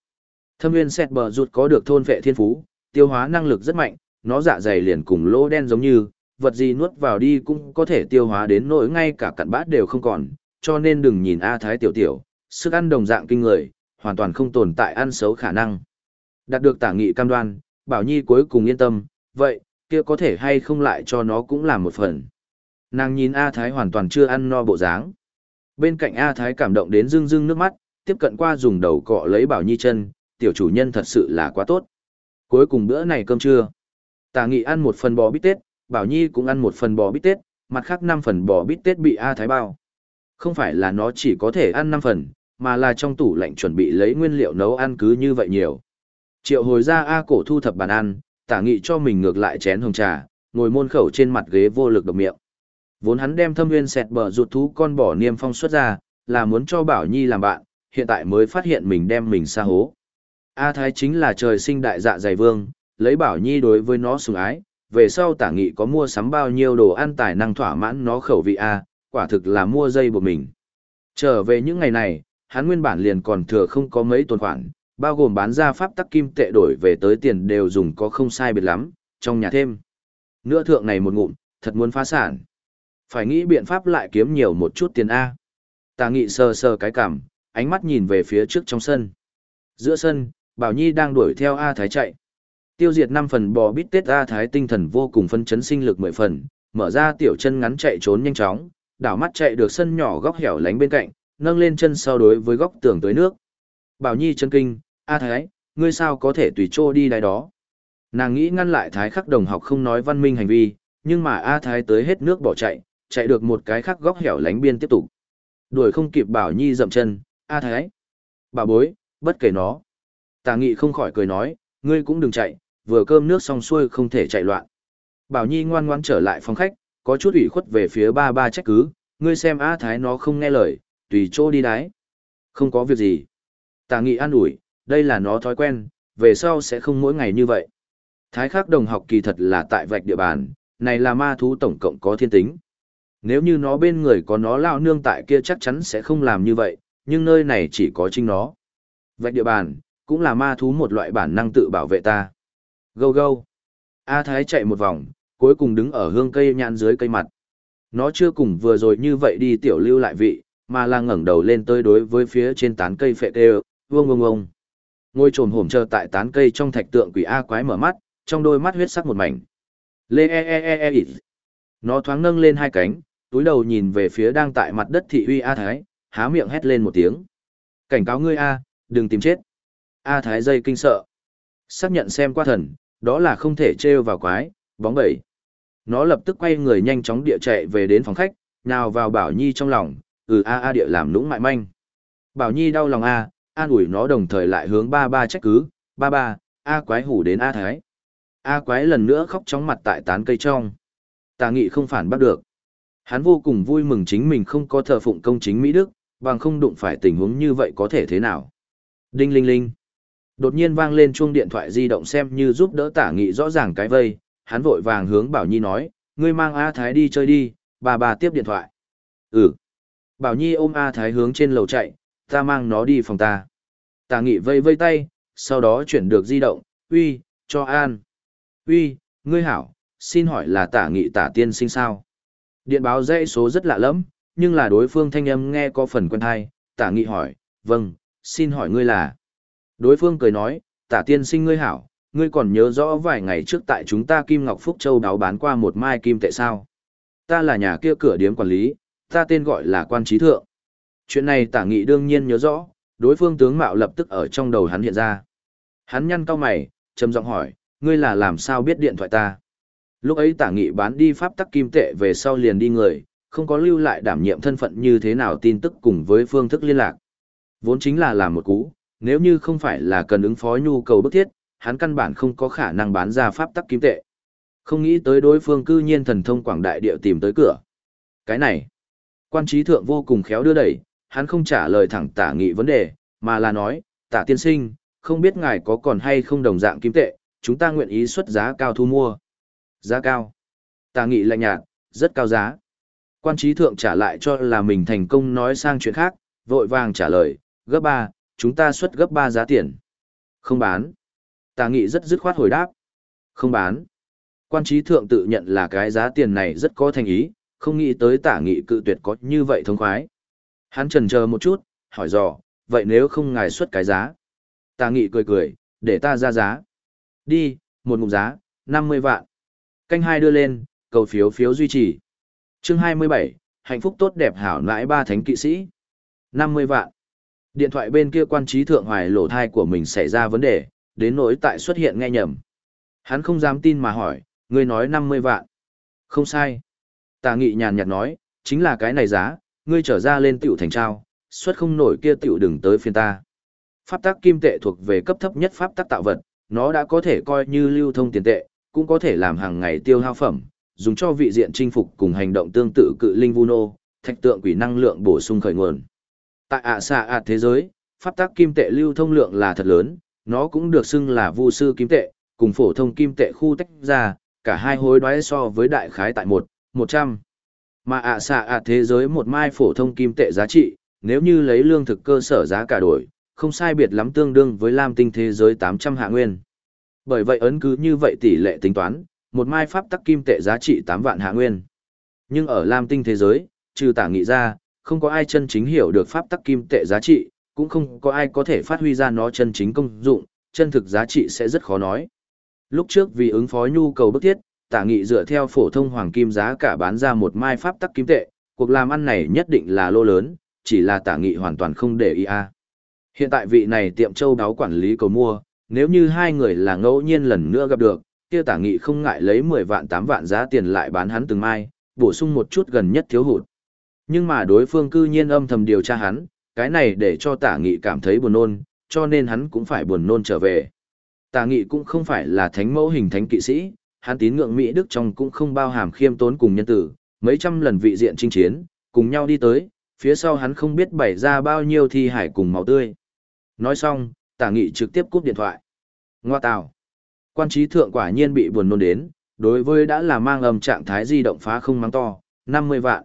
Thâm viên xét bờ rụt có được thôn vệ thiên phú, tiêu hóa năng lực rất mạnh, nó dạ dày liền cùng lỗ đen giống như, vật gì nuốt vào đi cũng có thể tiêu hóa đến nỗi ngay cả cặn bát đều không còn, cho nên đừng nhìn A Thái tiểu tiểu, sức ăn đồng dạng kinh người, hoàn toàn không tồn tại ăn xấu khả năng. Đạt được tả nghị cam đoan, Bảo Nhi cuối cùng yên tâm, vậy, kia có thể hay không lại cho nó cũng làm một phần. Nàng nhìn A Thái hoàn toàn chưa ăn no bộ dáng. Bên cạnh A Thái cảm động đến rưng rưng nước mắt, tiếp cận qua dùng đầu cọ lấy Bảo Nhi chân, tiểu chủ nhân thật sự là quá tốt. Cuối cùng bữa này cơm trưa. Tả nghị ăn một phần bò bít tết, Bảo Nhi cũng ăn một phần bò bít tết, mặt khác năm phần bò bít tết bị A Thái bao. Không phải là nó chỉ có thể ăn năm phần, mà là trong tủ lạnh chuẩn bị lấy nguyên liệu nấu ăn cứ như vậy nhiều. Triệu hồi ra A cổ thu thập bàn ăn, tả nghị cho mình ngược lại chén hồng trà, ngồi môn khẩu trên mặt ghế vô lực độc miệng. Vốn hắn đem thâm nguyên sẹt bờ rụt thú con bỏ niêm phong xuất ra, là muốn cho Bảo Nhi làm bạn, hiện tại mới phát hiện mình đem mình xa hố. A Thái chính là trời sinh đại dạ dày vương, lấy Bảo Nhi đối với nó sủng ái, về sau tả nghị có mua sắm bao nhiêu đồ ăn tài năng thỏa mãn nó khẩu vị A, quả thực là mua dây buộc mình. Trở về những ngày này, hắn nguyên bản liền còn thừa không có mấy tồn khoản, bao gồm bán ra pháp tắc kim tệ đổi về tới tiền đều dùng có không sai biệt lắm, trong nhà thêm. Nữa thượng này một ngụm, thật muốn phá sản. Phải nghĩ biện pháp lại kiếm nhiều một chút tiền A. Tà nghị sờ sờ cái cảm, ánh mắt nhìn về phía trước trong sân. Giữa sân, Bảo Nhi đang đuổi theo A Thái chạy. Tiêu diệt năm phần bò bít tết A Thái tinh thần vô cùng phân chấn sinh lực mười phần, mở ra tiểu chân ngắn chạy trốn nhanh chóng, đảo mắt chạy được sân nhỏ góc hẻo lánh bên cạnh, nâng lên chân sau đối với góc tường tới nước. Bảo Nhi chân kinh, A Thái, ngươi sao có thể tùy trô đi đáy đó. Nàng nghĩ ngăn lại Thái khắc đồng học không nói văn minh hành vi, nhưng mà A Thái tới hết nước bỏ chạy, chạy được một cái khắc góc hẻo lánh biên tiếp tục. Đuổi không kịp Bảo Nhi dậm chân, A Thái. Bà bối, bất kể nó. Tà nghị không khỏi cười nói, ngươi cũng đừng chạy, vừa cơm nước xong xuôi không thể chạy loạn. Bảo Nhi ngoan ngoan trở lại phòng khách, có chút ủy khuất về phía ba ba trách cứ, ngươi xem A Thái nó không nghe lời, tùy chỗ đi đái. Không có việc gì. Tà nghị an ủi, đây là nó thói quen, về sau sẽ không mỗi ngày như vậy. Thái khắc đồng học kỳ thật là tại vạch địa bàn, này là ma thú tổng cộng có thiên tính. Nếu như nó bên người có nó lao nương tại kia chắc chắn sẽ không làm như vậy, nhưng nơi này chỉ có chính nó. Vạch địa bàn, cũng là ma thú một loại bản năng tự bảo vệ ta. Gâu gâu. A Thái chạy một vòng, cuối cùng đứng ở hương cây nhãn dưới cây mặt. Nó chưa cùng vừa rồi như vậy đi tiểu lưu lại vị, mà là ngẩng đầu lên tới đối với phía trên tán cây phệ tê vương vương vương. Ngôi trồn hổm chờ tại tán cây trong thạch tượng quỷ A quái mở mắt, trong đôi mắt huyết sắc một mảnh. Lê e e e e, e. Nó thoáng nâng lên hai cánh, túi đầu nhìn về phía đang tại mặt đất thị uy A Thái, há miệng hét lên một tiếng. Cảnh cáo ngươi A, đừng tìm chết. A Thái dây kinh sợ. Xác nhận xem qua thần, đó là không thể trêu vào quái, bóng bẩy. Nó lập tức quay người nhanh chóng địa chạy về đến phòng khách, nào vào Bảo Nhi trong lòng, ừ A A địa làm nũng mại manh. Bảo Nhi đau lòng A, an ủi nó đồng thời lại hướng ba ba trách cứ, ba ba, A quái hủ đến A Thái, A quái lần nữa khóc chóng mặt tại tán cây trong. Tà nghị không phản bắt được. Hắn vô cùng vui mừng chính mình không có thờ phụng công chính Mỹ Đức, bằng không đụng phải tình huống như vậy có thể thế nào. Đinh linh linh. Đột nhiên vang lên chuông điện thoại di động xem như giúp đỡ tả nghị rõ ràng cái vây, hắn vội vàng hướng Bảo Nhi nói, ngươi mang A Thái đi chơi đi, bà bà tiếp điện thoại. Ừ. Bảo Nhi ôm A Thái hướng trên lầu chạy, ta mang nó đi phòng ta. Tả nghị vây vây tay, sau đó chuyển được di động, uy, cho An. Uy, ngươi hảo, xin hỏi là tả nghị tả tiên sinh sao? Điện báo dãy số rất lạ lẫm, nhưng là đối phương thanh âm nghe có phần quen thai, tả nghị hỏi, vâng, xin hỏi ngươi là. Đối phương cười nói, tả tiên sinh ngươi hảo, ngươi còn nhớ rõ vài ngày trước tại chúng ta Kim Ngọc Phúc Châu đáo bán qua một mai kim tệ sao? Ta là nhà kia cửa điếm quản lý, ta tên gọi là quan trí thượng. Chuyện này tả nghị đương nhiên nhớ rõ, đối phương tướng mạo lập tức ở trong đầu hắn hiện ra. Hắn nhăn cao mày, trầm giọng hỏi, ngươi là làm sao biết điện thoại ta? Lúc ấy tả nghị bán đi pháp tắc kim tệ về sau liền đi người, không có lưu lại đảm nhiệm thân phận như thế nào tin tức cùng với phương thức liên lạc. Vốn chính là làm một cú, nếu như không phải là cần ứng phó nhu cầu bức thiết, hắn căn bản không có khả năng bán ra pháp tắc kim tệ. Không nghĩ tới đối phương cư nhiên thần thông quảng đại địa tìm tới cửa. Cái này, quan trí thượng vô cùng khéo đưa đẩy, hắn không trả lời thẳng tả nghị vấn đề, mà là nói, tả tiên sinh, không biết ngài có còn hay không đồng dạng kim tệ, chúng ta nguyện ý xuất giá cao thu mua. Giá cao. Tả nghị lạnh nhạt, rất cao giá. Quan trí thượng trả lại cho là mình thành công nói sang chuyện khác, vội vàng trả lời, gấp ba, chúng ta xuất gấp ba giá tiền. Không bán. Tà nghị rất dứt khoát hồi đáp. Không bán. Quan trí thượng tự nhận là cái giá tiền này rất có thành ý, không nghĩ tới tả nghị cự tuyệt có như vậy thông khoái. Hắn trần chờ một chút, hỏi dò, vậy nếu không ngài xuất cái giá? Tà nghị cười cười, để ta ra giá. Đi, một ngụm giá, 50 vạn. Canh hai đưa lên, cầu phiếu phiếu duy trì. Chương 27, hạnh phúc tốt đẹp hảo nãi ba thánh kỵ sĩ. 50 vạn. Điện thoại bên kia quan trí thượng hoài lỗ thai của mình xảy ra vấn đề, đến nỗi tại xuất hiện nghe nhầm. Hắn không dám tin mà hỏi, ngươi nói 50 vạn. Không sai. Tà nghị nhàn nhạt nói, chính là cái này giá, ngươi trở ra lên tiểu thành trao, xuất không nổi kia tiểu đừng tới phiên ta. Pháp tắc kim tệ thuộc về cấp thấp nhất pháp tắc tạo vật, nó đã có thể coi như lưu thông tiền tệ, cũng có thể làm hàng ngày tiêu hao phẩm, dùng cho vị diện chinh phục cùng hành động tương tự cự linh vu nô, thạch tượng quỷ năng lượng bổ sung khởi nguồn. Tại ạ xạ ạ thế giới, pháp tắc kim tệ lưu thông lượng là thật lớn, nó cũng được xưng là vu sư kim tệ, cùng phổ thông kim tệ khu tách ra, cả hai hối đoái so với đại khái tại một, một trăm. Mà ạ xạ ạ thế giới một mai phổ thông kim tệ giá trị, nếu như lấy lương thực cơ sở giá cả đổi, không sai biệt lắm tương đương với lam tinh thế giới 800 hạ nguyên. Bởi vậy ấn cứ như vậy tỷ lệ tính toán, một mai pháp tắc kim tệ giá trị 8 vạn hạ nguyên. Nhưng ở lam tinh thế giới, trừ tả nghị ra, không có ai chân chính hiểu được pháp tắc kim tệ giá trị, cũng không có ai có thể phát huy ra nó chân chính công dụng, chân thực giá trị sẽ rất khó nói. Lúc trước vì ứng phó nhu cầu bức thiết, tả nghị dựa theo phổ thông hoàng kim giá cả bán ra một mai pháp tắc kim tệ, cuộc làm ăn này nhất định là lô lớn, chỉ là tả nghị hoàn toàn không để ý a. Hiện tại vị này tiệm châu đáo quản lý cầu mua, nếu như hai người là ngẫu nhiên lần nữa gặp được, kia tả nghị không ngại lấy 10 vạn 8 vạn giá tiền lại bán hắn từng mai, bổ sung một chút gần nhất thiếu hụt. Nhưng mà đối phương cư nhiên âm thầm điều tra hắn, cái này để cho tả nghị cảm thấy buồn nôn, cho nên hắn cũng phải buồn nôn trở về. Tả nghị cũng không phải là thánh mẫu hình thánh kỵ sĩ, hắn tín ngưỡng Mỹ Đức trong cũng không bao hàm khiêm tốn cùng nhân tử, mấy trăm lần vị diện chinh chiến, cùng nhau đi tới, phía sau hắn không biết bày ra bao nhiêu thi hải cùng máu tươi. Nói xong, tả nghị trực tiếp cúp điện thoại. Ngoa tào. Quan trí thượng quả nhiên bị buồn nôn đến, đối với đã là mang âm trạng thái di động phá không mắng to, 50 vạn.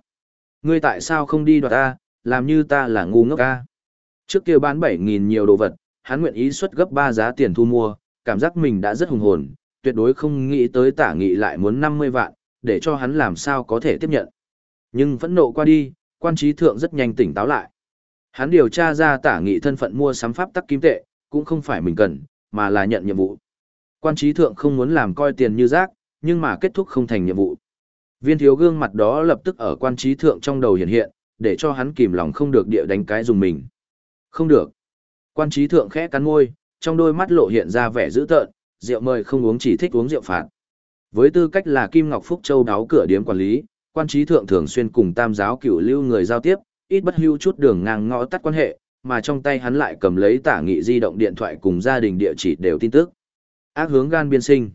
Ngươi tại sao không đi đoạt ta, làm như ta là ngu ngốc ca. Trước kia bán 7.000 nhiều đồ vật, hắn nguyện ý xuất gấp 3 giá tiền thu mua, cảm giác mình đã rất hùng hồn, tuyệt đối không nghĩ tới tả nghị lại muốn 50 vạn, để cho hắn làm sao có thể tiếp nhận. Nhưng phẫn nộ qua đi, quan trí thượng rất nhanh tỉnh táo lại. Hắn điều tra ra tả nghị thân phận mua sắm pháp tắc kim tệ, cũng không phải mình cần, mà là nhận nhiệm vụ. Quan trí thượng không muốn làm coi tiền như rác, nhưng mà kết thúc không thành nhiệm vụ. Viên thiếu gương mặt đó lập tức ở quan trí thượng trong đầu hiện hiện, để cho hắn kìm lòng không được địa đánh cái dùng mình. Không được. Quan trí thượng khẽ cắn môi, trong đôi mắt lộ hiện ra vẻ dữ tợn, rượu mời không uống chỉ thích uống rượu phạt. Với tư cách là Kim Ngọc Phúc Châu đáo cửa điếm quản lý, quan trí thượng thường xuyên cùng tam giáo cửu lưu người giao tiếp, ít bất hưu chút đường ngang ngõ tắt quan hệ, mà trong tay hắn lại cầm lấy tả nghị di động điện thoại cùng gia đình địa chỉ đều tin tức. Ác hướng gan biên sinh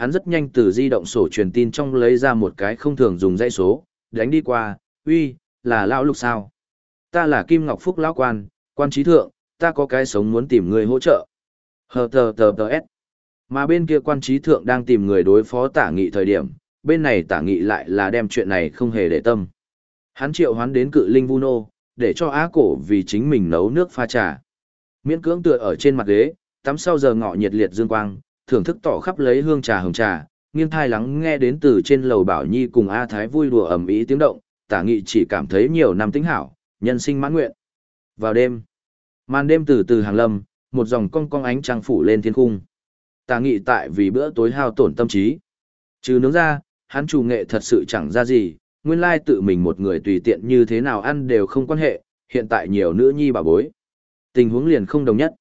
hắn rất nhanh từ di động sổ truyền tin trong lấy ra một cái không thường dùng dãy số, đánh đi qua, uy, là lão lục sao? Ta là Kim Ngọc Phúc lão quan, quan trí thượng, ta có cái sống muốn tìm người hỗ trợ. Hờ tờ tờ tờ S. Mà bên kia quan trí thượng đang tìm người đối phó tả nghị thời điểm, bên này tả nghị lại là đem chuyện này không hề để tâm. Hắn triệu hoán đến cự linh Vuno, để cho á cổ vì chính mình nấu nước pha trà. Miễn cưỡng tựa ở trên mặt ghế, tắm sau giờ ngọ nhiệt liệt dương quang, thưởng thức tỏ khắp lấy hương trà hồng trà, nghiêng thai lắng nghe đến từ trên lầu Bảo Nhi cùng A Thái vui đùa ầm ĩ tiếng động, tả nghị chỉ cảm thấy nhiều năm tính hảo, nhân sinh mãn nguyện. Vào đêm, màn đêm từ từ hàng lâm, một dòng cong cong ánh trăng phủ lên thiên cung. Tả nghị tại vì bữa tối hao tổn tâm trí. Trừ nướng ra, hắn chủ nghệ thật sự chẳng ra gì, nguyên lai tự mình một người tùy tiện như thế nào ăn đều không quan hệ, hiện tại nhiều nữ nhi bà bối. Tình huống liền không đồng nhất.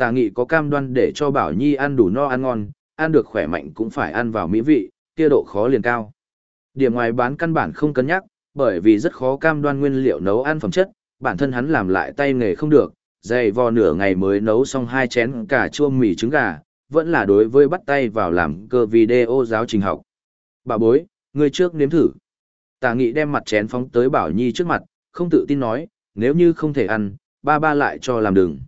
Tà nghị có cam đoan để cho Bảo Nhi ăn đủ no ăn ngon, ăn được khỏe mạnh cũng phải ăn vào mỹ vị, kia độ khó liền cao. Điểm ngoài bán căn bản không cân nhắc, bởi vì rất khó cam đoan nguyên liệu nấu ăn phẩm chất, bản thân hắn làm lại tay nghề không được, dày vò nửa ngày mới nấu xong hai chén cà chua mì trứng gà, vẫn là đối với bắt tay vào làm cơ video giáo trình học. Bà bối, người trước nếm thử. Tà nghị đem mặt chén phóng tới Bảo Nhi trước mặt, không tự tin nói, nếu như không thể ăn, ba ba lại cho làm đừng.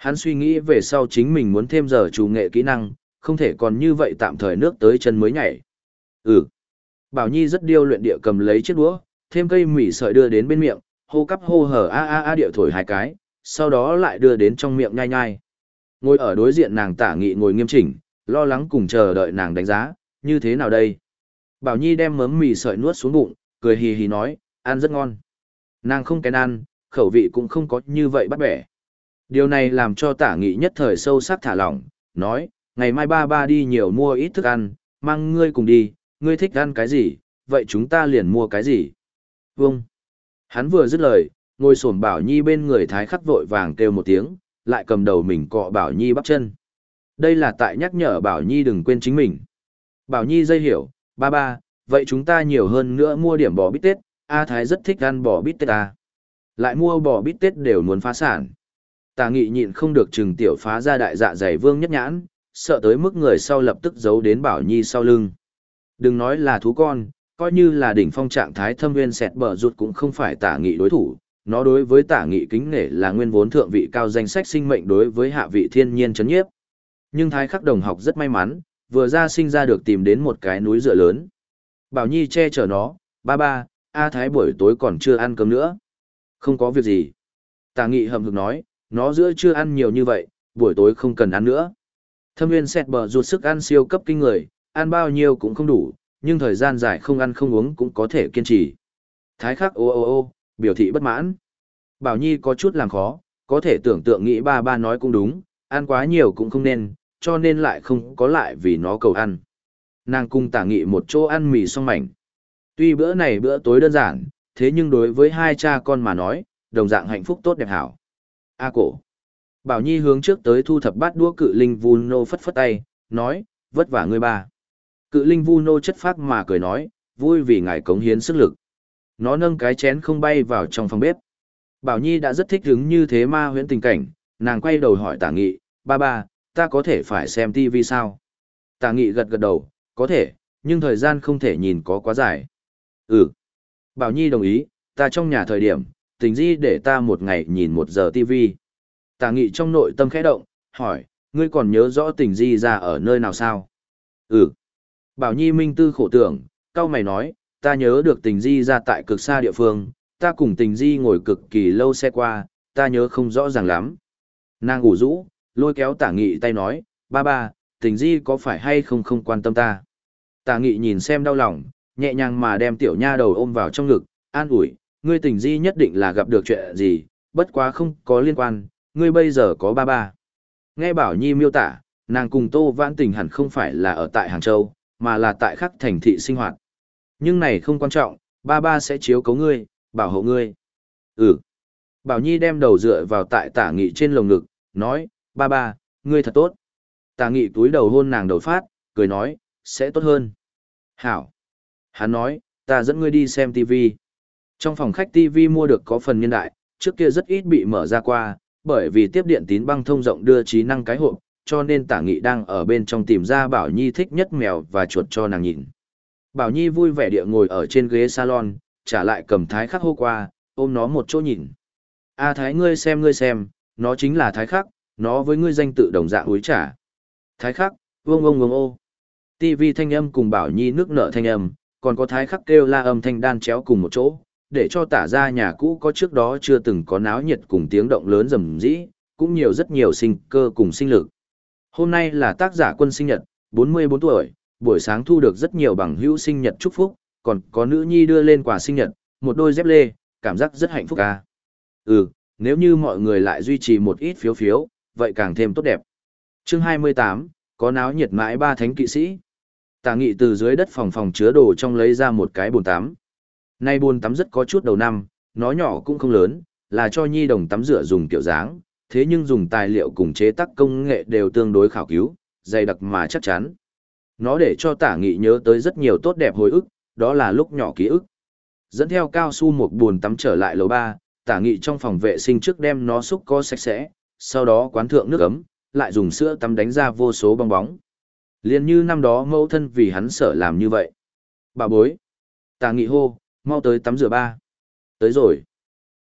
Hắn suy nghĩ về sau chính mình muốn thêm giờ chủ nghệ kỹ năng, không thể còn như vậy tạm thời nước tới chân mới nhảy. Ừ. Bảo Nhi rất điêu luyện địa cầm lấy chiếc đũa, thêm cây mì sợi đưa đến bên miệng, hô cắp hô hở a a a địa thổi hai cái, sau đó lại đưa đến trong miệng nhai nhai. Ngồi ở đối diện nàng tả nghị ngồi nghiêm chỉnh, lo lắng cùng chờ đợi nàng đánh giá, như thế nào đây? Bảo Nhi đem mớm mì sợi nuốt xuống bụng, cười hì hì nói, ăn rất ngon. Nàng không kén ăn, khẩu vị cũng không có như vậy bắt bẻ. Điều này làm cho tả nghị nhất thời sâu sắc thả lỏng, nói, ngày mai ba ba đi nhiều mua ít thức ăn, mang ngươi cùng đi, ngươi thích ăn cái gì, vậy chúng ta liền mua cái gì. Vâng. Hắn vừa dứt lời, ngồi sổm Bảo Nhi bên người thái khắc vội vàng kêu một tiếng, lại cầm đầu mình cọ Bảo Nhi bắp chân. Đây là tại nhắc nhở Bảo Nhi đừng quên chính mình. Bảo Nhi dây hiểu, ba ba, vậy chúng ta nhiều hơn nữa mua điểm bò bít tết, A Thái rất thích ăn bò bít tết à. Lại mua bò bít tết đều muốn phá sản. Tà nghị nhịn không được chừng tiểu phá ra đại dạ dày vương nhất nhãn, sợ tới mức người sau lập tức giấu đến Bảo Nhi sau lưng. Đừng nói là thú con, coi như là đỉnh phong trạng thái thâm viên sẹt bờ rụt cũng không phải tả nghị đối thủ. Nó đối với tả nghị kính nể là nguyên vốn thượng vị cao danh sách sinh mệnh đối với hạ vị thiên nhiên chấn nhiếp. Nhưng thái khắc đồng học rất may mắn, vừa ra sinh ra được tìm đến một cái núi dựa lớn. Bảo Nhi che chở nó, ba ba, A Thái buổi tối còn chưa ăn cơm nữa. Không có việc gì. Tà nghị hầm hực nói, nó giữa chưa ăn nhiều như vậy, buổi tối không cần ăn nữa. Thâm nguyên xét bờ ruột sức ăn siêu cấp kinh người, ăn bao nhiêu cũng không đủ, nhưng thời gian dài không ăn không uống cũng có thể kiên trì. Thái khắc ô ô ô, biểu thị bất mãn. Bảo Nhi có chút làm khó, có thể tưởng tượng nghĩ ba ba nói cũng đúng, ăn quá nhiều cũng không nên, cho nên lại không có lại vì nó cầu ăn. Nàng cung tả nghị một chỗ ăn mì xong mảnh. Tuy bữa này bữa tối đơn giản, thế nhưng đối với hai cha con mà nói, đồng dạng hạnh phúc tốt đẹp hảo. A cổ. Bảo Nhi hướng trước tới thu thập bát đũa cự linh vu nô phất phất tay, nói, vất vả ngươi ba. Cự linh vu nô chất phác mà cười nói, vui vì ngài cống hiến sức lực. Nó nâng cái chén không bay vào trong phòng bếp. Bảo Nhi đã rất thích hứng như thế ma huyễn tình cảnh, nàng quay đầu hỏi tả nghị, ba ba, ta có thể phải xem TV sao? Tả nghị gật gật đầu, có thể, nhưng thời gian không thể nhìn có quá dài. Ừ. Bảo Nhi đồng ý, ta trong nhà thời điểm, tình di để ta một ngày nhìn một giờ TV. Tả nghị trong nội tâm khẽ động, hỏi, ngươi còn nhớ rõ tình di ra ở nơi nào sao? Ừ. Bảo Nhi minh tư khổ tưởng, cao mày nói, ta nhớ được tình di ra tại cực xa địa phương, ta cùng tình di ngồi cực kỳ lâu xe qua, ta nhớ không rõ ràng lắm. Nàng ngủ rũ, lôi kéo tả nghị tay nói, ba ba, tình di có phải hay không không quan tâm ta. Tả nghị nhìn xem đau lòng, nhẹ nhàng mà đem tiểu nha đầu ôm vào trong ngực, an ủi, ngươi tình di nhất định là gặp được chuyện gì, bất quá không có liên quan, ngươi bây giờ có ba ba. Nghe Bảo Nhi miêu tả, nàng cùng Tô Vãn Tình hẳn không phải là ở tại Hàng Châu, mà là tại khắc thành thị sinh hoạt. Nhưng này không quan trọng, ba ba sẽ chiếu cấu ngươi, bảo hộ ngươi. Ừ. Bảo Nhi đem đầu dựa vào tại tả nghị trên lồng ngực, nói, ba ba, ngươi thật tốt. Tả nghị túi đầu hôn nàng đầu phát, cười nói, sẽ tốt hơn. Hảo. Hắn nói, ta dẫn ngươi đi xem tivi. Trong phòng khách TV mua được có phần nhân đại, trước kia rất ít bị mở ra qua, bởi vì tiếp điện tín băng thông rộng đưa trí năng cái hộp, cho nên tả nghị đang ở bên trong tìm ra Bảo Nhi thích nhất mèo và chuột cho nàng nhìn. Bảo Nhi vui vẻ địa ngồi ở trên ghế salon, trả lại cầm thái khắc hô qua, ôm nó một chỗ nhìn. A thái ngươi xem ngươi xem, nó chính là thái khắc, nó với ngươi danh tự đồng dạng úi trả. Thái khắc, vương ông vương ô. TV thanh âm cùng Bảo Nhi nước nở thanh âm, còn có thái khắc kêu la âm thanh đan chéo cùng một chỗ, để cho tả ra nhà cũ có trước đó chưa từng có náo nhiệt cùng tiếng động lớn rầm rĩ, cũng nhiều rất nhiều sinh cơ cùng sinh lực. Hôm nay là tác giả quân sinh nhật, 44 tuổi, buổi sáng thu được rất nhiều bằng hữu sinh nhật chúc phúc, còn có nữ nhi đưa lên quà sinh nhật, một đôi dép lê, cảm giác rất hạnh phúc ca. Ừ, nếu như mọi người lại duy trì một ít phiếu phiếu, vậy càng thêm tốt đẹp. Chương 28, có náo nhiệt mãi ba thánh kỵ sĩ. Tả nghị từ dưới đất phòng phòng chứa đồ trong lấy ra một cái bồn tắm. Nay buồn tắm rất có chút đầu năm, nó nhỏ cũng không lớn, là cho nhi đồng tắm rửa dùng kiểu dáng, thế nhưng dùng tài liệu cùng chế tác công nghệ đều tương đối khảo cứu, dày đặc mà chắc chắn. Nó để cho tả nghị nhớ tới rất nhiều tốt đẹp hồi ức, đó là lúc nhỏ ký ức. Dẫn theo cao su một buồn tắm trở lại lầu ba, tả nghị trong phòng vệ sinh trước đem nó xúc co sạch sẽ, sau đó quán thượng nước ấm, lại dùng sữa tắm đánh ra vô số bong bóng. Liên như năm đó mẫu thân vì hắn sợ làm như vậy. Bà bối. Tà nghị hô, mau tới tắm rửa ba. Tới rồi.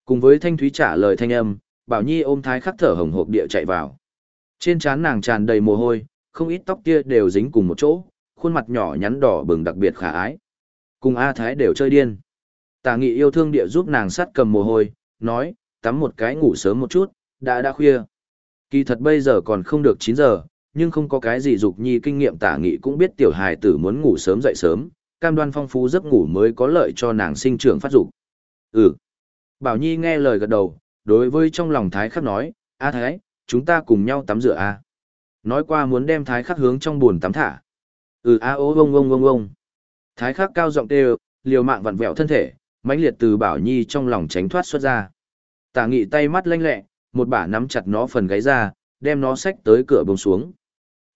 Cùng với thanh thúy trả lời thanh âm, Bảo Nhi ôm thái khắc thở hồng hộc địa chạy vào. Trên trán nàng tràn đầy mồ hôi, không ít tóc kia đều dính cùng một chỗ, khuôn mặt nhỏ nhắn đỏ bừng đặc biệt khả ái. Cùng A Thái đều chơi điên. Tả nghị yêu thương địa giúp nàng sát cầm mồ hôi, nói, tắm một cái ngủ sớm một chút, đã đã khuya. Kỳ thật bây giờ còn không được 9 giờ, nhưng không có cái gì dục nhi kinh nghiệm tả nghị cũng biết tiểu hài tử muốn ngủ sớm dậy sớm, cam đoan phong phú giấc ngủ mới có lợi cho nàng sinh trưởng phát dục. Ừ. Bảo Nhi nghe lời gật đầu, đối với trong lòng Thái Khắc nói, A Thái, chúng ta cùng nhau tắm rửa A. Nói qua muốn đem Thái Khắc hướng trong buồn tắm thả. Ừ a ô ông ông ông ông." Thái Khắc cao giọng kêu, liều mạng vặn vẹo thân thể, mãnh liệt từ Bảo Nhi trong lòng tránh thoát xuất ra. Tả nghị tay mắt lanh lẹ, một bả nắm chặt nó phần gáy ra, đem nó xách tới cửa bông xuống.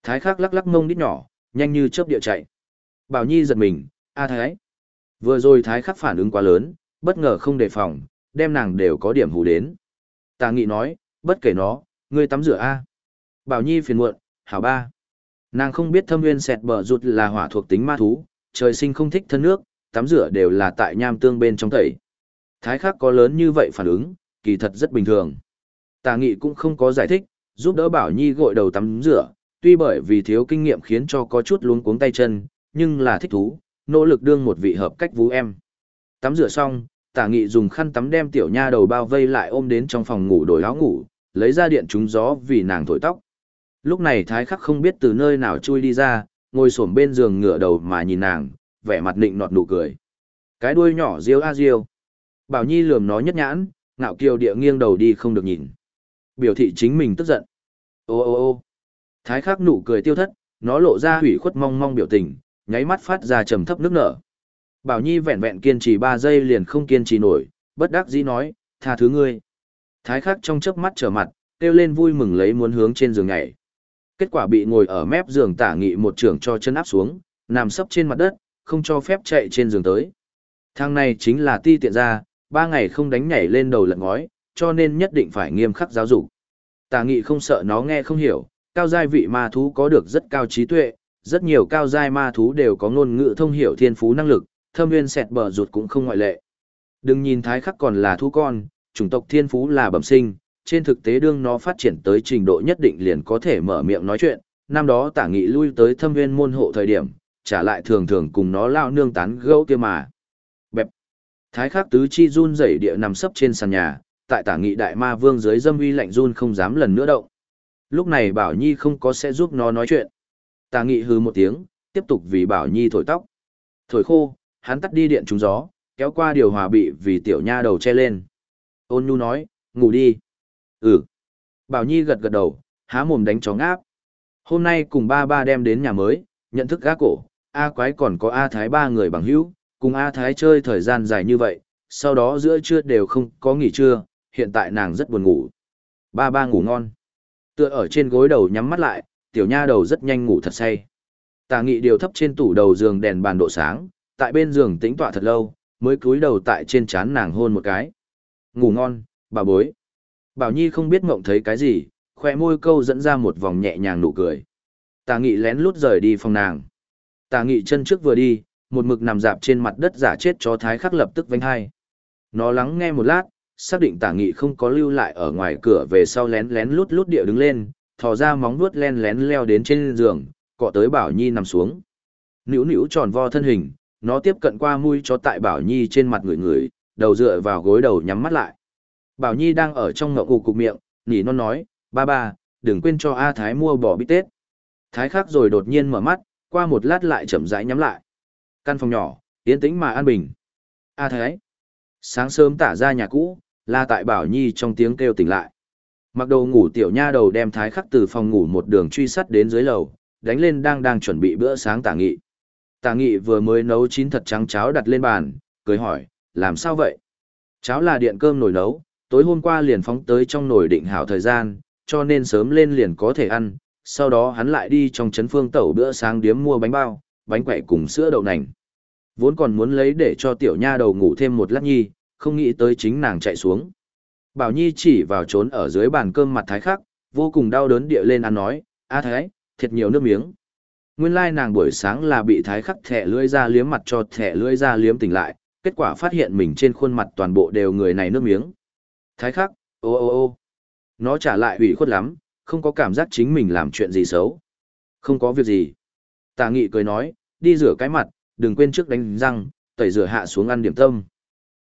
Thái Khắc lắc lắc mông đít nhỏ, nhanh như chớp địa chạy. Bảo Nhi giật mình, A Thái. Vừa rồi Thái Khắc phản ứng quá lớn, bất ngờ không đề phòng, đem nàng đều có điểm hù đến. Tà nghị nói, bất kể nó, ngươi tắm rửa A. Bảo Nhi phiền muộn, hảo ba. Nàng không biết thâm nguyên sẹt bờ rụt là hỏa thuộc tính ma thú, trời sinh không thích thân nước, tắm rửa đều là tại nham tương bên trong tẩy. Thái khắc có lớn như vậy phản ứng, kỳ thật rất bình thường. Tà nghị cũng không có giải thích, giúp đỡ Bảo Nhi gội đầu tắm rửa, tuy bởi vì thiếu kinh nghiệm khiến cho có chút luống cuống tay chân, nhưng là thích thú, nỗ lực đương một vị hợp cách vú em. Tắm rửa xong, tả nghị dùng khăn tắm đem tiểu nha đầu bao vây lại ôm đến trong phòng ngủ đổi áo ngủ, lấy ra điện trúng gió vì nàng thổi tóc. Lúc này thái khắc không biết từ nơi nào chui đi ra, ngồi xổm bên giường ngửa đầu mà nhìn nàng, vẻ mặt nịnh nọt nụ cười. Cái đuôi nhỏ riêu a riêu. Bảo Nhi lườm nó nhất nhãn, ngạo kiều địa nghiêng đầu đi không được nhìn. Biểu thị chính mình tức giận. Ô ô ô thái khắc nụ cười tiêu thất, nó lộ ra hủy khuất mong mong biểu tình, nháy mắt phát ra trầm thấp nước nở. Bảo Nhi vẹn vẹn kiên trì 3 giây liền không kiên trì nổi, bất đắc dĩ nói, tha thứ ngươi. Thái khắc trong chớp mắt trở mặt, kêu lên vui mừng lấy muốn hướng trên giường nhảy. Kết quả bị ngồi ở mép giường tả nghị một trưởng cho chân áp xuống, nằm sấp trên mặt đất, không cho phép chạy trên giường tới. Thang này chính là ti tiện ra, ba ngày không đánh nhảy lên đầu lận ngói, cho nên nhất định phải nghiêm khắc giáo dục. Tả nghị không sợ nó nghe không hiểu, cao giai vị ma thú có được rất cao trí tuệ, rất nhiều cao giai ma thú đều có ngôn ngữ thông hiểu thiên phú năng lực, thâm viên sẹt bờ rụt cũng không ngoại lệ. Đừng nhìn thái khắc còn là thú con, chủng tộc thiên phú là bẩm sinh, trên thực tế đương nó phát triển tới trình độ nhất định liền có thể mở miệng nói chuyện, năm đó tả nghị lui tới thâm viên môn hộ thời điểm, trả lại thường thường cùng nó lao nương tán gẫu kia mà. Bẹp. Thái khắc tứ chi run rẩy địa nằm sấp trên sàn nhà, tại tả nghị đại ma vương dưới dâm uy lạnh run không dám lần nữa động. Lúc này Bảo Nhi không có sẽ giúp nó nói chuyện tà nghị hư một tiếng, tiếp tục vì Bảo Nhi thổi tóc. Thổi khô, hắn tắt đi điện trúng gió, kéo qua điều hòa bị vì tiểu nha đầu che lên. Ôn nhu nói, ngủ đi. Ừ. Bảo Nhi gật gật đầu, há mồm đánh chó ngáp. Hôm nay cùng ba ba đem đến nhà mới, nhận thức gác cổ, A quái còn có A thái ba người bằng hữu, cùng A thái chơi thời gian dài như vậy, sau đó giữa trưa đều không có nghỉ trưa, hiện tại nàng rất buồn ngủ. Ba ba ngủ ngon. Tựa ở trên gối đầu nhắm mắt lại, tiểu nha đầu rất nhanh ngủ thật say. Tà nghị điều thấp trên tủ đầu giường đèn bàn độ sáng, tại bên giường tĩnh tọa thật lâu, mới cúi đầu tại trên trán nàng hôn một cái. Ngủ ngon, bà bối. Bảo Nhi không biết mộng thấy cái gì, khoe môi câu dẫn ra một vòng nhẹ nhàng nụ cười. Tà nghị lén lút rời đi phòng nàng. Tà nghị chân trước vừa đi, một mực nằm dạp trên mặt đất giả chết chó thái khắc lập tức vánh hai. Nó lắng nghe một lát, xác định tả nghị không có lưu lại ở ngoài cửa về sau lén lén lút lút địa đứng lên, thò ra móng vuốt len lén leo đến trên giường, cọ tới Bảo Nhi nằm xuống. Nữu nữu tròn vo thân hình, nó tiếp cận qua mũi cho tại Bảo Nhi trên mặt người người, đầu dựa vào gối đầu nhắm mắt lại. Bảo Nhi đang ở trong ngậu cục cục miệng, nỉ non nói, ba ba, đừng quên cho A Thái mua bò bít tết. Thái khắc rồi đột nhiên mở mắt, qua một lát lại chậm rãi nhắm lại. Căn phòng nhỏ, yên tĩnh mà an bình. A Thái. Sáng sớm tả ra nhà cũ, là tại Bảo Nhi trong tiếng kêu tỉnh lại. Mặc đồ ngủ tiểu nha đầu đem thái khắc từ phòng ngủ một đường truy sát đến dưới lầu, đánh lên đang đang chuẩn bị bữa sáng tả nghị. Tả nghị vừa mới nấu chín thật trắng cháo đặt lên bàn, cười hỏi, làm sao vậy? Cháo là điện cơm nồi nấu, tối hôm qua liền phóng tới trong nồi định hảo thời gian, cho nên sớm lên liền có thể ăn, sau đó hắn lại đi trong trấn phương tẩu bữa sáng điếm mua bánh bao, bánh quậy cùng sữa đậu nành. Vốn còn muốn lấy để cho tiểu nha đầu ngủ thêm một lát nhi, không nghĩ tới chính nàng chạy xuống. Bảo Nhi chỉ vào trốn ở dưới bàn cơm mặt thái khắc, vô cùng đau đớn địa lên ăn nói, a thái, thiệt nhiều nước miếng. Nguyên lai nàng buổi sáng là bị thái khắc thẻ lưỡi ra liếm mặt cho thẻ lưỡi ra liếm tỉnh lại, kết quả phát hiện mình trên khuôn mặt toàn bộ đều người này nước miếng. Thái khắc, ô ô ô nó trả lại ủy khuất lắm, không có cảm giác chính mình làm chuyện gì xấu. Không có việc gì. Tà nghị cười nói, đi rửa cái mặt, đừng quên trước đánh răng, tẩy rửa hạ xuống ăn điểm tâm.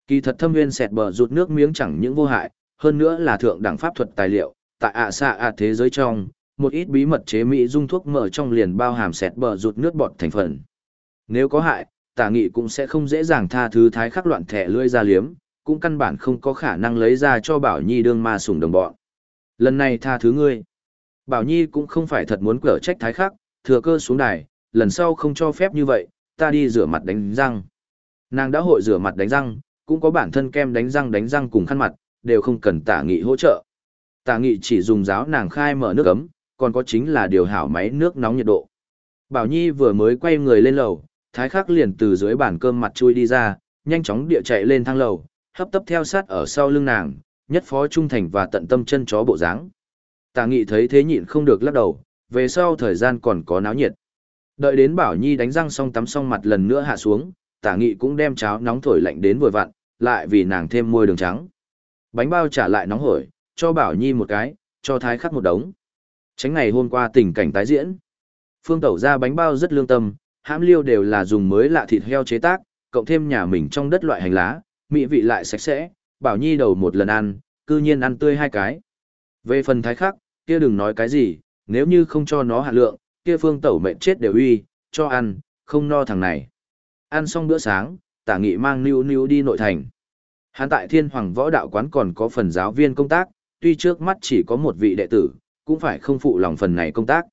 Kỳ thật thâm viên sẹt bờ rụt nước miếng chẳng những vô hại, hơn nữa là thượng đẳng pháp thuật tài liệu, tại ạ xạ ạ thế giới trong, một ít bí mật chế mỹ dung thuốc mở trong liền bao hàm sẹt bờ rụt nước bọt thành phần. Nếu có hại, tà nghị cũng sẽ không dễ dàng tha thứ thái khắc loạn thẻ lưỡi ra liếm, cũng căn bản không có khả năng lấy ra cho Bảo Nhi đương ma sủng đồng bọn. Lần này tha thứ ngươi. Bảo Nhi cũng không phải thật muốn cở trách thái khắc, thừa cơ xuống đài, lần sau không cho phép như vậy, ta đi rửa mặt đánh răng. Nàng đã hội rửa mặt đánh răng, cũng có bản thân kem đánh răng đánh răng cùng khăn mặt, đều không cần tả nghị hỗ trợ. Tả nghị chỉ dùng giáo nàng khai mở nước ấm, còn có chính là điều hảo máy nước nóng nhiệt độ. Bảo Nhi vừa mới quay người lên lầu, thái khắc liền từ dưới bàn cơm mặt chui đi ra, nhanh chóng địa chạy lên thang lầu, hấp tấp theo sát ở sau lưng nàng, nhất phó trung thành và tận tâm chân chó bộ dáng. Tả nghị thấy thế nhịn không được lắc đầu, về sau thời gian còn có náo nhiệt. Đợi đến Bảo Nhi đánh răng xong tắm xong mặt lần nữa hạ xuống, tả nghị cũng đem cháo nóng thổi lạnh đến vừa vặn, lại vì nàng thêm môi đường trắng. Bánh bao trả lại nóng hổi, cho Bảo Nhi một cái, cho Thái khắc một đống. Tránh ngày hôm qua tình cảnh tái diễn. Phương Tẩu ra bánh bao rất lương tâm, hãm liêu đều là dùng mới lạ thịt heo chế tác, cộng thêm nhà mình trong đất loại hành lá, mỹ vị lại sạch sẽ, Bảo Nhi đầu một lần ăn, cư nhiên ăn tươi hai cái. Về phần Thái khắc, kia đừng nói cái gì, nếu như không cho nó hạ lượng, kia Phương Tẩu mệnh chết đều uy, cho ăn, không no thằng này. Ăn xong bữa sáng, tả nghị mang Nưu Nưu đi nội thành. Hắn tại thiên hoàng võ đạo quán còn có phần giáo viên công tác, tuy trước mắt chỉ có một vị đệ tử, cũng phải không phụ lòng phần này công tác.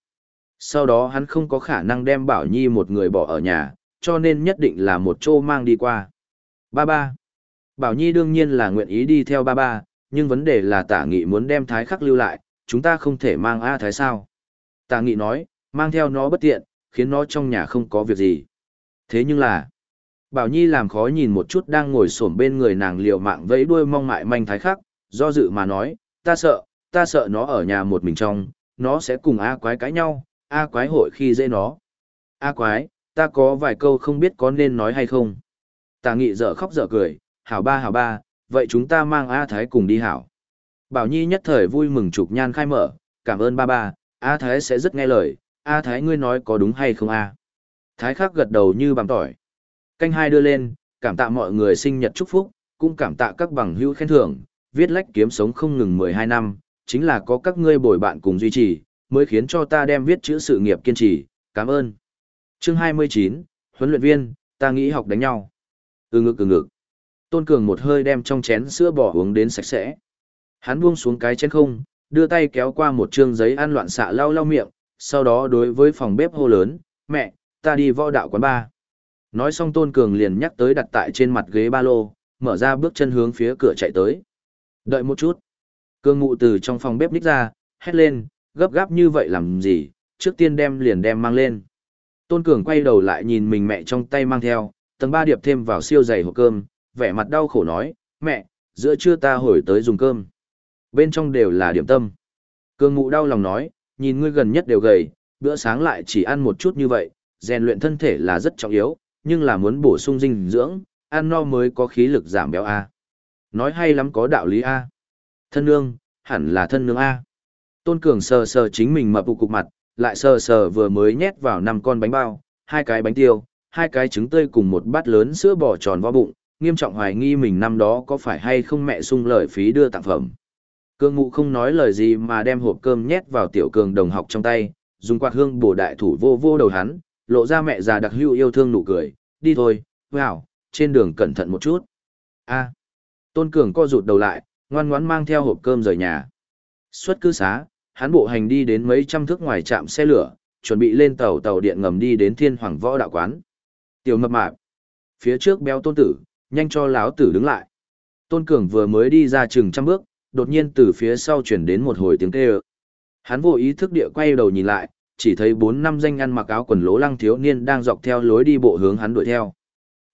Sau đó hắn không có khả năng đem Bảo Nhi một người bỏ ở nhà, cho nên nhất định là một chỗ mang đi qua. Ba ba. Bảo Nhi đương nhiên là nguyện ý đi theo ba ba, nhưng vấn đề là tả nghị muốn đem thái khắc lưu lại, chúng ta không thể mang A thái sao. Tả nghị nói, mang theo nó bất tiện, khiến nó trong nhà không có việc gì. Thế nhưng là, Bảo Nhi làm khó nhìn một chút đang ngồi xổm bên người nàng liều mạng vẫy đuôi mong mại manh thái khắc, do dự mà nói, ta sợ, ta sợ nó ở nhà một mình trong, nó sẽ cùng A quái cãi nhau, A quái hội khi dễ nó. A quái, ta có vài câu không biết có nên nói hay không. Tà nghị dở khóc dở cười, hảo ba hảo ba, vậy chúng ta mang A Thái cùng đi hảo. Bảo Nhi nhất thời vui mừng chụp nhan khai mở, cảm ơn ba ba, A Thái sẽ rất nghe lời, A Thái ngươi nói có đúng hay không A. Thái khắc gật đầu như bằng tỏi. Canh hai đưa lên, cảm tạ mọi người sinh nhật chúc phúc, cũng cảm tạ các bằng hữu khen thưởng, viết lách kiếm sống không ngừng 12 năm, chính là có các ngươi bồi bạn cùng duy trì, mới khiến cho ta đem viết chữ sự nghiệp kiên trì, cảm ơn. Chương 29, huấn luyện viên, ta nghĩ học đánh nhau. Ừ ngực ừ ngực. Tôn Cường một hơi đem trong chén sữa bỏ uống đến sạch sẽ. Hắn buông xuống cái chén không, đưa tay kéo qua một trương giấy ăn loạn xạ lau lau miệng, sau đó đối với phòng bếp hô lớn, mẹ, ta đi võ đạo quán ba. Nói xong Tôn Cường liền nhắc tới đặt tại trên mặt ghế ba lô, mở ra bước chân hướng phía cửa chạy tới. Đợi một chút. Cương ngụ từ trong phòng bếp ních ra, hét lên, gấp gáp như vậy làm gì, trước tiên đem liền đem mang lên. Tôn Cường quay đầu lại nhìn mình mẹ trong tay mang theo, tầng ba điệp thêm vào siêu dày hộp cơm, vẻ mặt đau khổ nói, mẹ, giữa trưa ta hồi tới dùng cơm. Bên trong đều là điểm tâm. Cương ngụ đau lòng nói, nhìn ngươi gần nhất đều gầy, bữa sáng lại chỉ ăn một chút như vậy, rèn luyện thân thể là rất trọng yếu, nhưng là muốn bổ sung dinh dưỡng, ăn no mới có khí lực giảm béo A. Nói hay lắm có đạo lý A. Thân nương, hẳn là thân nương A. Tôn Cường sờ sờ chính mình mập cục mặt, lại sờ sờ vừa mới nhét vào năm con bánh bao, hai cái bánh tiêu, hai cái trứng tươi cùng một bát lớn sữa bò tròn vo bụng, nghiêm trọng hoài nghi mình năm đó có phải hay không mẹ sung lời phí đưa tặng phẩm. Cương ngụ không nói lời gì mà đem hộp cơm nhét vào tiểu cường đồng học trong tay, dùng quạt hương bổ đại thủ vô vô đầu hắn, lộ ra mẹ già đặc hữu yêu thương nụ cười, đi thôi, vào, trên đường cẩn thận một chút. a Tôn Cường co rụt đầu lại, ngoan ngoãn mang theo hộp cơm rời nhà. Xuất cư xá, hắn bộ hành đi đến mấy trăm thước ngoài trạm xe lửa, chuẩn bị lên tàu tàu điện ngầm đi đến thiên hoàng võ đạo quán. Tiểu mập mạp. Phía trước béo tôn tử, nhanh cho láo tử đứng lại. Tôn Cường vừa mới đi ra chừng trăm bước, đột nhiên từ phía sau chuyển đến một hồi tiếng kêu. Hắn vô ý thức địa quay đầu nhìn lại, chỉ thấy bốn năm danh ăn mặc áo quần lố lăng thiếu niên đang dọc theo lối đi bộ hướng hắn đuổi theo.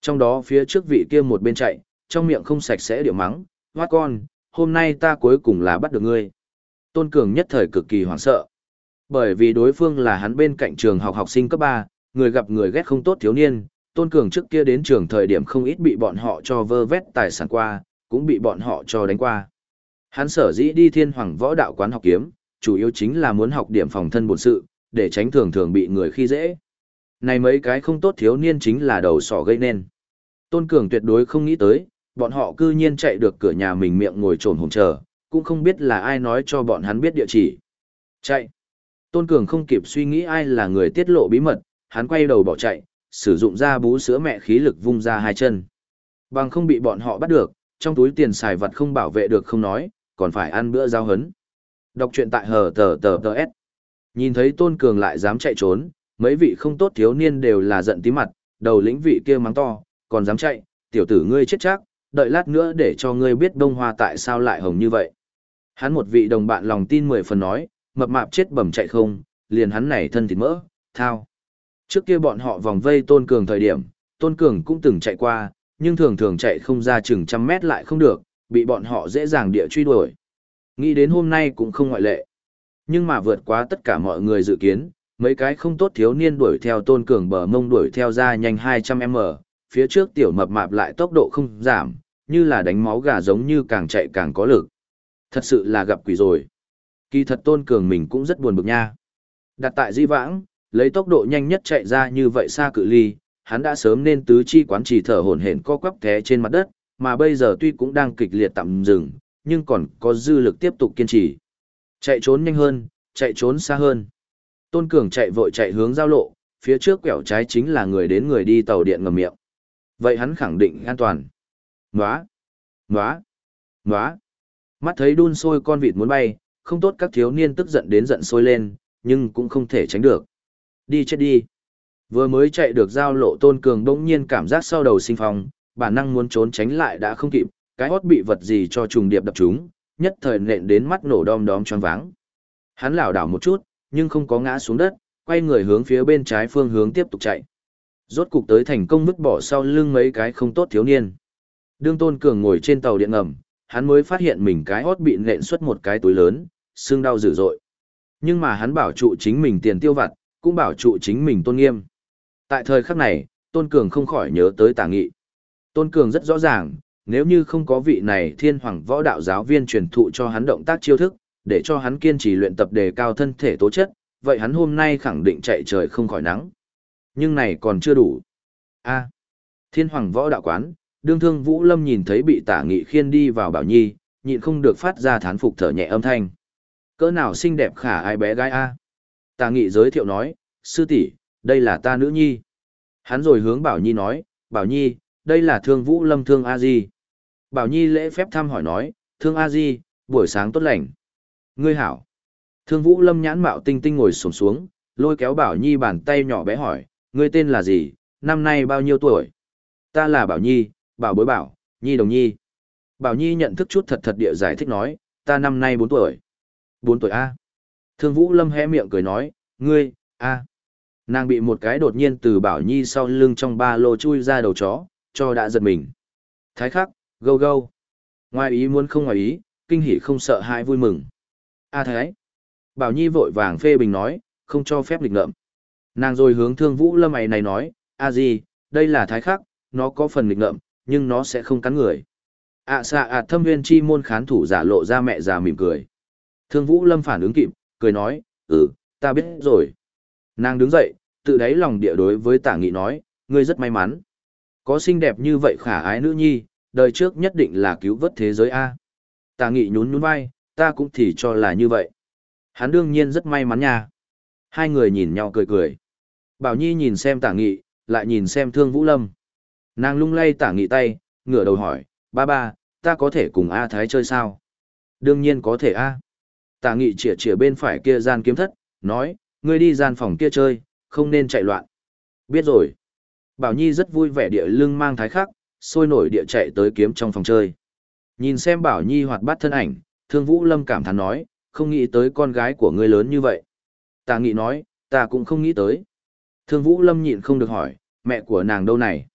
Trong đó phía trước vị kia một bên chạy, trong miệng không sạch sẽ điệu mắng, hoa con, hôm nay ta cuối cùng là bắt được ngươi. Tôn Cường nhất thời cực kỳ hoảng sợ. Bởi vì đối phương là hắn bên cạnh trường học học sinh cấp ba, người gặp người ghét không tốt thiếu niên, Tôn Cường trước kia đến trường thời điểm không ít bị bọn họ cho vơ vét tài sản qua, cũng bị bọn họ cho đánh qua. Hắn sở dĩ đi thiên hoàng võ đạo quán học kiếm, chủ yếu chính là muốn học điểm phòng thân bổn sự, để tránh thường thường bị người khi dễ. Này mấy cái không tốt thiếu niên chính là đầu sỏ gây nên. Tôn Cường tuyệt đối không nghĩ tới, bọn họ cư nhiên chạy được cửa nhà mình miệng ngồi trồn hồng chờ, cũng không biết là ai nói cho bọn hắn biết địa chỉ. Chạy. Tôn Cường không kịp suy nghĩ ai là người tiết lộ bí mật, hắn quay đầu bỏ chạy, sử dụng ra bú sữa mẹ khí lực vung ra hai chân. Bằng không bị bọn họ bắt được, trong túi tiền xài vật không bảo vệ được không nói, còn phải ăn bữa giao hấn. Đọc truyện tại hờ tờ tờ tờ S. Nhìn thấy Tôn Cường lại dám chạy trốn, mấy vị không tốt thiếu niên đều là giận tí mặt, đầu lĩnh vị kia mắng to, còn dám chạy, tiểu tử ngươi chết chắc, đợi lát nữa để cho ngươi biết đông hoa tại sao lại hồng như vậy. Hắn một vị đồng bạn lòng tin mười phần nói, mập mạp chết bẩm chạy không, liền hắn này thân thịt mỡ, thao. Trước kia bọn họ vòng vây Tôn Cường thời điểm, Tôn Cường cũng từng chạy qua, nhưng thường thường chạy không ra chừng trăm mét lại không được, bị bọn họ dễ dàng địa truy đuổi. Nghĩ đến hôm nay cũng không ngoại lệ. Nhưng mà vượt quá tất cả mọi người dự kiến, mấy cái không tốt thiếu niên đuổi theo tôn cường bờ mông đuổi theo ra nhanh 200m, phía trước tiểu mập mạp lại tốc độ không giảm, như là đánh máu gà giống như càng chạy càng có lực. Thật sự là gặp quỷ rồi. Kỳ thật tôn cường mình cũng rất buồn bực nha. Đặt tại di vãng, lấy tốc độ nhanh nhất chạy ra như vậy xa cự ly, hắn đã sớm nên tứ chi quán chỉ thở hổn hển co quắp té trên mặt đất, mà bây giờ tuy cũng đang kịch liệt tạm dừng, nhưng còn có dư lực tiếp tục kiên trì. Chạy trốn nhanh hơn, chạy trốn xa hơn. Tôn Cường chạy vội chạy hướng giao lộ, phía trước quẹo trái chính là người đến người đi tàu điện ngầm miệng. Vậy hắn khẳng định an toàn. Nóa! Nóa! Nóa! Mắt thấy đun sôi con vịt muốn bay, không tốt các thiếu niên tức giận đến giận sôi lên, nhưng cũng không thể tránh được. Đi chết đi! Vừa mới chạy được giao lộ Tôn Cường đông nhiên cảm giác sau đầu sinh phong, bản năng muốn trốn tránh lại đã không kịp, cái hót bị vật gì cho trùng điệp đập chúng, nhất thời nện đến mắt nổ đom đóm choáng váng. Hắn lảo đảo một chút, nhưng không có ngã xuống đất, quay người hướng phía bên trái phương hướng tiếp tục chạy. Rốt cục tới thành công vứt bỏ sau lưng mấy cái không tốt thiếu niên. Đương Tôn Cường ngồi trên tàu điện ngầm, hắn mới phát hiện mình cái hót bị nện xuất một cái túi lớn, xương đau dữ dội. Nhưng mà hắn bảo trụ chính mình tiền tiêu vặt, cũng bảo trụ chính mình tôn nghiêm. Tại thời khắc này, Tôn Cường không khỏi nhớ tới tả nghị. Tôn Cường rất rõ ràng, nếu như không có vị này thiên hoàng võ đạo giáo viên truyền thụ cho hắn động tác chiêu thức, để cho hắn kiên trì luyện tập đề cao thân thể tố chất, vậy hắn hôm nay khẳng định chạy trời không khỏi nắng. Nhưng này còn chưa đủ. A. thiên hoàng võ đạo quán, đương thương Vũ Lâm nhìn thấy bị tả nghị khiên đi vào bảo nhi, nhịn không được phát ra thán phục thở nhẹ âm thanh. Cỡ nào xinh đẹp khả ai bé gái A. Tả nghị giới thiệu nói, sư tỷ, đây là ta nữ nhi. Hắn rồi hướng bảo nhi nói, bảo nhi, đây là thương Vũ Lâm thương A Di. Bảo Nhi lễ phép thăm hỏi nói, thương A Di, buổi sáng tốt lành. Ngươi hảo. Thương Vũ Lâm nhãn mạo tinh tinh ngồi sổm xuống, lôi kéo Bảo Nhi bàn tay nhỏ bé hỏi, ngươi tên là gì, năm nay bao nhiêu tuổi? Ta là Bảo Nhi, Bảo bối Bảo, Nhi đồng Nhi. Bảo Nhi nhận thức chút thật thật địa giải thích nói, ta năm nay 4 tuổi. 4 tuổi A. Thương Vũ Lâm hé miệng cười nói, ngươi, A. Nàng bị một cái đột nhiên từ Bảo Nhi sau lưng trong ba lô chui ra đầu chó, cho đã giật mình. Thái khắc, Gâu gâu. Ngoài ý muốn không ngoài ý, kinh hỉ không sợ hãi vui mừng. A Thái. Bảo Nhi vội vàng phê bình nói, không cho phép lịch ngợm. Nàng rồi hướng thương vũ lâm ấy này nói, a gì, đây là thái khắc, nó có phần lịch ngợm, nhưng nó sẽ không cắn người. ạ à, xạ ạ thâm viên chi môn khán thủ giả lộ ra mẹ già mỉm cười. Thương vũ lâm phản ứng kịp, cười nói, ừ, ta biết rồi. Nàng đứng dậy, tự đáy lòng địa đối với tả nghị nói, ngươi rất may mắn. Có xinh đẹp như vậy khả ái nữ nhi, đời trước nhất định là cứu vớt thế giới A. tà nghị nhún nhún vai, ta cũng thì cho là như vậy. Hắn đương nhiên rất may mắn nha. Hai người nhìn nhau cười cười. Bảo Nhi nhìn xem tả nghị, lại nhìn xem thương Vũ Lâm. Nàng lung lay tả nghị tay, ngửa đầu hỏi, ba ba, ta có thể cùng A Thái chơi sao? Đương nhiên có thể A. Tả nghị chĩa chĩa bên phải kia gian kiếm thất, nói, ngươi đi gian phòng kia chơi, không nên chạy loạn. Biết rồi. Bảo Nhi rất vui vẻ địa lưng mang thái khắc, sôi nổi địa chạy tới kiếm trong phòng chơi. Nhìn xem Bảo Nhi hoạt bát thân ảnh, Thương Vũ Lâm cảm thán nói, không nghĩ tới con gái của ngươi lớn như vậy. Tà Nghị nói, ta cũng không nghĩ tới. Thương Vũ Lâm nhịn không được hỏi, mẹ của nàng đâu này?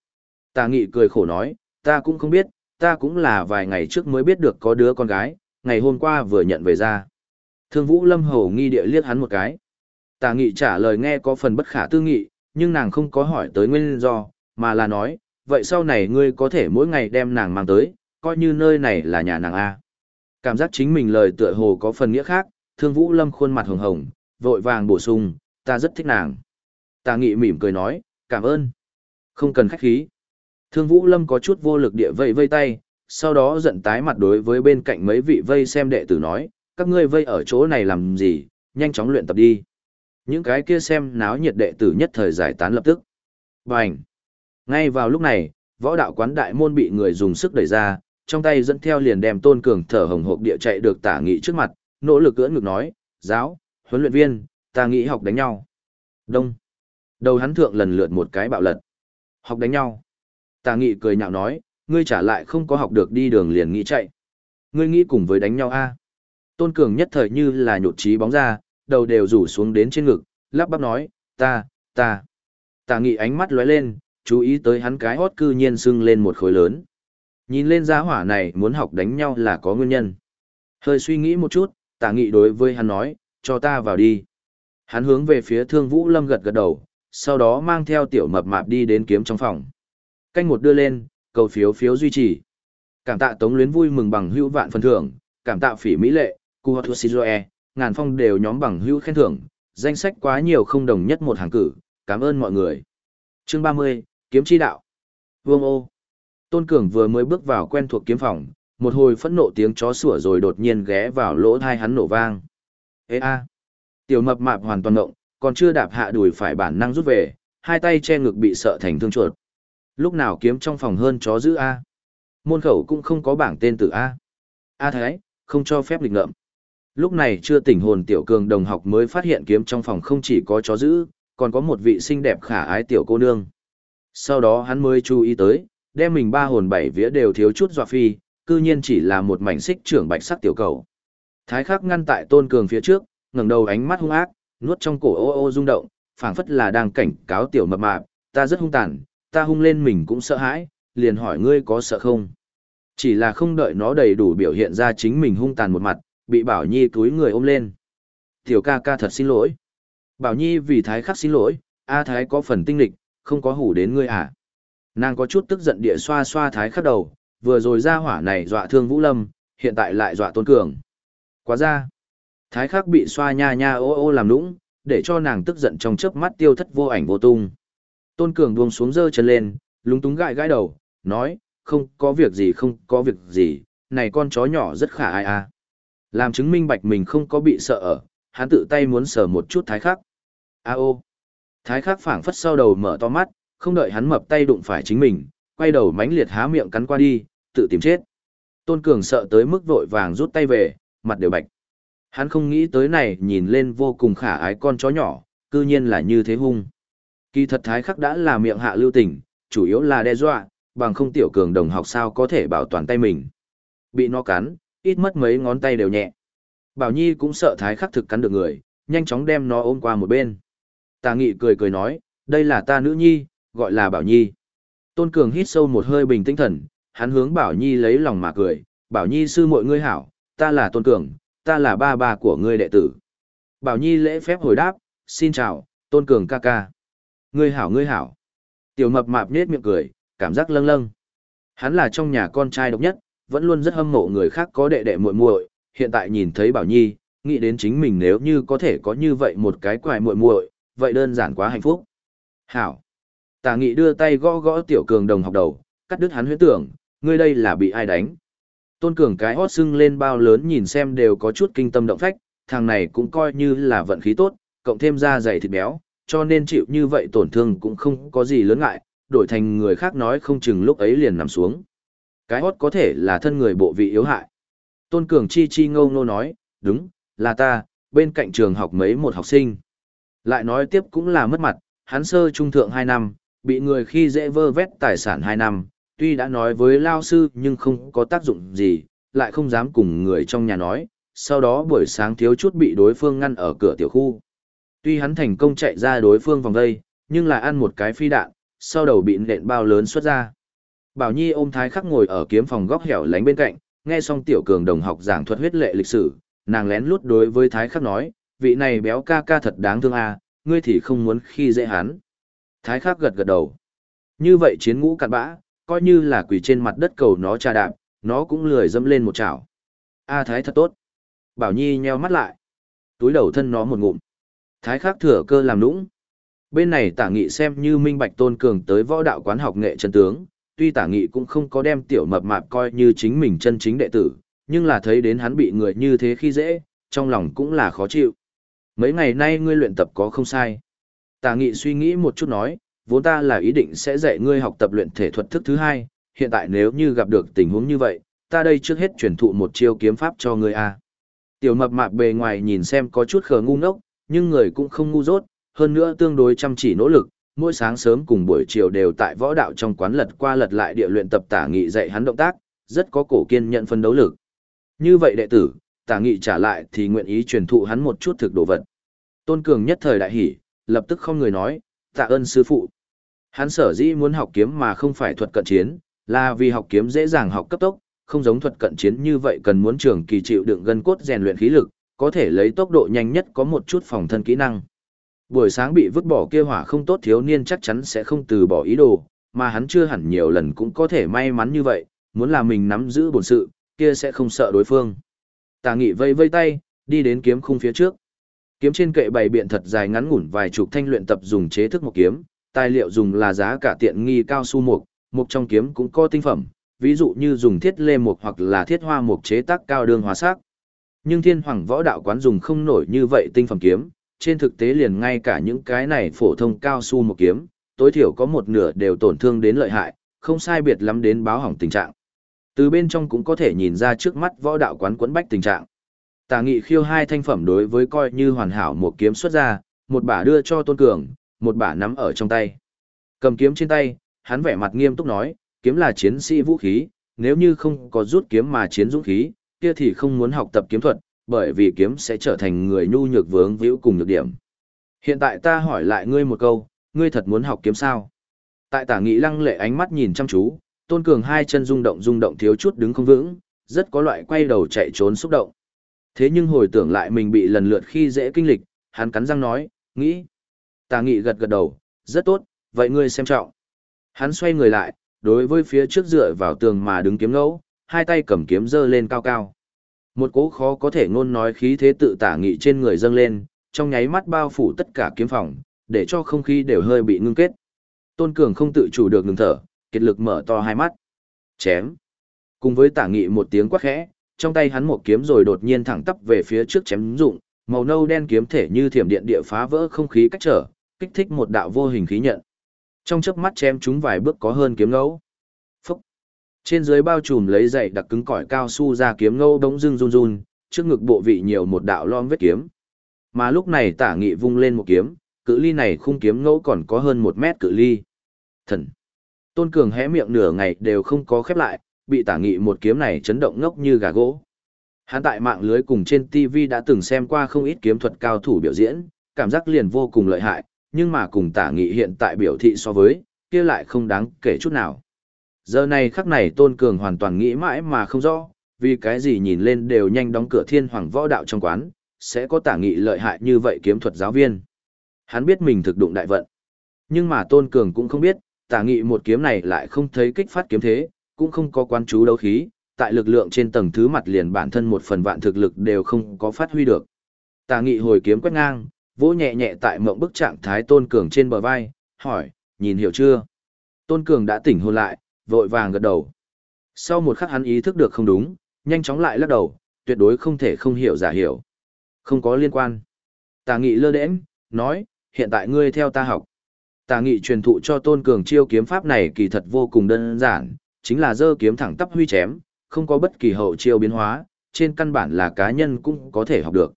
Tà Nghị cười khổ nói, ta cũng không biết, ta cũng là vài ngày trước mới biết được có đứa con gái, ngày hôm qua vừa nhận về ra. Thương Vũ Lâm hầu nghi địa liếc hắn một cái. Tà Nghị trả lời nghe có phần bất khả tư nghị, nhưng nàng không có hỏi tới nguyên do, mà là nói, vậy sau này ngươi có thể mỗi ngày đem nàng mang tới, coi như nơi này là nhà nàng A. Cảm giác chính mình lời tựa hồ có phần nghĩa khác, thương vũ lâm khuôn mặt hồng hồng, vội vàng bổ sung, ta rất thích nàng. Tà nghị mỉm cười nói, cảm ơn. Không cần khách khí. Thương vũ lâm có chút vô lực địa vây vây tay, sau đó giận tái mặt đối với bên cạnh mấy vị vây xem đệ tử nói, các ngươi vây ở chỗ này làm gì, nhanh chóng luyện tập đi. Những cái kia xem náo nhiệt đệ tử nhất thời giải tán lập tức. Bành! Ngay vào lúc này, võ đạo quán đại môn bị người dùng sức đẩy ra, trong tay dẫn theo liền đem tôn cường thở hồng hộc địa chạy được tả nghị trước mặt, nỗ lực cưỡng ngực nói, giáo, huấn luyện viên, ta nghĩ học đánh nhau. Đông. Đầu hắn thượng lần lượt một cái bạo lật. Học đánh nhau. Tả nghị cười nhạo nói, ngươi trả lại không có học được đi đường liền nghĩ chạy. Ngươi nghĩ cùng với đánh nhau a? Tôn cường nhất thời như là nhột trí bóng ra, đầu đều rủ xuống đến trên ngực, lắp bắp nói, ta, ta. Tả nghị ánh mắt lóe lên, chú ý tới hắn cái hót cư nhiên sưng lên một khối lớn. Nhìn lên giá hỏa này muốn học đánh nhau là có nguyên nhân. Hơi suy nghĩ một chút, tả nghị đối với hắn nói, cho ta vào đi. Hắn hướng về phía thương vũ lâm gật gật đầu, sau đó mang theo tiểu mập mạp đi đến kiếm trong phòng. Canh một đưa lên, cầu phiếu phiếu duy trì. Cảm tạ tống luyến vui mừng bằng hữu vạn phần thưởng, cảm tạ phỉ mỹ lệ, cu hot e, ngàn phong đều nhóm bằng hữu khen thưởng, danh sách quá nhiều không đồng nhất một hàng cử, cảm ơn mọi người. Chương 30, Kiếm chi đạo. Vương ô. Tôn Cường vừa mới bước vào quen thuộc kiếm phòng, một hồi phẫn nộ tiếng chó sủa rồi đột nhiên ghé vào lỗ thai hắn nổ vang. Ê a. Tiểu mập mạp hoàn toàn động, còn chưa đạp hạ đùi phải bản năng rút về, hai tay che ngực bị sợ thành thương chuột. Lúc nào kiếm trong phòng hơn chó giữ a. Môn khẩu cũng không có bảng tên tử a. A thái, không cho phép lịch ngợm. Lúc này chưa tỉnh hồn tiểu cường đồng học mới phát hiện kiếm trong phòng không chỉ có chó giữ, còn có một vị xinh đẹp khả ái tiểu cô nương. Sau đó hắn mới chú ý tới, đem mình ba hồn bảy vía đều thiếu chút dọa phi, cư nhiên chỉ là một mảnh xích trưởng bạch sắc tiểu cầu. Thái khắc ngăn tại tôn cường phía trước, ngẩng đầu ánh mắt hung ác, nuốt trong cổ ô ô rung động, phảng phất là đang cảnh cáo tiểu mập mạp, ta rất hung tàn, ta hung lên mình cũng sợ hãi, liền hỏi ngươi có sợ không? Chỉ là không đợi nó đầy đủ biểu hiện ra chính mình hung tàn một mặt, bị Bảo Nhi túi người ôm lên. Tiểu ca ca thật xin lỗi. Bảo Nhi vì Thái khắc xin lỗi, A Thái có phần tinh lịch, không có hủ đến ngươi à? Nàng có chút tức giận địa xoa xoa thái khắc đầu, vừa rồi ra hỏa này dọa thương Vũ Lâm, hiện tại lại dọa tôn cường. Quá ra, thái khắc bị xoa nha nha ô ô làm nũng, để cho nàng tức giận trong chớp mắt tiêu thất vô ảnh vô tung. Tôn cường buông xuống dơ chân lên, lúng túng gãi gãi đầu, nói, không có việc gì không có việc gì, này con chó nhỏ rất khả ai à. Làm chứng minh bạch mình không có bị sợ ở, hắn tự tay muốn sờ một chút thái khắc. A ô. Thái khắc phảng phất sau đầu mở to mắt, không đợi hắn mập tay đụng phải chính mình, quay đầu mánh liệt há miệng cắn qua đi, tự tìm chết. Tôn Cường sợ tới mức vội vàng rút tay về, mặt đều bạch. Hắn không nghĩ tới này nhìn lên vô cùng khả ái con chó nhỏ, cư nhiên là như thế hung. Kỳ thật thái khắc đã là miệng hạ lưu tình, chủ yếu là đe dọa, bằng không tiểu cường đồng học sao có thể bảo toàn tay mình. Bị nó cắn, ít mất mấy ngón tay đều nhẹ. Bảo Nhi cũng sợ thái khắc thực cắn được người, nhanh chóng đem nó ôm qua một bên. Tà nghị cười cười nói, đây là ta nữ nhi, gọi là Bảo Nhi. Tôn Cường hít sâu một hơi bình tĩnh thần, hắn hướng Bảo Nhi lấy lòng mà cười, Bảo Nhi sư muội ngươi hảo, ta là Tôn Cường, ta là ba ba của ngươi đệ tử. Bảo Nhi lễ phép hồi đáp, xin chào, tôn cường ca ca. Ngươi hảo ngươi hảo. Tiểu mập mạp nết miệng cười, cảm giác lâng lâng. Hắn là trong nhà con trai độc nhất, vẫn luôn rất hâm mộ người khác có đệ đệ muội muội, hiện tại nhìn thấy Bảo Nhi, nghĩ đến chính mình nếu như có thể có như vậy một cái quài muội muội, vậy đơn giản quá hạnh phúc. Hảo. Tả Nghị đưa tay gõ gõ tiểu cường đồng học đầu, cắt đứt hắn huyễn tưởng, ngươi đây là bị ai đánh? Tôn Cường cái hót sưng lên bao lớn nhìn xem đều có chút kinh tâm động phách, thằng này cũng coi như là vận khí tốt, cộng thêm da dày thịt béo, cho nên chịu như vậy tổn thương cũng không có gì lớn ngại, đổi thành người khác nói không chừng lúc ấy liền nằm xuống. Cái hót có thể là thân người bộ vị yếu hại. Tôn Cường chi chi ngâu ngô nói, đúng, là ta, bên cạnh trường học mấy một học sinh. Lại nói tiếp cũng là mất mặt, hắn sơ trung thượng 2 năm, bị người khi dễ vơ vét tài sản 2 năm, tuy đã nói với lao sư nhưng không có tác dụng gì, lại không dám cùng người trong nhà nói, sau đó buổi sáng thiếu chút bị đối phương ngăn ở cửa tiểu khu. Tuy hắn thành công chạy ra đối phương vòng đây, nhưng lại ăn một cái phi đạn, sau đầu bị nện bao lớn xuất ra. Bảo Nhi ôm Thái Khắc ngồi ở kiếm phòng góc hẻo lánh bên cạnh, nghe xong tiểu cường đồng học giảng thuật huyết lệ lịch sử, nàng lén lút đối với Thái Khắc nói, vị này béo ca ca thật đáng thương à, ngươi thì không muốn khi dễ hắn. Thái Khắc gật gật đầu. Như vậy chiến ngũ cặn bã, coi như là quỳ trên mặt đất cầu nó trà đạp, nó cũng lười dâm lên một chảo. A à, Thái thật tốt. Bảo Nhi nheo mắt lại. Túi đầu thân nó một ngụm. Thái Khắc thừa cơ làm nũng. Bên này tả nghị xem như minh bạch tôn cường tới võ đạo quán học nghệ chân tướng, tuy tả nghị cũng không có đem tiểu mập mạp coi như chính mình chân chính đệ tử, nhưng là thấy đến hắn bị người như thế khi dễ, trong lòng cũng là khó chịu. Mấy ngày nay ngươi luyện tập có không sai. Tả nghị suy nghĩ một chút nói, vốn ta là ý định sẽ dạy ngươi học tập luyện thể thuật thức thứ hai, hiện tại nếu như gặp được tình huống như vậy, ta đây trước hết truyền thụ một chiêu kiếm pháp cho ngươi a. Tiểu mập mạp bề ngoài nhìn xem có chút khờ ngu ngốc, nhưng người cũng không ngu dốt, hơn nữa tương đối chăm chỉ nỗ lực, mỗi sáng sớm cùng buổi chiều đều tại võ đạo trong quán lật qua lật lại địa luyện tập tả nghị dạy hắn động tác, rất có cổ kiên nhận phân đấu lực. Như vậy đệ tử, tả nghị trả lại thì nguyện ý truyền thụ hắn một chút thực đồ vật. Tôn Cường nhất thời đại hỉ, lập tức không người nói, tạ ơn sư phụ. Hắn sở dĩ muốn học kiếm mà không phải thuật cận chiến, là vì học kiếm dễ dàng học cấp tốc, không giống thuật cận chiến như vậy cần muốn trường kỳ chịu đựng gân cốt rèn luyện khí lực, có thể lấy tốc độ nhanh nhất có một chút phòng thân kỹ năng. Buổi sáng bị vứt bỏ kia hỏa không tốt thiếu niên chắc chắn sẽ không từ bỏ ý đồ, mà hắn chưa hẳn nhiều lần cũng có thể may mắn như vậy, muốn là mình nắm giữ bổn sự, kia sẽ không sợ đối phương. Tà nghị vây vây tay, đi đến kiếm khung phía trước. Kiếm trên kệ bày biện thật dài ngắn ngủn vài chục thanh luyện tập dùng chế thức một kiếm, tài liệu dùng là giá cả tiện nghi cao su mục, mục trong kiếm cũng có tinh phẩm, ví dụ như dùng thiết lê mục hoặc là thiết hoa mục chế tác cao đường hóa sắc. Nhưng thiên hoàng võ đạo quán dùng không nổi như vậy tinh phẩm kiếm, trên thực tế liền ngay cả những cái này phổ thông cao su một kiếm, tối thiểu có một nửa đều tổn thương đến lợi hại, không sai biệt lắm đến báo hỏng tình trạng. Từ bên trong cũng có thể nhìn ra trước mắt võ đạo quán quấn bách tình trạng. Tà nghị khiêu hai thanh phẩm đối với coi như hoàn hảo một kiếm xuất ra, một bả đưa cho tôn cường, một bả nắm ở trong tay. Cầm kiếm trên tay, hắn vẻ mặt nghiêm túc nói, kiếm là chiến sĩ vũ khí, nếu như không có rút kiếm mà chiến dũng khí, kia thì không muốn học tập kiếm thuật, bởi vì kiếm sẽ trở thành người nhu nhược vướng víu cùng nhược điểm. Hiện tại ta hỏi lại ngươi một câu, ngươi thật muốn học kiếm sao? Tại tả nghị lăng lệ ánh mắt nhìn chăm chú, tôn cường hai chân rung động rung động thiếu chút đứng không vững, rất có loại quay đầu chạy trốn xúc động. Thế nhưng hồi tưởng lại mình bị lần lượt khi dễ kinh lịch, hắn cắn răng nói, nghĩ. Tà nghị gật gật đầu, rất tốt, vậy ngươi xem trọng. Hắn xoay người lại, đối với phía trước dựa vào tường mà đứng kiếm ngẫu, hai tay cầm kiếm giơ lên cao cao. Một cố khó có thể ngôn nói khí thế tự tả nghị trên người dâng lên, trong nháy mắt bao phủ tất cả kiếm phòng, để cho không khí đều hơi bị ngưng kết. Tôn Cường không tự chủ được ngừng thở, kiệt lực mở to hai mắt. Chém. Cùng với tả nghị một tiếng quát khẽ, trong tay hắn một kiếm rồi đột nhiên thẳng tắp về phía trước chém dụng, màu nâu đen kiếm thể như thiểm điện địa phá vỡ không khí cách trở, kích thích một đạo vô hình khí nhận. Trong chớp mắt chém chúng vài bước có hơn kiếm ngẫu. Phúc. Trên dưới bao trùm lấy dày đặc cứng cỏi cao su ra kiếm ngẫu đống dưng run run, trước ngực bộ vị nhiều một đạo lom vết kiếm. Mà lúc này tả nghị vung lên một kiếm, cự ly này khung kiếm ngẫu còn có hơn một mét cự ly. Thần! Tôn Cường hé miệng nửa ngày đều không có khép lại, bị tả nghị một kiếm này chấn động ngốc như gà gỗ. Hắn tại mạng lưới cùng trên TV đã từng xem qua không ít kiếm thuật cao thủ biểu diễn, cảm giác liền vô cùng lợi hại, nhưng mà cùng tả nghị hiện tại biểu thị so với, kia lại không đáng kể chút nào. Giờ này khắc này Tôn Cường hoàn toàn nghĩ mãi mà không rõ, vì cái gì nhìn lên đều nhanh đóng cửa thiên hoàng võ đạo trong quán, sẽ có tả nghị lợi hại như vậy kiếm thuật giáo viên. Hắn biết mình thực đụng đại vận. Nhưng mà Tôn Cường cũng không biết, tả nghị một kiếm này lại không thấy kích phát kiếm thế, cũng không có quan chú đấu khí, tại lực lượng trên tầng thứ mặt liền bản thân một phần vạn thực lực đều không có phát huy được. Tả nghị hồi kiếm quét ngang, vỗ nhẹ nhẹ tại mộng bức trạng thái Tôn Cường trên bờ vai, hỏi, nhìn hiểu chưa? Tôn Cường đã tỉnh hồn lại, vội vàng gật đầu. Sau một khắc hắn ý thức được không đúng, nhanh chóng lại lắc đầu, tuyệt đối không thể không hiểu giả hiểu. Không có liên quan. Tà nghị lơ đễnh, nói, hiện tại ngươi theo ta học. Tà nghị truyền thụ cho tôn cường chiêu kiếm pháp này kỳ thật vô cùng đơn giản, chính là dơ kiếm thẳng tắp huy chém, không có bất kỳ hậu chiêu biến hóa, trên căn bản là cá nhân cũng có thể học được.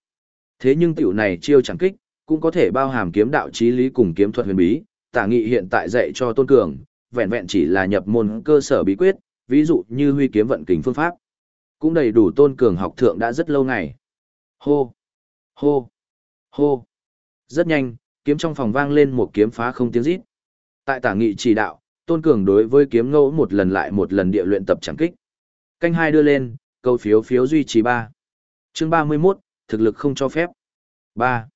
Thế nhưng tiểu này chiêu chẳng kích, cũng có thể bao hàm kiếm đạo trí lý cùng kiếm thuật huyền bí, tả nghị hiện tại dạy cho tôn cường, vẹn vẹn chỉ là nhập môn cơ sở bí quyết, ví dụ như huy kiếm vận kình phương pháp. Cũng đầy đủ tôn cường học thượng đã rất lâu ngày. Hô! Hô! Hô! Rất nhanh, kiếm trong phòng vang lên một kiếm phá không tiếng rít. Tại tả nghị chỉ đạo, tôn cường đối với kiếm ngẫu một lần lại một lần địa luyện tập chẳng kích. Canh hai đưa lên, câu phiếu phiếu duy trì ba. Chương ba mươi 31, thực lực không cho phép. ba.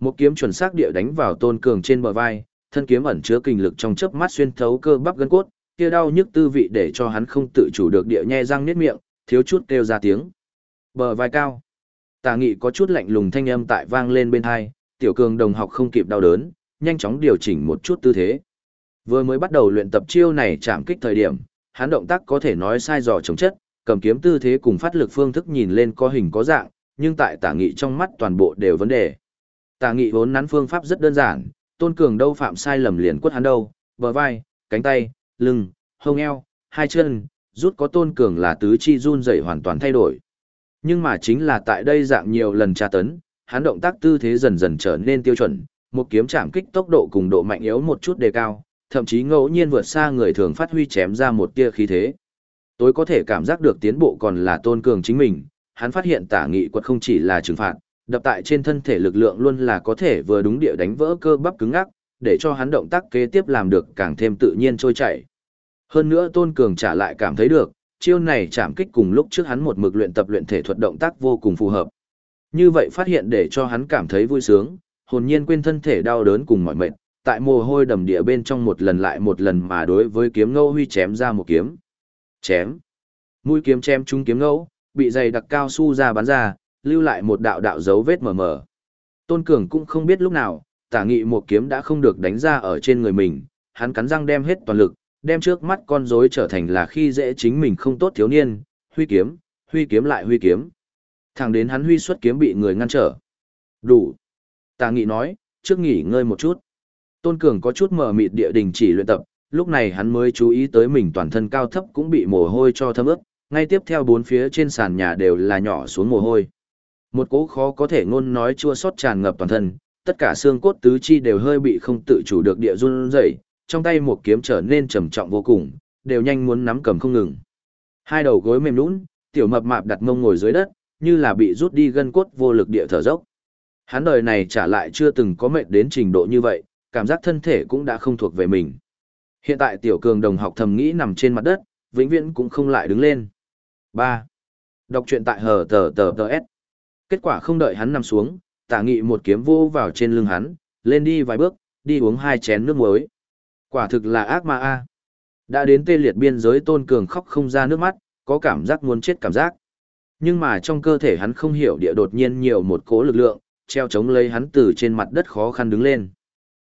Một kiếm chuẩn xác địa đánh vào tôn cường trên bờ vai, thân kiếm ẩn chứa kinh lực trong chớp mắt xuyên thấu cơ bắp gân cốt, kia đau nhức tư vị để cho hắn không tự chủ được địa nhe răng niết miệng, thiếu chút kêu ra tiếng. Bờ vai cao. Tà nghị có chút lạnh lùng thanh âm tại vang lên bên hai, tiểu cường đồng học không kịp đau đớn, nhanh chóng điều chỉnh một chút tư thế. Vừa mới bắt đầu luyện tập chiêu này chạm kích thời điểm, hắn động tác có thể nói sai dò chống chất, cầm kiếm tư thế cùng phát lực phương thức nhìn lên có hình có dạng, nhưng tại tả nghị trong mắt toàn bộ đều vấn đề. Tả nghị vốn nắn phương pháp rất đơn giản, tôn cường đâu phạm sai lầm liền quất hắn đâu, bờ vai, cánh tay, lưng, hông eo, hai chân, rút có tôn cường là tứ chi run rẩy hoàn toàn thay đổi. Nhưng mà chính là tại đây dạng nhiều lần tra tấn, hắn động tác tư thế dần dần trở nên tiêu chuẩn, một kiếm chạm kích tốc độ cùng độ mạnh yếu một chút đề cao, thậm chí ngẫu nhiên vượt xa người thường phát huy chém ra một tia khí thế. Tối có thể cảm giác được tiến bộ còn là tôn cường chính mình, hắn phát hiện tả nghị quật không chỉ là trừng phạt, đập tại trên thân thể lực lượng luôn là có thể vừa đúng địa đánh vỡ cơ bắp cứng ngắc, để cho hắn động tác kế tiếp làm được càng thêm tự nhiên trôi chảy. Hơn nữa Tôn Cường trả lại cảm thấy được, chiêu này chạm kích cùng lúc trước hắn một mực luyện tập luyện thể thuật động tác vô cùng phù hợp. Như vậy phát hiện để cho hắn cảm thấy vui sướng, hồn nhiên quên thân thể đau đớn cùng mọi mệt, tại mồ hôi đầm địa bên trong một lần lại một lần mà đối với kiếm ngẫu huy chém ra một kiếm. Chém. Mũi kiếm chém trúng kiếm ngẫu, bị dày đặc cao su ra bắn ra, lưu lại một đạo đạo dấu vết mờ mờ. Tôn Cường cũng không biết lúc nào, tả nghị một kiếm đã không được đánh ra ở trên người mình, hắn cắn răng đem hết toàn lực, đem trước mắt con rối trở thành là khi dễ chính mình không tốt thiếu niên, huy kiếm, huy kiếm lại huy kiếm. Thẳng đến hắn huy xuất kiếm bị người ngăn trở. Đủ. Tà nghị nói, trước nghỉ ngơi một chút. Tôn Cường có chút mở mịt địa đình chỉ luyện tập, lúc này hắn mới chú ý tới mình toàn thân cao thấp cũng bị mồ hôi cho thấm ướt, ngay tiếp theo bốn phía trên sàn nhà đều là nhỏ xuống mồ hôi. Một cỗ khó có thể ngôn nói chua xót tràn ngập toàn thân, tất cả xương cốt tứ chi đều hơi bị không tự chủ được địa run rẩy, trong tay một kiếm trở nên trầm trọng vô cùng, đều nhanh muốn nắm cầm không ngừng. Hai đầu gối mềm nhũn, tiểu mập mạp đặt mông ngồi dưới đất, như là bị rút đi gân cốt vô lực địa thở dốc. Hắn đời này trả lại chưa từng có mệt đến trình độ như vậy, cảm giác thân thể cũng đã không thuộc về mình. Hiện tại tiểu cường đồng học thầm nghĩ nằm trên mặt đất, vĩnh viễn cũng không lại đứng lên. 3. Đọc truyện tại hờ tờ tờ tờ S. Kết quả không đợi hắn nằm xuống, tả nghị một kiếm vô vào trên lưng hắn, lên đi vài bước, đi uống hai chén nước muối. Quả thực là ác ma a. Đã đến tê liệt biên giới tôn cường khóc không ra nước mắt, có cảm giác muốn chết cảm giác. Nhưng mà trong cơ thể hắn không hiểu địa đột nhiên nhiều một cỗ lực lượng, treo chống lấy hắn từ trên mặt đất khó khăn đứng lên.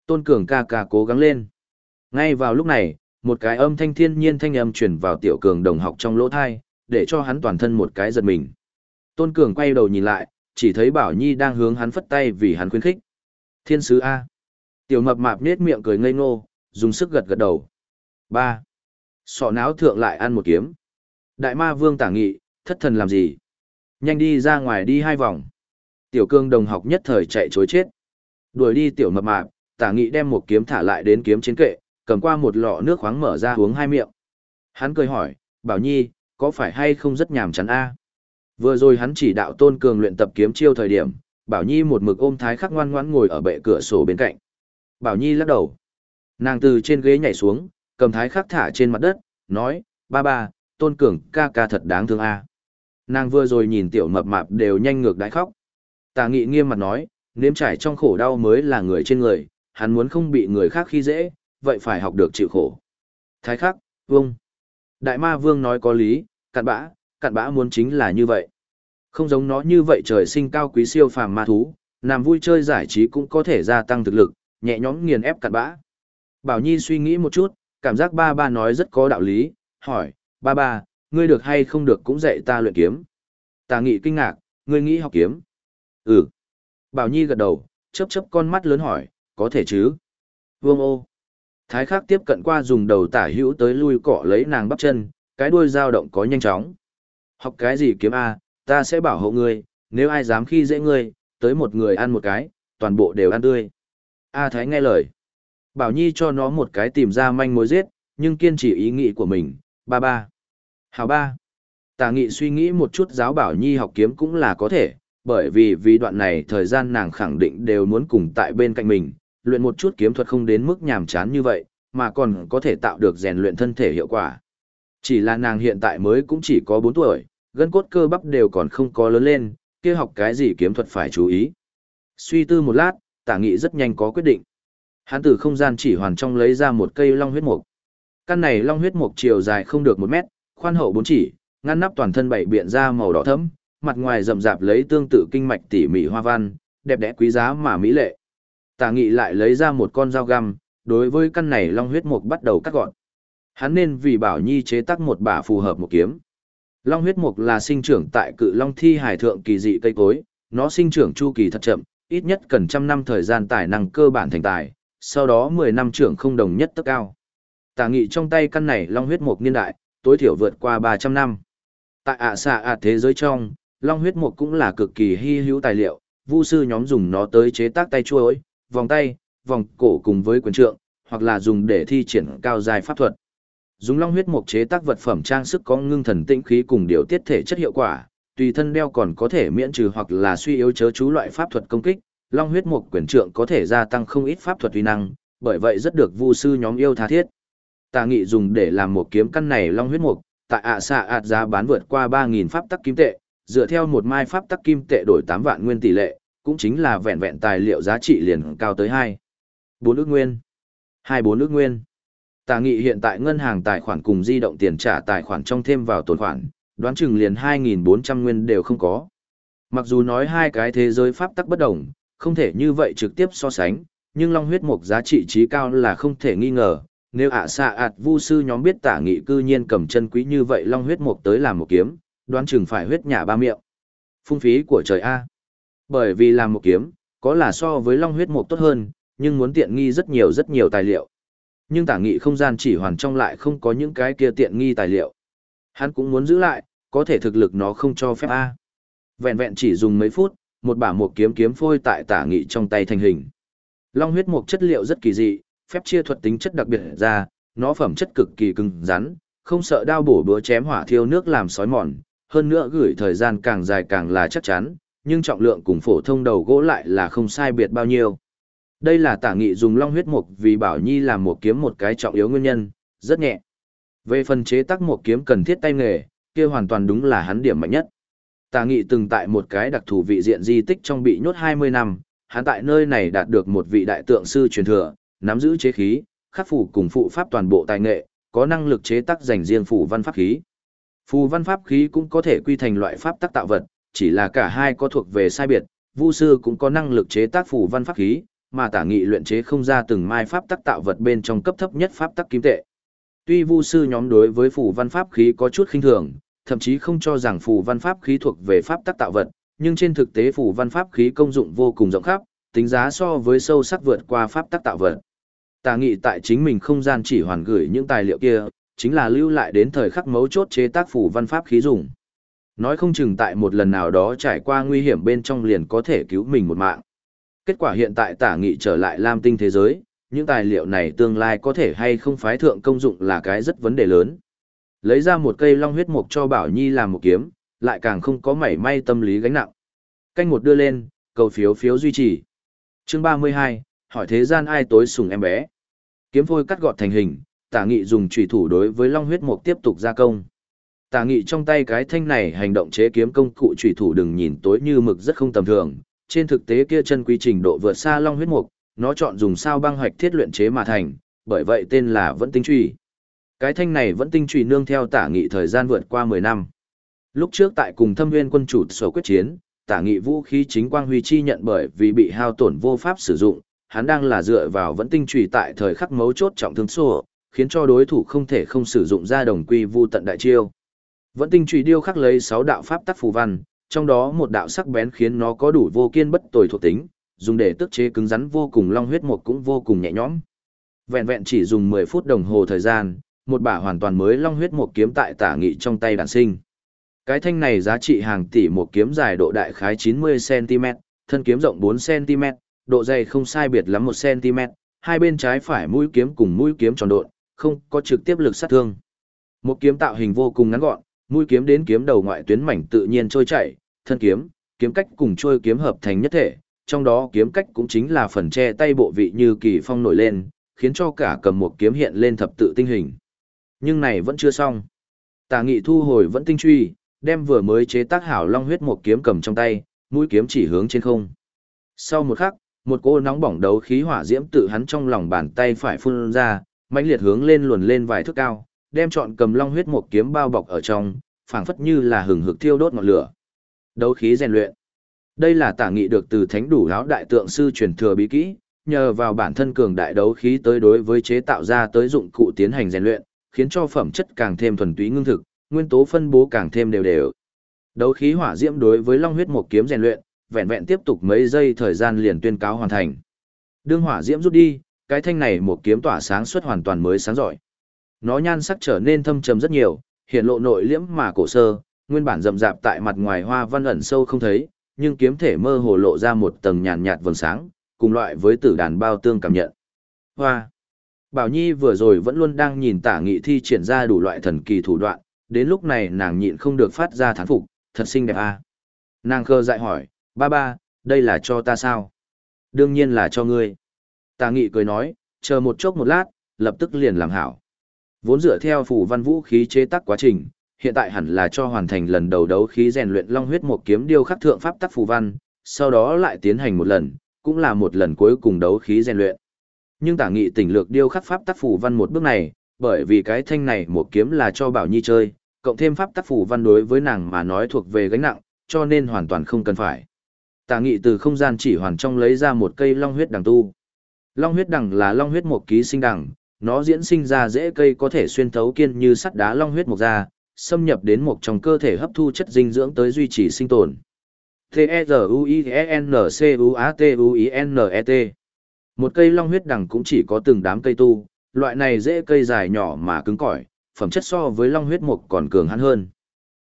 Tôn cường ca ca cố gắng lên. Ngay vào lúc này, một cái âm thanh thiên nhiên thanh âm truyền vào tiểu cường đồng học trong lỗ thai, để cho hắn toàn thân một cái giật mình. Tôn cường quay đầu nhìn lại, chỉ thấy Bảo Nhi đang hướng hắn phất tay vì hắn khuyến khích. Thiên sứ A. Tiểu mập mạp nết miệng cười ngây ngô, dùng sức gật gật đầu. ba Sọ náo thượng lại ăn một kiếm. Đại ma vương tả nghị, thất thần làm gì? Nhanh đi ra ngoài đi hai vòng. Tiểu cương đồng học nhất thời chạy chối chết. Đuổi đi tiểu mập mạp, tả nghị đem một kiếm thả lại đến kiếm chiến kệ, cầm qua một lọ nước khoáng mở ra uống hai miệng. Hắn cười hỏi, Bảo Nhi, có phải hay không rất nhàm chán a? Vừa rồi hắn chỉ đạo Tôn Cường luyện tập kiếm chiêu thời điểm, Bảo Nhi một mực ôm thái khắc ngoan ngoãn ngồi ở bệ cửa sổ bên cạnh. Bảo Nhi lắc đầu. Nàng từ trên ghế nhảy xuống, cầm thái khắc thả trên mặt đất, nói, ba ba, Tôn Cường ca ca thật đáng thương a. Nàng vừa rồi nhìn tiểu mập mạp đều nhanh ngược đái khóc. Tà nghị nghiêm mặt nói, nếm trải trong khổ đau mới là người trên người, hắn muốn không bị người khác khi dễ, vậy phải học được chịu khổ. Thái khắc, vương. Đại ma vương nói có lý, cặn bã, cặn bã muốn chính là như vậy. Không giống nó như vậy trời sinh cao quý siêu phàm ma thú, làm vui chơi giải trí cũng có thể gia tăng thực lực, nhẹ nhõm nghiền ép cặn bã. Bảo Nhi suy nghĩ một chút, cảm giác ba ba nói rất có đạo lý, hỏi, ba ba, ngươi được hay không được cũng dạy ta luyện kiếm. Tà nghị kinh ngạc, ngươi nghĩ học kiếm. Ừ. Bảo Nhi gật đầu, chớp chớp con mắt lớn hỏi, có thể chứ? Vương ô. Thái khắc tiếp cận qua dùng đầu tả hữu tới lui cọ lấy nàng bắp chân, cái đuôi dao động có nhanh chóng. Học cái gì kiếm A, ta sẽ bảo hộ ngươi, nếu ai dám khi dễ ngươi, tới một người ăn một cái, toàn bộ đều ăn tươi. A Thái nghe lời. Bảo Nhi cho nó một cái tìm ra manh mối giết, nhưng kiên trì ý nghĩ của mình, ba ba. Hào ba. Tà nghị suy nghĩ một chút giáo Bảo Nhi học kiếm cũng là có thể, bởi vì vì đoạn này thời gian nàng khẳng định đều muốn cùng tại bên cạnh mình, luyện một chút kiếm thuật không đến mức nhàm chán như vậy, mà còn có thể tạo được rèn luyện thân thể hiệu quả. Chỉ là nàng hiện tại mới cũng chỉ có 4 tuổi, gân cốt cơ bắp đều còn không có lớn lên, kia học cái gì kiếm thuật phải chú ý. Suy tư một lát, tả nghị rất nhanh có quyết định. Hắn từ không gian chỉ hoàn trong lấy ra một cây long huyết mục. Căn này long huyết mục chiều dài không được một mét, khoan hậu bốn chỉ, ngăn nắp toàn thân bảy biện ra màu đỏ thẫm, mặt ngoài rậm rạp lấy tương tự kinh mạch tỉ mỉ hoa văn, đẹp đẽ quý giá mà mỹ lệ. Tả nghị lại lấy ra một con dao găm, đối với căn này long huyết mục bắt đầu cắt gọn. Hắn nên vì bảo nhi chế tác một bả phù hợp một kiếm. Long huyết mục là sinh trưởng tại cự long thi hải thượng kỳ dị cây cối, nó sinh trưởng chu kỳ thật chậm, ít nhất cần trăm năm thời gian tài năng cơ bản thành tài, sau đó 10 năm trưởng không đồng nhất tức cao. Tả nghị trong tay căn này long huyết mục niên đại, tối thiểu vượt qua 300 năm. Tại ạ xạ ạ thế giới trong, long huyết mục cũng là cực kỳ hy hữu tài liệu, vu sư nhóm dùng nó tới chế tác tay chuối, vòng tay, vòng cổ cùng với quyền trượng, hoặc là dùng để thi triển cao dài pháp thuật. Dùng long huyết mục chế tác vật phẩm trang sức có ngưng thần tĩnh khí cùng điều tiết thể chất hiệu quả, tùy thân đeo còn có thể miễn trừ hoặc là suy yếu chớ chú loại pháp thuật công kích, long huyết mục quyền trượng có thể gia tăng không ít pháp thuật uy năng, bởi vậy rất được vu sư nhóm yêu tha thiết. Tà nghị dùng để làm một kiếm căn này long huyết mục, tại ạ xạ ạt giá bán vượt qua 3.000 pháp tắc kim tệ, dựa theo một mai pháp tắc kim tệ đổi 8 vạn nguyên tỷ lệ, cũng chính là vẹn vẹn tài liệu giá trị liền cao tới 2. 4 ước nguyên. 24 ước nguyên. Tà nghị hiện tại ngân hàng tài khoản cùng di động tiền trả tài khoản trong thêm vào tồn khoản, đoán chừng liền 2.400 nguyên đều không có. Mặc dù nói hai cái thế giới pháp tắc bất đồng, không thể như vậy trực tiếp so sánh, nhưng long huyết mục giá trị trí cao là không thể nghi ngờ. Nếu ạ xạ ạt vu sư nhóm biết tả nghị cư nhiên cầm chân quý như vậy long huyết mục tới làm một kiếm, đoán chừng phải huyết nhà ba miệng. Phung phí của trời A. Bởi vì làm một kiếm, có là so với long huyết mục tốt hơn, nhưng muốn tiện nghi rất nhiều rất nhiều tài liệu. Nhưng tả nghị không gian chỉ hoàn trong lại không có những cái kia tiện nghi tài liệu. Hắn cũng muốn giữ lại, có thể thực lực nó không cho phép A. Vẹn vẹn chỉ dùng mấy phút, một bả một kiếm kiếm phôi tại tả nghị trong tay thành hình. Long huyết mục chất liệu rất kỳ dị, phép chia thuật tính chất đặc biệt ra, nó phẩm chất cực kỳ cứng rắn, không sợ đao bổ búa chém hỏa thiêu nước làm sói mòn, hơn nữa gửi thời gian càng dài càng là chắc chắn, nhưng trọng lượng cùng phổ thông đầu gỗ lại là không sai biệt bao nhiêu. Đây là tả nghị dùng long huyết mục vì bảo nhi làm một kiếm một cái trọng yếu nguyên nhân, rất nhẹ. Về phần chế tác một kiếm cần thiết tay nghề, kia hoàn toàn đúng là hắn điểm mạnh nhất. Tả nghị từng tại một cái đặc thù vị diện di tích trong bị nhốt 20 năm, hắn tại nơi này đạt được một vị đại tượng sư truyền thừa, nắm giữ chế khí, khắc phủ cùng phụ pháp toàn bộ tài nghệ, có năng lực chế tác dành riêng phủ văn pháp khí. Phù văn pháp khí cũng có thể quy thành loại pháp tác tạo vật, chỉ là cả hai có thuộc về sai biệt, Vu sư cũng có năng lực chế tác phù văn pháp khí, mà tả nghị luyện chế không ra từng mai pháp tác tạo vật bên trong cấp thấp nhất pháp tác kim tệ. Tuy Vu sư nhóm đối với phù văn pháp khí có chút khinh thường, thậm chí không cho rằng phù văn pháp khí thuộc về pháp tác tạo vật, nhưng trên thực tế phù văn pháp khí công dụng vô cùng rộng khắp, tính giá so với sâu sắc vượt qua pháp tác tạo vật. Tà nghị tại chính mình không gian chỉ hoàn gửi những tài liệu kia, chính là lưu lại đến thời khắc mấu chốt chế tác phủ văn pháp khí dùng. Nói không chừng tại một lần nào đó trải qua nguy hiểm bên trong liền có thể cứu mình một mạng. Kết quả hiện tại tả nghị trở lại lam tinh thế giới, những tài liệu này tương lai có thể hay không phái thượng công dụng là cái rất vấn đề lớn. Lấy ra một cây long huyết mục cho Bảo Nhi làm một kiếm, lại càng không có mảy may tâm lý gánh nặng. Canh một đưa lên, cầu phiếu phiếu duy trì. Chương 32, hỏi thế gian ai tối sùng em bé. Kiếm phôi cắt gọt thành hình, tả nghị dùng trùy thủ đối với long huyết mục tiếp tục gia công. Tả nghị trong tay cái thanh này hành động chế kiếm công cụ trùy thủ đừng nhìn tối như mực rất không tầm thường, trên thực tế kia chân quy trình độ vượt xa long huyết mục, nó chọn dùng sao băng hoạch thiết luyện chế mà thành, bởi vậy tên là vẫn tinh trùy. Cái thanh này vẫn tinh trùy nương theo tả nghị thời gian vượt qua 10 năm. Lúc trước tại cùng thâm nguyên quân chủ sổ quyết chiến, tả nghị vũ khí chính quang huy chi nhận bởi vì bị hao tổn vô pháp sử dụng, hắn đang là dựa vào vẫn tinh trùy tại thời khắc mấu chốt trọng thương sổ, khiến cho đối thủ không thể không sử dụng ra đồng quy vu tận đại chiêu. Vẫn tinh trùy điêu khắc lấy 6 đạo pháp tắc phù văn, trong đó một đạo sắc bén khiến nó có đủ vô kiên bất tồi thuộc tính, dùng để tức chế cứng rắn vô cùng long huyết một cũng vô cùng nhẹ nhõm. Vẹn vẹn chỉ dùng 10 phút đồng hồ thời gian, một bả hoàn toàn mới long huyết một kiếm tại tả nghị trong tay đàn sinh. Cái thanh này giá trị hàng tỷ một kiếm dài độ đại khái 90cm, thân kiếm rộng 4cm, độ dày không sai biệt lắm 1cm, hai bên trái phải mũi kiếm cùng mũi kiếm tròn độn, không có trực tiếp lực sát thương. Một kiếm tạo hình vô cùng ngắn gọn, mũi kiếm đến kiếm đầu ngoại tuyến mảnh tự nhiên trôi chảy, thân kiếm, kiếm cách cùng trôi kiếm hợp thành nhất thể, trong đó kiếm cách cũng chính là phần che tay bộ vị như kỳ phong nổi lên, khiến cho cả cầm một kiếm hiện lên thập tự tinh hình. Nhưng này vẫn chưa xong. Tà nghị thu hồi vẫn tinh truy, đem vừa mới chế tác hảo long huyết một kiếm cầm trong tay, mũi kiếm chỉ hướng trên không. Sau một khắc, một cô nóng bỏng đấu khí hỏa diễm tự hắn trong lòng bàn tay phải phun ra, mãnh liệt hướng lên luồn lên vài thước cao, đem trọn cầm long huyết một kiếm bao bọc ở trong, phảng phất như là hừng hực thiêu đốt ngọn lửa. Đấu khí rèn luyện. Đây là tả nghị được từ thánh đủ lão đại tượng sư truyền thừa bí kỹ, nhờ vào bản thân cường đại đấu khí tới đối với chế tạo ra tới dụng cụ tiến hành rèn luyện, khiến cho phẩm chất càng thêm thuần túy ngưng thực, nguyên tố phân bố càng thêm đều đều. Đấu khí hỏa diễm đối với long huyết một kiếm rèn luyện, vẹn vẹn tiếp tục mấy giây thời gian liền tuyên cáo hoàn thành. Đương hỏa diễm rút đi, cái thanh này một kiếm tỏa sáng xuất hoàn toàn mới sáng giỏi. Nó nhan sắc trở nên thâm trầm rất nhiều, hiện lộ nội liễm mà cổ sơ, nguyên bản rậm rạp tại mặt ngoài hoa văn ẩn sâu không thấy, nhưng kiếm thể mơ hồ lộ ra một tầng nhàn nhạt vầng sáng, cùng loại với tử đàn bao tương cảm nhận. Hoa. Bảo Nhi vừa rồi vẫn luôn đang nhìn tả nghị thi triển ra đủ loại thần kỳ thủ đoạn, đến lúc này nàng nhịn không được phát ra thán phục, thật xinh đẹp à. Nàng khơ dại hỏi, ba ba, đây là cho ta sao? Đương nhiên là cho ngươi. Tả nghị cười nói, chờ một chốc một lát, lập tức liền làm hảo. Vốn dựa theo phủ văn vũ khí chế tác quá trình, hiện tại hẳn là cho hoàn thành lần đầu đấu khí rèn luyện long huyết một kiếm điêu khắc thượng pháp tắc phù văn, sau đó lại tiến hành một lần, cũng là một lần cuối cùng đấu khí rèn luyện. Nhưng tả nghị tỉnh lược điêu khắc pháp tắc phù văn một bước này, bởi vì cái thanh này một kiếm là cho Bảo Nhi chơi, cộng thêm pháp tắc phù văn đối với nàng mà nói thuộc về gánh nặng, cho nên hoàn toàn không cần phải. Tả nghị từ không gian chỉ hoàn trong lấy ra một cây long huyết đằng tu. Long huyết đằng là long huyết một ký sinh đằng, nó diễn sinh ra dễ cây có thể xuyên thấu kiên như sắt đá long huyết một ra, xâm nhập đến một trong cơ thể hấp thu chất dinh dưỡng tới duy trì sinh tồn. T-E-Z-U-I-E-N-C-U-A-T-U-I-N-E-T Một cây long huyết đằng cũng chỉ có từng đám cây tu, loại này dễ cây dài nhỏ mà cứng cỏi, phẩm chất so với long huyết mục còn cường hắn hơn.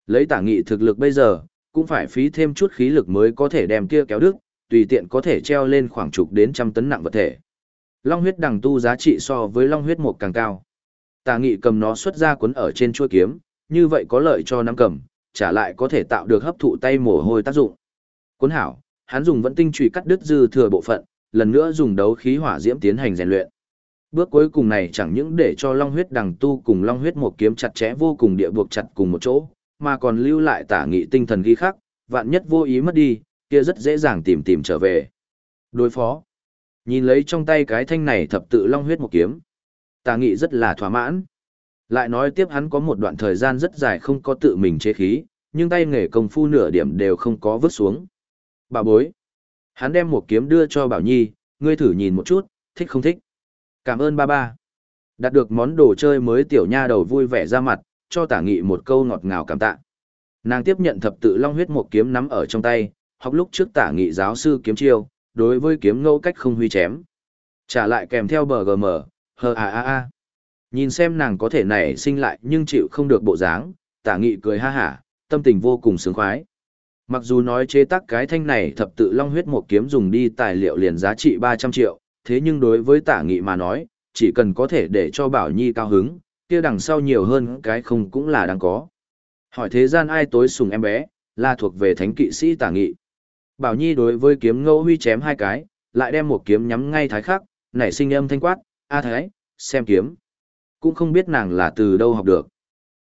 Lấy tả nghị thực lực bây giờ, cũng phải phí thêm chút khí lực mới có thể đem kia kéo đứt, tùy tiện có thể treo lên khoảng chục đến trăm tấn nặng vật thể. Long huyết đằng tu giá trị so với long huyết một càng cao. Tà nghị cầm nó xuất ra cuốn ở trên chuôi kiếm, như vậy có lợi cho nắm cầm, trả lại có thể tạo được hấp thụ tay mồ hôi tác dụng. Cuốn hảo, hắn dùng vẫn tinh chùy cắt đứt dư thừa bộ phận, lần nữa dùng đấu khí hỏa diễm tiến hành rèn luyện. Bước cuối cùng này chẳng những để cho long huyết đằng tu cùng long huyết một kiếm chặt chẽ vô cùng địa buộc chặt cùng một chỗ, mà còn lưu lại tả nghị tinh thần ghi khắc, vạn nhất vô ý mất đi, kia rất dễ dàng tìm tìm trở về. Đối phó. Nhìn lấy trong tay cái thanh này thập tự long huyết một kiếm. Tả nghị rất là thỏa mãn. Lại nói tiếp hắn có một đoạn thời gian rất dài không có tự mình chế khí, nhưng tay nghề công phu nửa điểm đều không có vứt xuống. Bà bối. Hắn đem một kiếm đưa cho Bảo Nhi, ngươi thử nhìn một chút, thích không thích. Cảm ơn ba ba. Đạt được món đồ chơi mới tiểu nha đầu vui vẻ ra mặt, cho tả nghị một câu ngọt ngào cảm tạ. Nàng tiếp nhận thập tự long huyết một kiếm nắm ở trong tay, học lúc trước tả nghị giáo sư kiếm chiêu, đối với kiếm ngẫu cách không huy chém. Trả lại kèm theo bờ gm, hờ a a a. Nhìn xem nàng có thể nảy sinh lại nhưng chịu không được bộ dáng, tả nghị cười ha hả, tâm tình vô cùng sướng khoái. Mặc dù nói chế tác cái thanh này thập tự long huyết một kiếm dùng đi tài liệu liền giá trị 300 triệu, thế nhưng đối với tả nghị mà nói, chỉ cần có thể để cho Bảo Nhi cao hứng, kia đằng sau nhiều hơn cái không cũng là đáng có. Hỏi thế gian ai tối sùng em bé, là thuộc về thánh kỵ sĩ tả nghị. Bảo Nhi đối với kiếm ngẫu huy chém hai cái, lại đem một kiếm nhắm ngay thái khắc, nảy sinh âm thanh quát, a thái, xem kiếm. Cũng không biết nàng là từ đâu học được.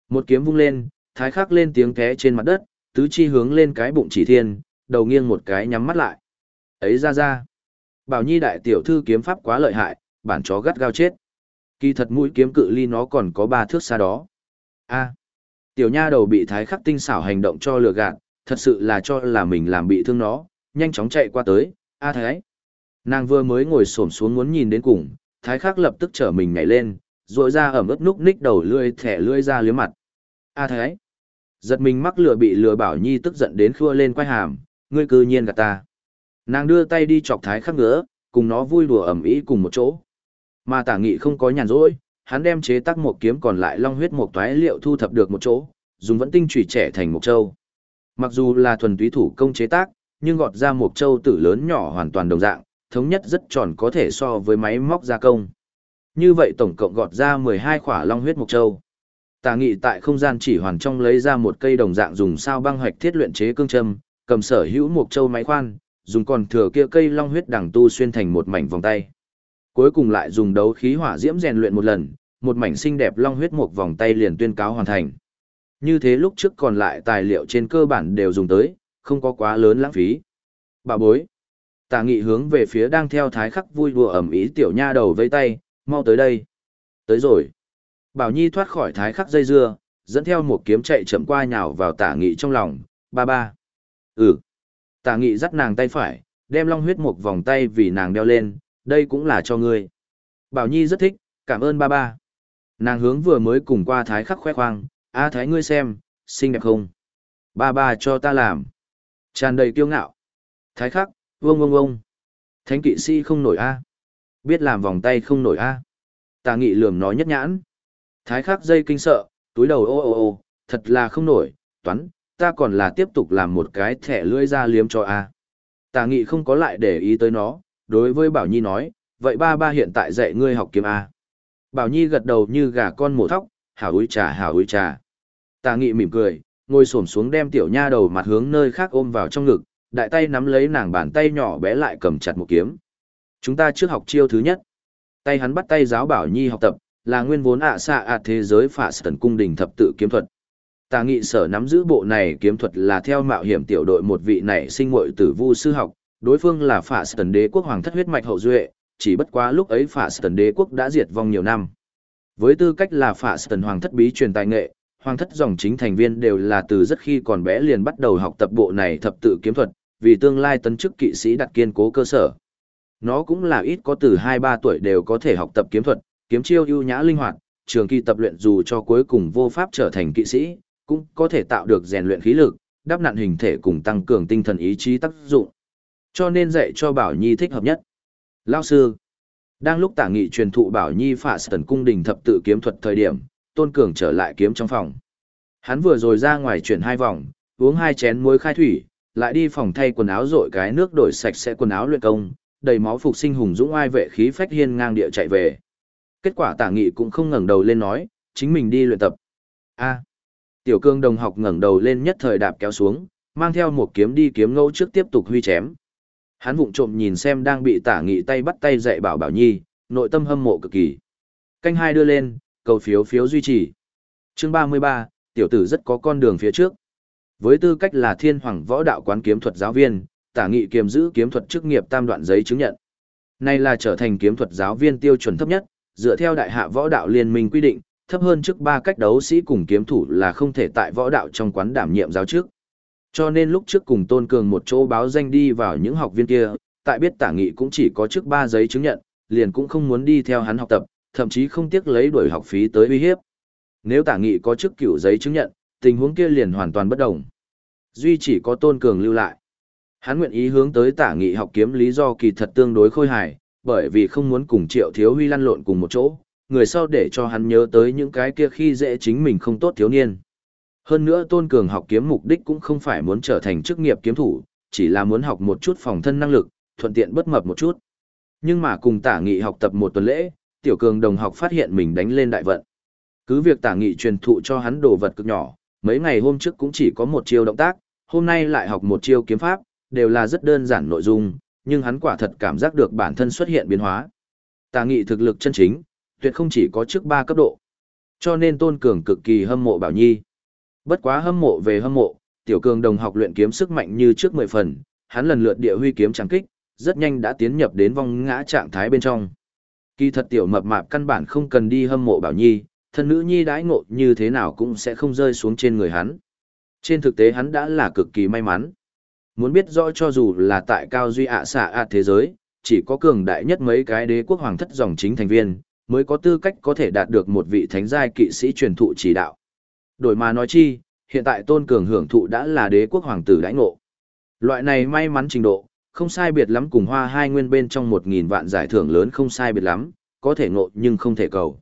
Một kiếm vung lên, thái khắc lên tiếng té trên mặt đất, tứ chi hướng lên cái bụng chỉ thiên, đầu nghiêng một cái nhắm mắt lại. Ấy ra ra. Bảo Nhi đại tiểu thư kiếm pháp quá lợi hại, bản chó gắt gao chết. Kỳ thật mũi kiếm cự ly nó còn có ba thước xa đó. A. tiểu nha đầu bị thái khắc tinh xảo hành động cho lừa gạt, thật sự là cho là mình làm bị thương nó, nhanh chóng chạy qua tới, a thái. Nàng vừa mới ngồi xổm xuống muốn nhìn đến cùng, thái khắc lập tức trở mình nhảy lên, rồi ra ẩm ướt núc ních đầu lưỡi thẻ lươi ra liếm mặt. A thái. Giật mình mắc lừa bị lừa bảo nhi tức giận đến khua lên quay hàm, ngươi cư nhiên gạt ta. Nàng đưa tay đi chọc thái khắc ngứa, cùng nó vui đùa ẩm ý cùng một chỗ. Mà tả nghị không có nhàn rỗi, hắn đem chế tác một kiếm còn lại long huyết một toái liệu thu thập được một chỗ, dùng vẫn tinh chủy trẻ thành một châu. Mặc dù là thuần túy thủ công chế tác, nhưng gọt ra một châu tử lớn nhỏ hoàn toàn đồng dạng, thống nhất rất tròn có thể so với máy móc gia công. Như vậy tổng cộng gọt ra 12 khỏa long huyết mục châu. Tà nghị tại không gian chỉ hoàn trong lấy ra một cây đồng dạng dùng sao băng hoạch thiết luyện chế cương châm, cầm sở hữu mục châu máy khoan, dùng còn thừa kia cây long huyết đằng tu xuyên thành một mảnh vòng tay. Cuối cùng lại dùng đấu khí hỏa diễm rèn luyện một lần, một mảnh xinh đẹp long huyết một vòng tay liền tuyên cáo hoàn thành. Như thế lúc trước còn lại tài liệu trên cơ bản đều dùng tới, không có quá lớn lãng phí. Bà bối. Tà nghị hướng về phía đang theo thái khắc vui đùa ẩm ý tiểu nha đầu vây tay, mau tới đây. Tới rồi. Bảo Nhi thoát khỏi thái khắc dây dưa, dẫn theo một kiếm chạy chậm qua nhào vào tả nghị trong lòng, ba ba. Ừ. Tả nghị dắt nàng tay phải, đem long huyết một vòng tay vì nàng đeo lên, đây cũng là cho ngươi. Bảo Nhi rất thích, cảm ơn ba ba. Nàng hướng vừa mới cùng qua thái khắc khoe khoang, a thái ngươi xem, xinh đẹp không? Ba ba cho ta làm. Tràn đầy kiêu ngạo. Thái khắc, vông vông vông. Thánh kỵ sĩ không nổi a. Biết làm vòng tay không nổi a. Tà nghị lườm nói nhất nhãn. Thái khắc dây kinh sợ, túi đầu ô ô ô, thật là không nổi, toán, ta còn là tiếp tục làm một cái thẻ lưỡi ra liếm cho a. Tà nghị không có lại để ý tới nó, đối với Bảo Nhi nói, vậy ba ba hiện tại dạy ngươi học kiếm A. Bảo Nhi gật đầu như gà con mổ thóc, hảo úi trà hảo úi trà. Tà nghị mỉm cười, ngồi xổm xuống đem tiểu nha đầu mặt hướng nơi khác ôm vào trong ngực, đại tay nắm lấy nàng bàn tay nhỏ bé lại cầm chặt một kiếm. Chúng ta trước học chiêu thứ nhất. Tay hắn bắt tay giáo Bảo Nhi học tập, là nguyên vốn ạ xạ ạ thế giới phả sần cung đình thập tự kiếm thuật. Tà nghị sở nắm giữ bộ này kiếm thuật là theo mạo hiểm tiểu đội một vị này sinh muội tử vu sư học, đối phương là phả tần đế quốc hoàng thất huyết mạch hậu duệ, chỉ bất quá lúc ấy phả tần đế quốc đã diệt vong nhiều năm. Với tư cách là phả tần hoàng thất bí truyền tài nghệ, hoàng thất dòng chính thành viên đều là từ rất khi còn bé liền bắt đầu học tập bộ này thập tự kiếm thuật, vì tương lai tấn chức kỵ sĩ đặt kiên cố cơ sở. Nó cũng là ít có từ 2-3 tuổi đều có thể học tập kiếm thuật, kiếm chiêu ưu nhã linh hoạt, trường kỳ tập luyện dù cho cuối cùng vô pháp trở thành kỵ sĩ, cũng có thể tạo được rèn luyện khí lực, đắp nặn hình thể cùng tăng cường tinh thần ý chí tác dụng. Cho nên dạy cho Bảo Nhi thích hợp nhất. Lao sư. Đang lúc tả nghị truyền thụ Bảo Nhi phả sần cung đình thập tự kiếm thuật thời điểm, Tôn Cường trở lại kiếm trong phòng. Hắn vừa rồi ra ngoài chuyển hai vòng, uống hai chén muối khai thủy, lại đi phòng thay quần áo rội cái nước đổi sạch sẽ quần áo luyện công, đầy máu phục sinh hùng dũng ai vệ khí phách hiên ngang địa chạy về. Kết quả tả nghị cũng không ngẩng đầu lên nói, chính mình đi luyện tập. A. Tiểu cương đồng học ngẩng đầu lên nhất thời đạp kéo xuống, mang theo một kiếm đi kiếm ngẫu trước tiếp tục huy chém. Hắn vụng trộm nhìn xem đang bị tả nghị tay bắt tay dạy bảo bảo nhi, nội tâm hâm mộ cực kỳ. Canh hai đưa lên, cầu phiếu phiếu duy trì. Chương ba mươi ba, tiểu tử rất có con đường phía trước. Với tư cách là thiên hoàng võ đạo quán kiếm thuật giáo viên, tả nghị kiềm giữ kiếm thuật chức nghiệp tam đoạn giấy chứng nhận. Này là trở thành kiếm thuật giáo viên tiêu chuẩn thấp nhất, dựa theo đại hạ võ đạo liên minh quy định, thấp hơn trước ba cách đấu sĩ cùng kiếm thủ là không thể tại võ đạo trong quán đảm nhiệm giáo trước. Cho nên lúc trước cùng Tôn Cường một chỗ báo danh đi vào những học viên kia, tại biết tả nghị cũng chỉ có trước ba giấy chứng nhận, liền cũng không muốn đi theo hắn học tập, thậm chí không tiếc lấy đuổi học phí tới uy hiếp. Nếu tả nghị có trước cửu giấy chứng nhận, tình huống kia liền hoàn toàn bất đồng. Duy chỉ có Tôn Cường lưu lại. Hắn nguyện ý hướng tới tả nghị học kiếm lý do kỳ thật tương đối khôi hài, bởi vì không muốn cùng Triệu Thiếu Huy lăn lộn cùng một chỗ, người sau để cho hắn nhớ tới những cái kia khi dễ chính mình không tốt thiếu niên. Hơn nữa Tôn Cường học kiếm mục đích cũng không phải muốn trở thành chức nghiệp kiếm thủ, chỉ là muốn học một chút phòng thân năng lực, thuận tiện bất mập một chút. Nhưng mà cùng tả nghị học tập một tuần lễ, Tiểu Cường đồng học phát hiện mình đánh lên đại vận. Cứ việc tả nghị truyền thụ cho hắn đồ vật cực nhỏ, mấy ngày hôm trước cũng chỉ có một chiêu động tác, hôm nay lại học một chiêu kiếm pháp, đều là rất đơn giản nội dung, nhưng hắn quả thật cảm giác được bản thân xuất hiện biến hóa. Tả nghị thực lực chân chính, tuyệt không chỉ có trước ba cấp độ. Cho nên Tôn Cường cực kỳ hâm mộ Bảo Nhi. Bất quá hâm mộ về hâm mộ, tiểu cường đồng học luyện kiếm sức mạnh như trước mười phần, hắn lần lượt địa huy kiếm chẳng kích, rất nhanh đã tiến nhập đến vong ngã trạng thái bên trong. Kỳ thật tiểu mập mạp căn bản không cần đi hâm mộ Bảo Nhi, thân nữ nhi đãi ngộ như thế nào cũng sẽ không rơi xuống trên người hắn. Trên thực tế hắn đã là cực kỳ may mắn. Muốn biết rõ cho dù là tại cao duy ạ xạ ạ thế giới, chỉ có cường đại nhất mấy cái đế quốc hoàng thất dòng chính thành viên, mới có tư cách có thể đạt được một vị thánh giai kỵ sĩ truyền thụ chỉ đạo. Đổi mà nói chi, hiện tại tôn cường hưởng thụ đã là đế quốc hoàng tử đãi ngộ. Loại này may mắn trình độ, không sai biệt lắm cùng hoa hai nguyên bên trong một nghìn vạn giải thưởng lớn không sai biệt lắm, có thể ngộ nhưng không thể cầu.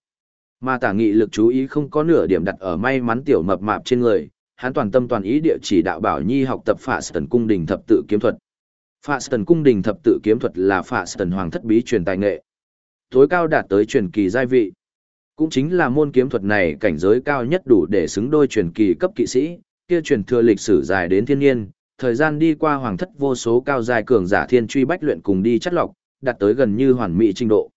Mà tả nghị lực chú ý không có nửa điểm đặt ở may mắn tiểu mập mạp trên người, hắn toàn tâm toàn ý địa chỉ đạo bảo nhi học tập phạ tần cung đình thập tự kiếm thuật. Phạ tần cung đình thập tự kiếm thuật là phạ tần hoàng thất bí truyền tài nghệ. Tối cao đạt tới truyền kỳ giai vị. Cũng chính là môn kiếm thuật này cảnh giới cao nhất đủ để xứng đôi truyền kỳ cấp kỵ sĩ, kia truyền thừa lịch sử dài đến thiên nhiên, thời gian đi qua hoàng thất vô số cao dài cường giả thiên truy bách luyện cùng đi chất lọc, đạt tới gần như hoàn mỹ trình độ.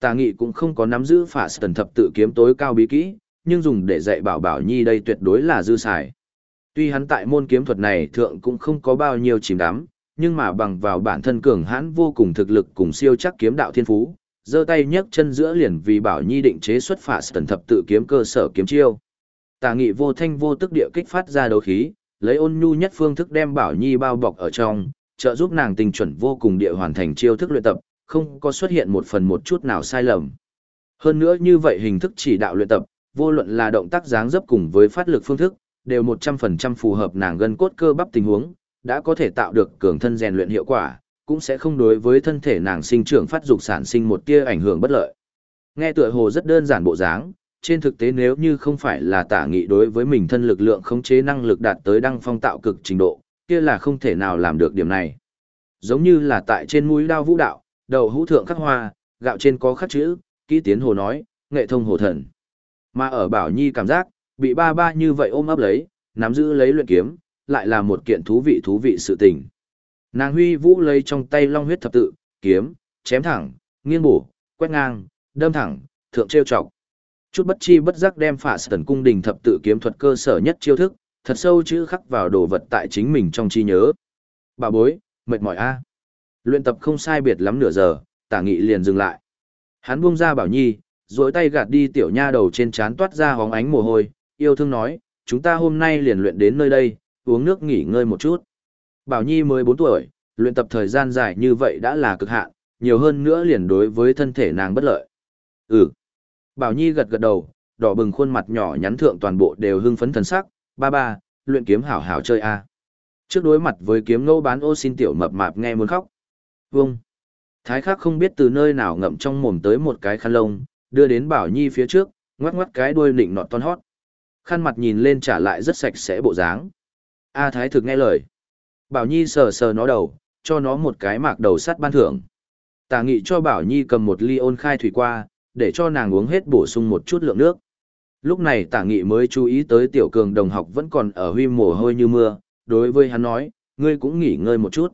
Tà nghị cũng không có nắm giữ phả tần thập tự kiếm tối cao bí kỹ, nhưng dùng để dạy bảo bảo nhi đây tuyệt đối là dư xài. Tuy hắn tại môn kiếm thuật này thượng cũng không có bao nhiêu chìm đắm, nhưng mà bằng vào bản thân cường hãn vô cùng thực lực cùng siêu chắc kiếm đạo thiên phú, giơ tay nhấc chân giữa liền vì bảo nhi định chế xuất phả tần thập tự kiếm cơ sở kiếm chiêu. Tà nghị vô thanh vô tức địa kích phát ra đấu khí, lấy ôn nhu nhất phương thức đem bảo nhi bao bọc ở trong, trợ giúp nàng tình chuẩn vô cùng địa hoàn thành chiêu thức luyện tập, không có xuất hiện một phần một chút nào sai lầm. Hơn nữa như vậy hình thức chỉ đạo luyện tập, vô luận là động tác dáng dấp cùng với phát lực phương thức, đều 100% phù hợp nàng gân cốt cơ bắp tình huống, đã có thể tạo được cường thân rèn luyện hiệu quả, cũng sẽ không đối với thân thể nàng sinh trưởng phát dục sản sinh một tia ảnh hưởng bất lợi. Nghe tựa hồ rất đơn giản bộ dáng, trên thực tế nếu như không phải là tả nghị đối với mình thân lực lượng khống chế năng lực đạt tới đăng phong tạo cực trình độ, kia là không thể nào làm được điểm này. Giống như là tại trên mũi đao vũ đạo, đầu hũ thượng khắc hoa, gạo trên có khắc chữ, kỹ tiến hồ nói, nghệ thông hồ thần. Mà ở Bảo Nhi cảm giác, bị ba ba như vậy ôm ấp lấy, nắm giữ lấy luyện kiếm, lại là một kiện thú vị thú vị sự tình. Nàng huy vũ lấy trong tay long huyết thập tự, kiếm, chém thẳng, nghiêng bổ, quét ngang, đâm thẳng, thượng trêu chọc. Chút bất chi bất giác đem phả tần cung đình thập tự kiếm thuật cơ sở nhất chiêu thức, thật sâu chữ khắc vào đồ vật tại chính mình trong trí nhớ. Bà bối, mệt mỏi a. Luyện tập không sai biệt lắm nửa giờ, tả nghị liền dừng lại. Hắn buông ra bảo nhi, duỗi tay gạt đi tiểu nha đầu trên trán toát ra hóng ánh mồ hôi, yêu thương nói, chúng ta hôm nay liền luyện đến nơi đây, uống nước nghỉ ngơi một chút. Bảo nhi mới 4 tuổi, luyện tập thời gian dài như vậy đã là cực hạn, nhiều hơn nữa liền đối với thân thể nàng bất lợi. Ừ. Bảo Nhi gật gật đầu, đỏ bừng khuôn mặt nhỏ nhắn thượng toàn bộ đều hưng phấn thần sắc, ba ba, luyện kiếm hảo hảo chơi a. Trước đối mặt với kiếm ngẫu bán ô xin tiểu mập mạp nghe muốn khóc. Vâng. Thái khắc không biết từ nơi nào ngậm trong mồm tới một cái khăn lông, đưa đến Bảo Nhi phía trước, ngoắc ngoắc cái đuôi nịnh nọt ton hót. Khăn mặt nhìn lên trả lại rất sạch sẽ bộ dáng. A Thái thực nghe lời. Bảo Nhi sờ sờ nó đầu, cho nó một cái mạc đầu sắt ban thưởng. Tả nghị cho Bảo Nhi cầm một ly ôn khai thủy qua, để cho nàng uống hết bổ sung một chút lượng nước. Lúc này tả nghị mới chú ý tới tiểu cường đồng học vẫn còn ở huy mồ hôi như mưa, đối với hắn nói, ngươi cũng nghỉ ngơi một chút.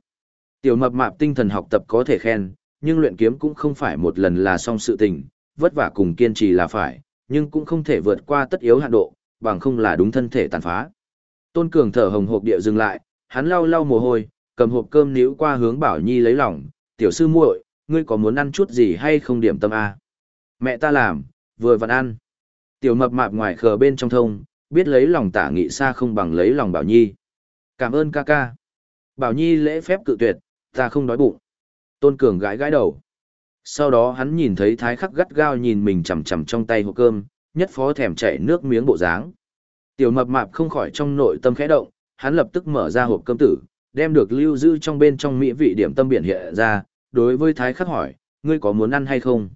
Tiểu mập mạp tinh thần học tập có thể khen, nhưng luyện kiếm cũng không phải một lần là xong sự tình, vất vả cùng kiên trì là phải, nhưng cũng không thể vượt qua tất yếu hạn độ, bằng không là đúng thân thể tàn phá. Tôn Cường thở hồng hộc địa dừng lại, hắn lau lau mồ hôi, cầm hộp cơm níu qua hướng Bảo Nhi lấy lòng, "Tiểu sư muội, ngươi có muốn ăn chút gì hay không điểm tâm a?" Mẹ ta làm, vừa vặn ăn. Tiểu mập mạp ngoài khờ bên trong thông, biết lấy lòng tả nghị xa không bằng lấy lòng Bảo Nhi. Cảm ơn ca ca. Bảo Nhi lễ phép cự tuyệt, ta không đói bụng. Tôn Cường gãi gãi đầu. Sau đó hắn nhìn thấy thái khắc gắt gao nhìn mình chầm chầm trong tay hộp cơm, nhất phó thèm chảy nước miếng bộ dáng. Tiểu mập mạp không khỏi trong nội tâm khẽ động, hắn lập tức mở ra hộp cơm tử, đem được lưu giữ trong bên trong mỹ vị điểm tâm biển hiện ra, đối với thái khắc hỏi, ngươi có muốn ăn hay không?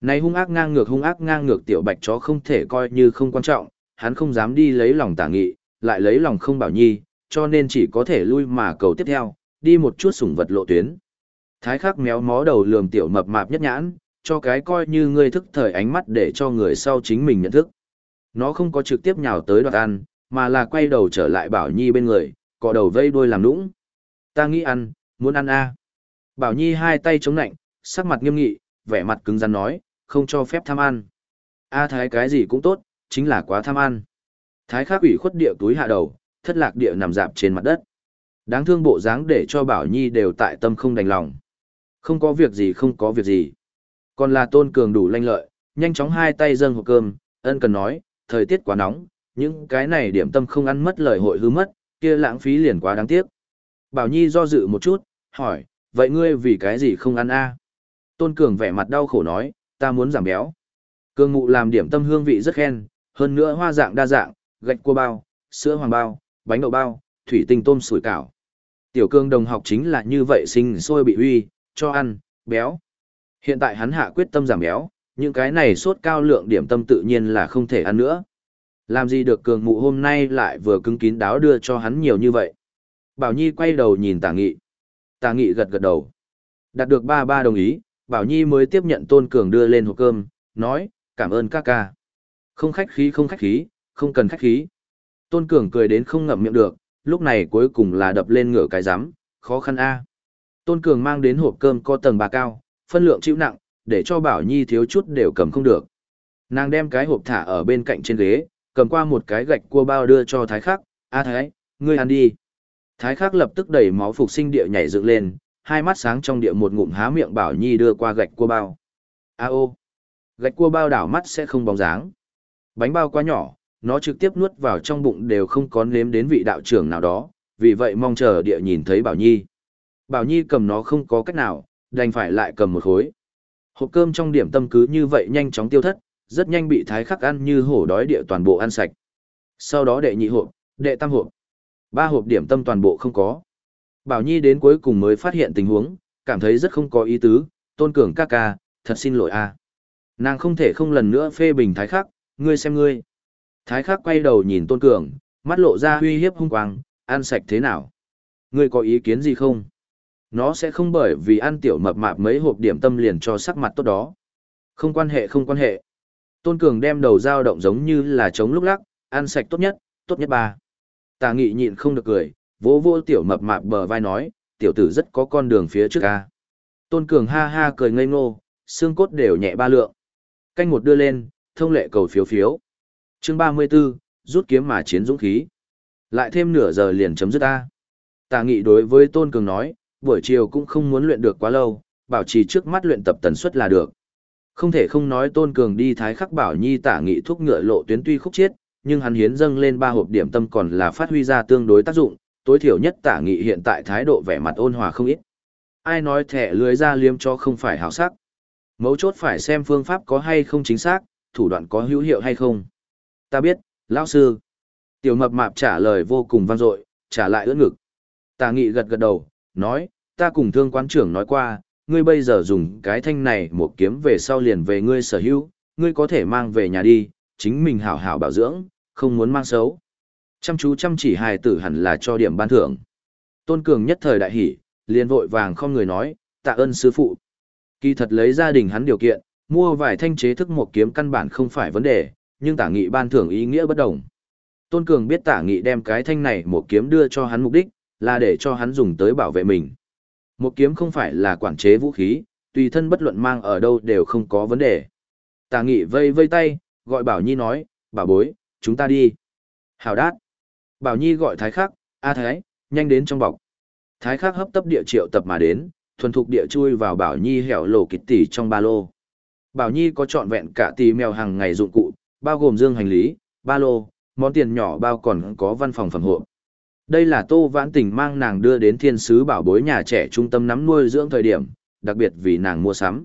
Này hung ác ngang ngược hung ác ngang ngược tiểu bạch chó không thể coi như không quan trọng, hắn không dám đi lấy lòng tả nghị, lại lấy lòng không bảo nhi, cho nên chỉ có thể lui mà cầu tiếp theo, đi một chút sủng vật lộ tuyến. Thái khắc méo mó đầu lườm tiểu mập mạp nhất nhãn, cho cái coi như ngươi thức thời ánh mắt để cho người sau chính mình nhận thức. Nó không có trực tiếp nhào tới đoạt ăn, mà là quay đầu trở lại Bảo Nhi bên người, cọ đầu vây đuôi làm nũng. Ta nghĩ ăn, muốn ăn a. Bảo Nhi hai tay chống nạnh, sắc mặt nghiêm nghị, vẻ mặt cứng rắn nói, không cho phép tham ăn. A thái cái gì cũng tốt, chính là quá tham ăn. Thái khác ủy khuất địa túi hạ đầu, thất lạc địa nằm dạp trên mặt đất. Đáng thương bộ dáng để cho Bảo Nhi đều tại tâm không đành lòng. Không có việc gì không có việc gì. Còn là tôn cường đủ lanh lợi, nhanh chóng hai tay dâng hộp cơm, ân cần nói, thời tiết quá nóng, những cái này điểm tâm không ăn mất lời hội hư mất, kia lãng phí liền quá đáng tiếc. Bảo Nhi do dự một chút, hỏi, vậy ngươi vì cái gì không ăn a? Tôn Cường vẻ mặt đau khổ nói, ta muốn giảm béo. Cường ngụ làm điểm tâm hương vị rất khen, hơn nữa hoa dạng đa dạng, gạch cua bao, sữa hoàng bao, bánh đậu bao, thủy tinh tôm sủi cảo. Tiểu cương đồng học chính là như vậy sinh sôi bị huy cho ăn, béo. Hiện tại hắn hạ quyết tâm giảm béo, những cái này sốt cao lượng điểm tâm tự nhiên là không thể ăn nữa. Làm gì được cường mụ hôm nay lại vừa cứng kín đáo đưa cho hắn nhiều như vậy. Bảo Nhi quay đầu nhìn tả nghị. Tả nghị gật gật đầu. Đạt được ba ba đồng ý, Bảo Nhi mới tiếp nhận tôn cường đưa lên hộp cơm, nói, cảm ơn các ca. Không khách khí không khách khí, không cần khách khí. Tôn cường cười đến không ngậm miệng được, lúc này cuối cùng là đập lên ngửa cái rắm khó khăn a Tôn cường mang đến hộp cơm có tầng bà cao, phân lượng chịu nặng, để cho Bảo Nhi thiếu chút đều cầm không được. Nàng đem cái hộp thả ở bên cạnh trên ghế, cầm qua một cái gạch cua bao đưa cho Thái Khắc, "A Thái, ngươi ăn đi." Thái Khắc lập tức đẩy máu phục sinh địa nhảy dựng lên, hai mắt sáng trong địa một ngụm há miệng Bảo Nhi đưa qua gạch cua bao. "A ô." Gạch cua bao đảo mắt sẽ không bóng dáng. Bánh bao quá nhỏ, nó trực tiếp nuốt vào trong bụng đều không có nếm đến vị đạo trưởng nào đó, vì vậy mong chờ địa nhìn thấy Bảo Nhi. Bảo Nhi cầm nó không có cách nào, đành phải lại cầm một khối. Hộp cơm trong điểm tâm cứ như vậy nhanh chóng tiêu thất, rất nhanh bị thái khắc ăn như hổ đói địa toàn bộ ăn sạch. Sau đó đệ nhị hộp, đệ tam hộp. Ba hộp điểm tâm toàn bộ không có. Bảo Nhi đến cuối cùng mới phát hiện tình huống, cảm thấy rất không có ý tứ, tôn cường ca ca, thật xin lỗi a. Nàng không thể không lần nữa phê bình thái khắc, ngươi xem ngươi. Thái khắc quay đầu nhìn tôn cường, mắt lộ ra uy hiếp hung quang, ăn sạch thế nào? Ngươi có ý kiến gì không? Nó sẽ không bởi vì ăn tiểu mập mạp mấy hộp điểm tâm liền cho sắc mặt tốt đó. Không quan hệ không quan hệ. Tôn Cường đem đầu dao động giống như là chống lúc lắc, ăn sạch tốt nhất, tốt nhất ba. Tà nghị nhịn không được cười, vỗ vỗ tiểu mập mạp bờ vai nói, tiểu tử rất có con đường phía trước a. Tôn Cường ha ha cười ngây ngô, xương cốt đều nhẹ ba lượng. Canh một đưa lên, thông lệ cầu phiếu phiếu. Chương 34, rút kiếm mà chiến dũng khí. Lại thêm nửa giờ liền chấm dứt ta. Tà nghị đối với Tôn Cường nói, buổi chiều cũng không muốn luyện được quá lâu, bảo trì trước mắt luyện tập tần suất là được. Không thể không nói Tôn Cường đi thái khắc bảo nhi tả nghị thuốc ngựa lộ tuyến tuy khúc chiết, nhưng hắn hiến dâng lên ba hộp điểm tâm còn là phát huy ra tương đối tác dụng, tối thiểu nhất tả nghị hiện tại thái độ vẻ mặt ôn hòa không ít. Ai nói thẻ lưới ra liếm cho không phải hảo sắc. Mấu chốt phải xem phương pháp có hay không chính xác, thủ đoạn có hữu hiệu hay không. Ta biết, lão sư. Tiểu mập mạp trả lời vô cùng vang dội, trả lại ưỡn ngực. Tả nghị gật gật đầu, nói, ta cùng thương quán trưởng nói qua, ngươi bây giờ dùng cái thanh này một kiếm về sau liền về ngươi sở hữu, ngươi có thể mang về nhà đi, chính mình hảo hảo bảo dưỡng, không muốn mang xấu. Chăm chú chăm chỉ hài tử hẳn là cho điểm ban thưởng. Tôn Cường nhất thời đại hỉ, liền vội vàng không người nói, tạ ơn sư phụ. Kỳ thật lấy gia đình hắn điều kiện, mua vài thanh chế thức một kiếm căn bản không phải vấn đề, nhưng tả nghị ban thưởng ý nghĩa bất đồng. Tôn Cường biết tả nghị đem cái thanh này một kiếm đưa cho hắn mục đích, là để cho hắn dùng tới bảo vệ mình. Một kiếm không phải là quản chế vũ khí, tùy thân bất luận mang ở đâu đều không có vấn đề. Tà nghị vây vây tay, gọi Bảo Nhi nói, bảo bối, chúng ta đi. Hào đát. Bảo Nhi gọi Thái Khắc, A Thái, nhanh đến trong bọc. Thái Khắc hấp tấp địa triệu tập mà đến, thuần thục địa chui vào Bảo Nhi hẻo lổ kịch tỷ trong ba lô. Bảo Nhi có trọn vẹn cả tì mèo hàng ngày dụng cụ, bao gồm dương hành lý, ba lô, món tiền nhỏ bao còn có văn phòng phẩm hộ. Đây là Tô Vãn Tình mang nàng đưa đến thiên sứ bảo bối nhà trẻ trung tâm nắm nuôi dưỡng thời điểm, đặc biệt vì nàng mua sắm.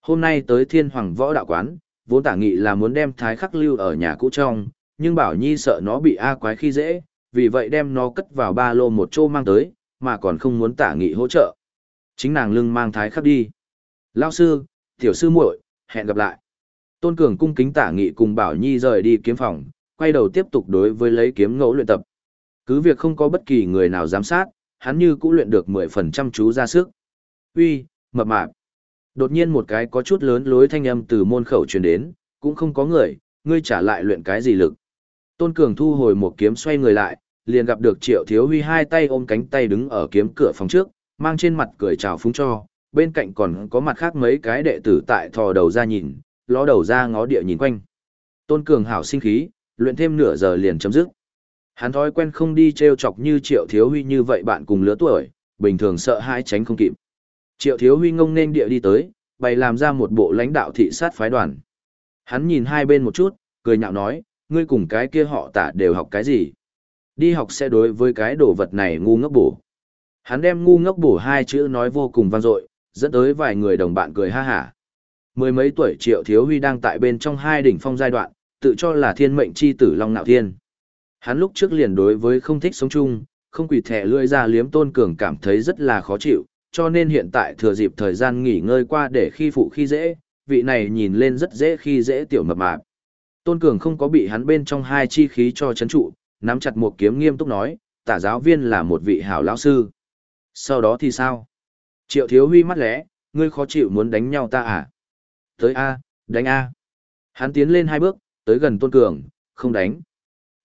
Hôm nay tới thiên hoàng võ đạo quán, vốn tả nghị là muốn đem thái khắc lưu ở nhà cũ trong, nhưng bảo nhi sợ nó bị A quái khi dễ, vì vậy đem nó cất vào ba lô một chỗ mang tới, mà còn không muốn tả nghị hỗ trợ. Chính nàng lưng mang thái khắc đi. Lao sư, tiểu sư muội, hẹn gặp lại. Tôn Cường cung kính tả nghị cùng Bảo Nhi rời đi kiếm phòng, quay đầu tiếp tục đối với lấy kiếm ngẫu luyện tập. Cứ việc không có bất kỳ người nào giám sát, hắn như cũng luyện được 10% chú ra sức. Uy, mập mạp. Đột nhiên một cái có chút lớn lối thanh âm từ môn khẩu truyền đến, cũng không có người, ngươi trả lại luyện cái gì lực. Tôn Cường thu hồi một kiếm xoay người lại, liền gặp được Triệu Thiếu Huy hai tay ôm cánh tay đứng ở kiếm cửa phòng trước, mang trên mặt cười chào phúng cho, bên cạnh còn có mặt khác mấy cái đệ tử tại thò đầu ra nhìn, ló đầu ra ngó địa nhìn quanh. Tôn Cường hảo sinh khí, luyện thêm nửa giờ liền chấm dứt. Hắn thói quen không đi treo chọc như triệu thiếu huy như vậy bạn cùng lứa tuổi, bình thường sợ hãi tránh không kịp. Triệu Thiếu Huy ngông nên địa đi tới, bày làm ra một bộ lãnh đạo thị sát phái đoàn. Hắn nhìn hai bên một chút, cười nhạo nói, ngươi cùng cái kia họ tả đều học cái gì? Đi học sẽ đối với cái đồ vật này ngu ngốc bổ. Hắn đem ngu ngốc bổ hai chữ nói vô cùng vang dội, dẫn tới vài người đồng bạn cười ha hả. Mười mấy tuổi Triệu Thiếu Huy đang tại bên trong hai đỉnh phong giai đoạn, tự cho là thiên mệnh chi tử Long Nạo Thiên. Hắn lúc trước liền đối với không thích sống chung, không quỳ thẻ lươi ra liếm tôn cường cảm thấy rất là khó chịu, cho nên hiện tại thừa dịp thời gian nghỉ ngơi qua để khi phụ khi dễ, vị này nhìn lên rất dễ khi dễ tiểu mập mạp. Tôn cường không có bị hắn bên trong hai chi khí cho chấn trụ, nắm chặt một kiếm nghiêm túc nói, tả giáo viên là một vị hảo lão sư. Sau đó thì sao? Triệu thiếu huy mắt lẽ, ngươi khó chịu muốn đánh nhau ta à? Tới A, đánh A. Hắn tiến lên hai bước, tới gần tôn cường, không đánh.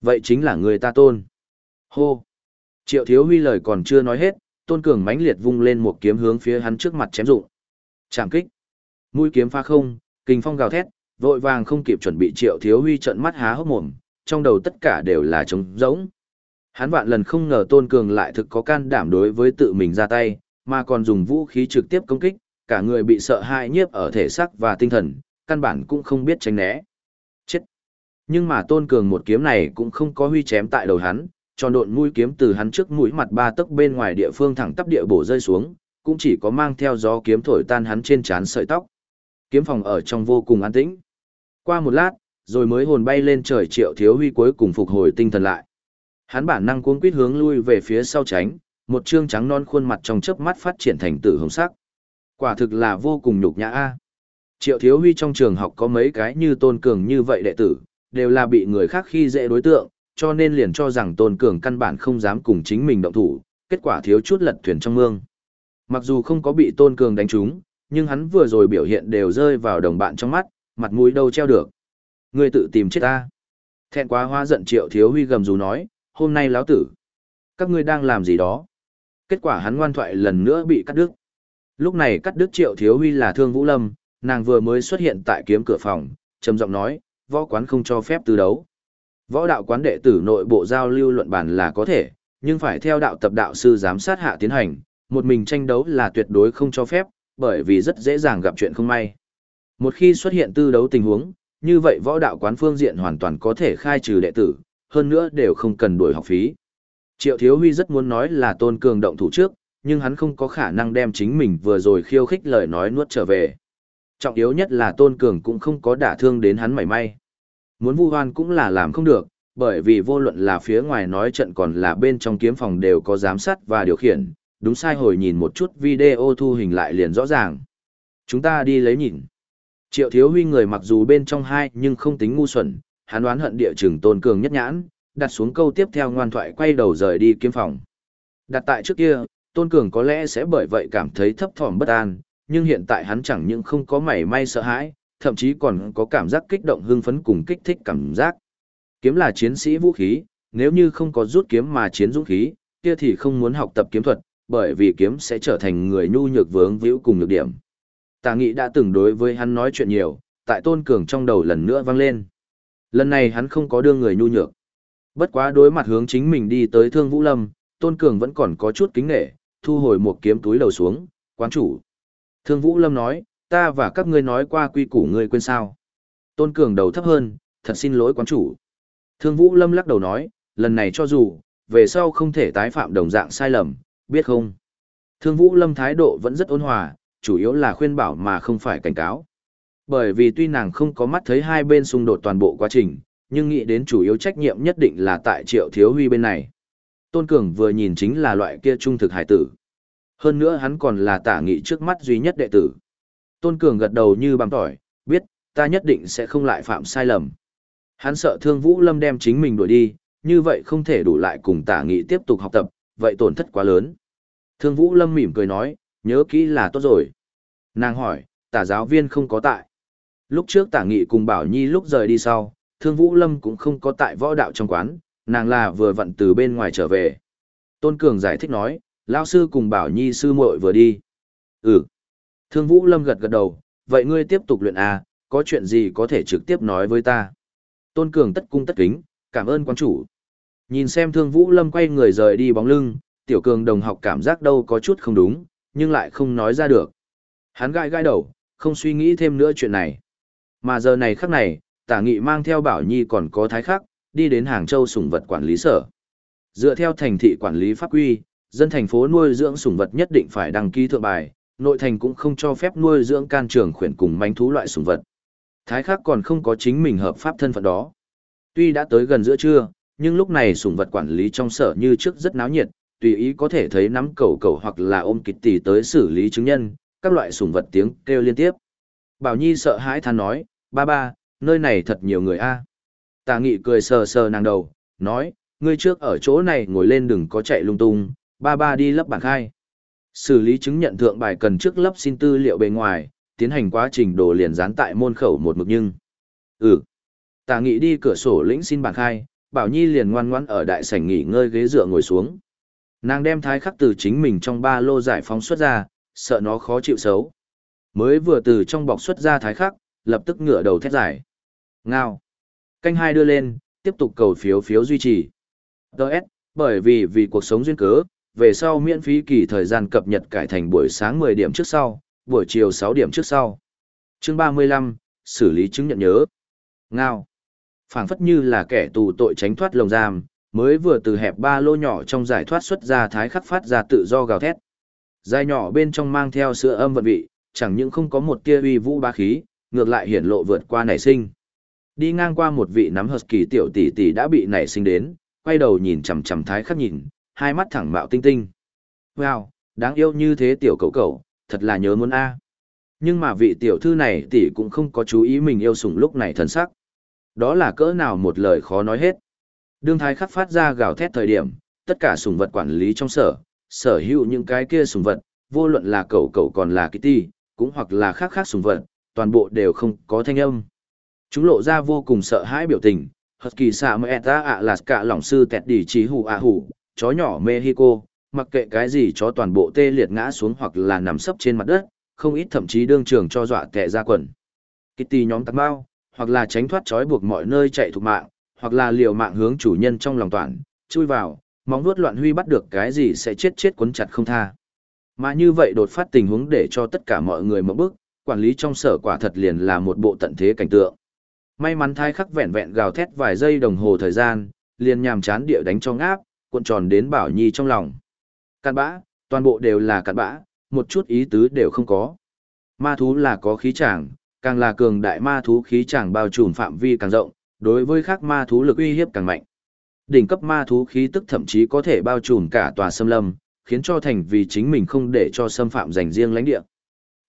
Vậy chính là người ta tôn. Hô. Triệu thiếu huy lời còn chưa nói hết, tôn cường mãnh liệt vung lên một kiếm hướng phía hắn trước mặt chém dụng. Chạm kích. Mũi kiếm pha không, kinh phong gào thét, vội vàng không kịp chuẩn bị triệu thiếu huy trợn mắt há hốc mồm, trong đầu tất cả đều là trống rỗng. Hắn vạn lần không ngờ tôn cường lại thực có can đảm đối với tự mình ra tay, mà còn dùng vũ khí trực tiếp công kích, cả người bị sợ hãi nhiếp ở thể xác và tinh thần, căn bản cũng không biết tránh né. Nhưng mà tôn cường một kiếm này cũng không có huy chém tại đầu hắn, tròn độn mũi kiếm từ hắn trước mũi mặt ba tấc bên ngoài địa phương thẳng tắp địa bổ rơi xuống, cũng chỉ có mang theo gió kiếm thổi tan hắn trên trán sợi tóc. Kiếm phòng ở trong vô cùng an tĩnh. Qua một lát, rồi mới hồn bay lên trời triệu thiếu huy cuối cùng phục hồi tinh thần lại. Hắn bản năng cuống quýt hướng lui về phía sau tránh, một trương trắng non khuôn mặt trong chớp mắt phát triển thành tử hồng sắc. Quả thực là vô cùng nhục nhã a. Triệu Thiếu Huy trong trường học có mấy cái như Tôn Cường như vậy đệ tử, đều là bị người khác khi dễ đối tượng, cho nên liền cho rằng Tôn Cường căn bản không dám cùng chính mình động thủ, kết quả thiếu chút lật thuyền trong mương. Mặc dù không có bị Tôn Cường đánh trúng, nhưng hắn vừa rồi biểu hiện đều rơi vào đồng bạn trong mắt, mặt mũi đâu treo được. Ngươi tự tìm chết ta. Thẹn quá hoa giận Triệu Thiếu Huy gầm rú nói, hôm nay láo tử. Các ngươi đang làm gì đó? Kết quả hắn ngoan thoại lần nữa bị cắt đứt. Lúc này cắt đứt Triệu Thiếu Huy là Thương Vũ Lâm, nàng vừa mới xuất hiện tại kiếm cửa phòng, trầm giọng nói, võ quán không cho phép tư đấu. Võ đạo quán đệ tử nội bộ giao lưu luận bàn là có thể, nhưng phải theo đạo tập đạo sư giám sát hạ tiến hành, một mình tranh đấu là tuyệt đối không cho phép, bởi vì rất dễ dàng gặp chuyện không may. Một khi xuất hiện tư đấu tình huống, như vậy võ đạo quán phương diện hoàn toàn có thể khai trừ đệ tử, hơn nữa đều không cần đuổi học phí. Triệu Thiếu Huy rất muốn nói là tôn cường động thủ trước, nhưng hắn không có khả năng đem chính mình vừa rồi khiêu khích lời nói nuốt trở về. Trọng yếu nhất là tôn cường cũng không có đả thương đến hắn mảy may. Muốn vu hoan cũng là làm không được, bởi vì vô luận là phía ngoài nói trận còn là bên trong kiếm phòng đều có giám sát và điều khiển, đúng sai hồi nhìn một chút video thu hình lại liền rõ ràng. Chúng ta đi lấy nhìn. Triệu thiếu huy người mặc dù bên trong hai nhưng không tính ngu xuẩn, hắn đoán hận địa chừng tôn cường nhất nhãn, đặt xuống câu tiếp theo ngoan thoại quay đầu rời đi kiếm phòng. Đặt tại trước kia, tôn cường có lẽ sẽ bởi vậy cảm thấy thấp thỏm bất an, nhưng hiện tại hắn chẳng những không có mảy may sợ hãi, thậm chí còn có cảm giác kích động hưng phấn cùng kích thích cảm giác. Kiếm là chiến sĩ vũ khí, nếu như không có rút kiếm mà chiến dũng khí, kia thì không muốn học tập kiếm thuật, bởi vì kiếm sẽ trở thành người nhu nhược vướng víu cùng nhược điểm. Tà nghị đã từng đối với hắn nói chuyện nhiều, tại tôn cường trong đầu lần nữa vang lên. Lần này hắn không có đưa người nhu nhược. Bất quá đối mặt hướng chính mình đi tới thương vũ lâm, tôn cường vẫn còn có chút kính nghệ, thu hồi một kiếm túi đầu xuống, quán chủ. Thương vũ lâm nói, ta và các ngươi nói qua quy củ ngươi quên sao. Tôn cường đầu thấp hơn, thật xin lỗi quán chủ. Thương vũ lâm lắc đầu nói, lần này cho dù, về sau không thể tái phạm đồng dạng sai lầm, biết không? Thương vũ lâm thái độ vẫn rất ôn hòa, chủ yếu là khuyên bảo mà không phải cảnh cáo. Bởi vì tuy nàng không có mắt thấy hai bên xung đột toàn bộ quá trình, nhưng nghĩ đến chủ yếu trách nhiệm nhất định là tại triệu thiếu huy bên này. Tôn Cường vừa nhìn chính là loại kia trung thực hải tử. Hơn nữa hắn còn là tả nghị trước mắt duy nhất đệ tử. Tôn Cường gật đầu như bằng tỏi, biết, ta nhất định sẽ không lại phạm sai lầm. Hắn sợ thương Vũ Lâm đem chính mình đuổi đi, như vậy không thể đủ lại cùng tả nghị tiếp tục học tập, vậy tổn thất quá lớn. Thương Vũ Lâm mỉm cười nói, nhớ kỹ là tốt rồi. Nàng hỏi, tả giáo viên không có tại. Lúc trước tả nghị cùng Bảo Nhi lúc rời đi sau, Thương Vũ Lâm cũng không có tại võ đạo trong quán, nàng là vừa vặn từ bên ngoài trở về. Tôn Cường giải thích nói, lao sư cùng Bảo Nhi sư muội vừa đi. Ừ. Thương Vũ Lâm gật gật đầu, vậy ngươi tiếp tục luyện à, có chuyện gì có thể trực tiếp nói với ta. Tôn Cường tất cung tất kính, cảm ơn quán chủ. Nhìn xem Thương Vũ Lâm quay người rời đi bóng lưng, Tiểu Cường đồng học cảm giác đâu có chút không đúng, nhưng lại không nói ra được. Hắn gai gai đầu, không suy nghĩ thêm nữa chuyện này. Mà giờ này khắc này, tả nghị mang theo Bảo Nhi còn có thái khắc, đi đến Hàng Châu sủng vật quản lý sở. Dựa theo thành thị quản lý pháp quy, dân thành phố nuôi dưỡng sủng vật nhất định phải đăng ký thượng bài, nội thành cũng không cho phép nuôi dưỡng can trường khuyển cùng manh thú loại sủng vật. Thái khắc còn không có chính mình hợp pháp thân phận đó. Tuy đã tới gần giữa trưa, nhưng lúc này sủng vật quản lý trong sở như trước rất náo nhiệt, tùy ý có thể thấy nắm cầu cầu hoặc là ôm kịch tỷ tới xử lý chứng nhân, các loại sủng vật tiếng kêu liên tiếp. Bảo Nhi sợ hãi than nói, ba ba, nơi này thật nhiều người a. Tà nghị cười sờ sờ nàng đầu, nói, ngươi trước ở chỗ này ngồi lên đừng có chạy lung tung, ba ba đi lấp bảng khai. Xử lý chứng nhận thượng bài cần trước lấp xin tư liệu bề ngoài, tiến hành quá trình đồ liền dán tại môn khẩu một mực nhưng. Ừ. Tà nghị đi cửa sổ lĩnh xin bảng khai, Bảo Nhi liền ngoan ngoãn ở đại sảnh nghỉ ngơi ghế dựa ngồi xuống. Nàng đem thái khắc từ chính mình trong ba lô giải phóng xuất ra, sợ nó khó chịu xấu. Mới vừa từ trong bọc xuất ra thái khắc, lập tức ngửa đầu thét giải. Ngao. Canh hai đưa lên, tiếp tục cầu phiếu phiếu duy trì. Đợt, bởi vì vì cuộc sống duyên cớ, về sau miễn phí kỳ thời gian cập nhật cải thành buổi sáng 10 điểm trước sau, buổi chiều 6 điểm trước sau. Chương 35, xử lý chứng nhận nhớ. Ngao. phảng phất như là kẻ tù tội tránh thoát lồng giam, mới vừa từ hẹp ba lô nhỏ trong giải thoát xuất ra thái khắc phát ra tự do gào thét. Dài nhỏ bên trong mang theo sữa âm vận vị, chẳng những không có một tia uy vũ ba khí, ngược lại hiển lộ vượt qua nảy sinh. Đi ngang qua một vị nắm husky tiểu tỷ tỷ đã bị nảy sinh đến, quay đầu nhìn chằm chằm thái khắc nhìn, hai mắt thẳng mạo tinh tinh. Wow, đáng yêu như thế tiểu cậu cậu, thật là nhớ muốn a. Nhưng mà vị tiểu thư này tỷ cũng không có chú ý mình yêu sủng lúc này thần sắc. Đó là cỡ nào một lời khó nói hết. Đương thái khắc phát ra gào thét thời điểm, tất cả sủng vật quản lý trong sở, sở hữu những cái kia sủng vật, vô luận là cậu cậu còn là kitty, cũng hoặc là khác khác sủng vật, toàn bộ đều không có thanh âm. Chúng lộ ra vô cùng sợ hãi biểu tình, Husky xạ mẹ ta ạ là cả lỏng sư tẹt đi trí hù ạ hù, chó nhỏ Mexico, mặc kệ cái gì chó toàn bộ tê liệt ngã xuống hoặc là nằm sấp trên mặt đất, không ít thậm chí đương trường cho dọa tệ ra quần. Kitty nhóm tắt bao, hoặc là tránh thoát trói buộc mọi nơi chạy thục mạng, hoặc là liều mạng hướng chủ nhân trong lòng toàn, chui vào, móng vuốt loạn huy bắt được cái gì sẽ chết chết cuốn chặt không tha. Mà như vậy đột phát tình huống để cho tất cả mọi người mở bức, quản lý trong sở quả thật liền là một bộ tận thế cảnh tượng. May mắn thai khắc vẹn vẹn gào thét vài giây đồng hồ thời gian, liền nhàm chán địa đánh cho ngáp, cuộn tròn đến Bảo Nhi trong lòng. Cạn bã, toàn bộ đều là cạn bã, một chút ý tứ đều không có. Ma thú là có khí tràng, càng là cường đại ma thú khí tràng bao trùm phạm vi càng rộng, đối với khác ma thú lực uy hiếp càng mạnh. Đỉnh cấp ma thú khí tức thậm chí có thể bao trùm cả tòa xâm lâm, khiến cho thành vì chính mình không để cho xâm phạm dành riêng lãnh địa.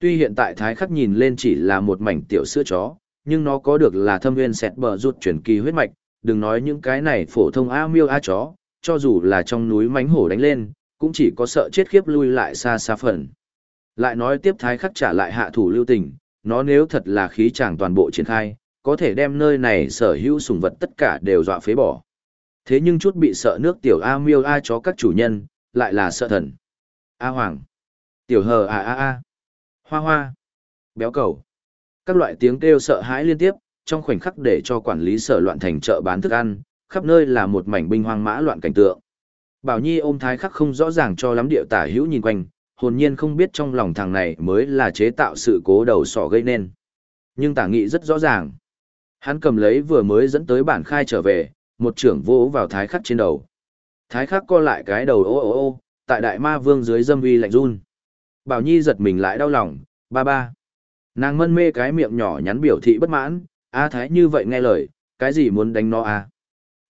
Tuy hiện tại thái khắc nhìn lên chỉ là một mảnh tiểu sữa chó, nhưng nó có được là thâm nguyên sẹt bờ rụt chuyển kỳ huyết mạch, đừng nói những cái này phổ thông a miêu a chó, cho dù là trong núi mánh hổ đánh lên, cũng chỉ có sợ chết khiếp lui lại xa xa phần. Lại nói tiếp thái khắc trả lại hạ thủ lưu tình, nó nếu thật là khí chàng toàn bộ triển khai, có thể đem nơi này sở hữu sùng vật tất cả đều dọa phế bỏ. Thế nhưng chút bị sợ nước tiểu A miêu A chó các chủ nhân, lại là sợ thần. A hoàng. Tiểu hờ a a a. Hoa hoa. Béo cầu. Các loại tiếng kêu sợ hãi liên tiếp, trong khoảnh khắc để cho quản lý sở loạn thành chợ bán thức ăn, khắp nơi là một mảnh binh hoang mã loạn cảnh tượng. Bảo Nhi ôm thái khắc không rõ ràng cho lắm điệu tả hữu nhìn quanh, hồn nhiên không biết trong lòng thằng này mới là chế tạo sự cố đầu sỏ gây nên. Nhưng tả nghị rất rõ ràng. Hắn cầm lấy vừa mới dẫn tới bản khai trở về, một trưởng vỗ vào thái khắc trên đầu. Thái khắc co lại cái đầu ô ô ô, tại đại ma vương dưới dâm vi lạnh run. Bảo Nhi giật mình lại đau lòng, ba ba. Nàng mân mê cái miệng nhỏ nhắn biểu thị bất mãn, a thái như vậy nghe lời, cái gì muốn đánh nó à?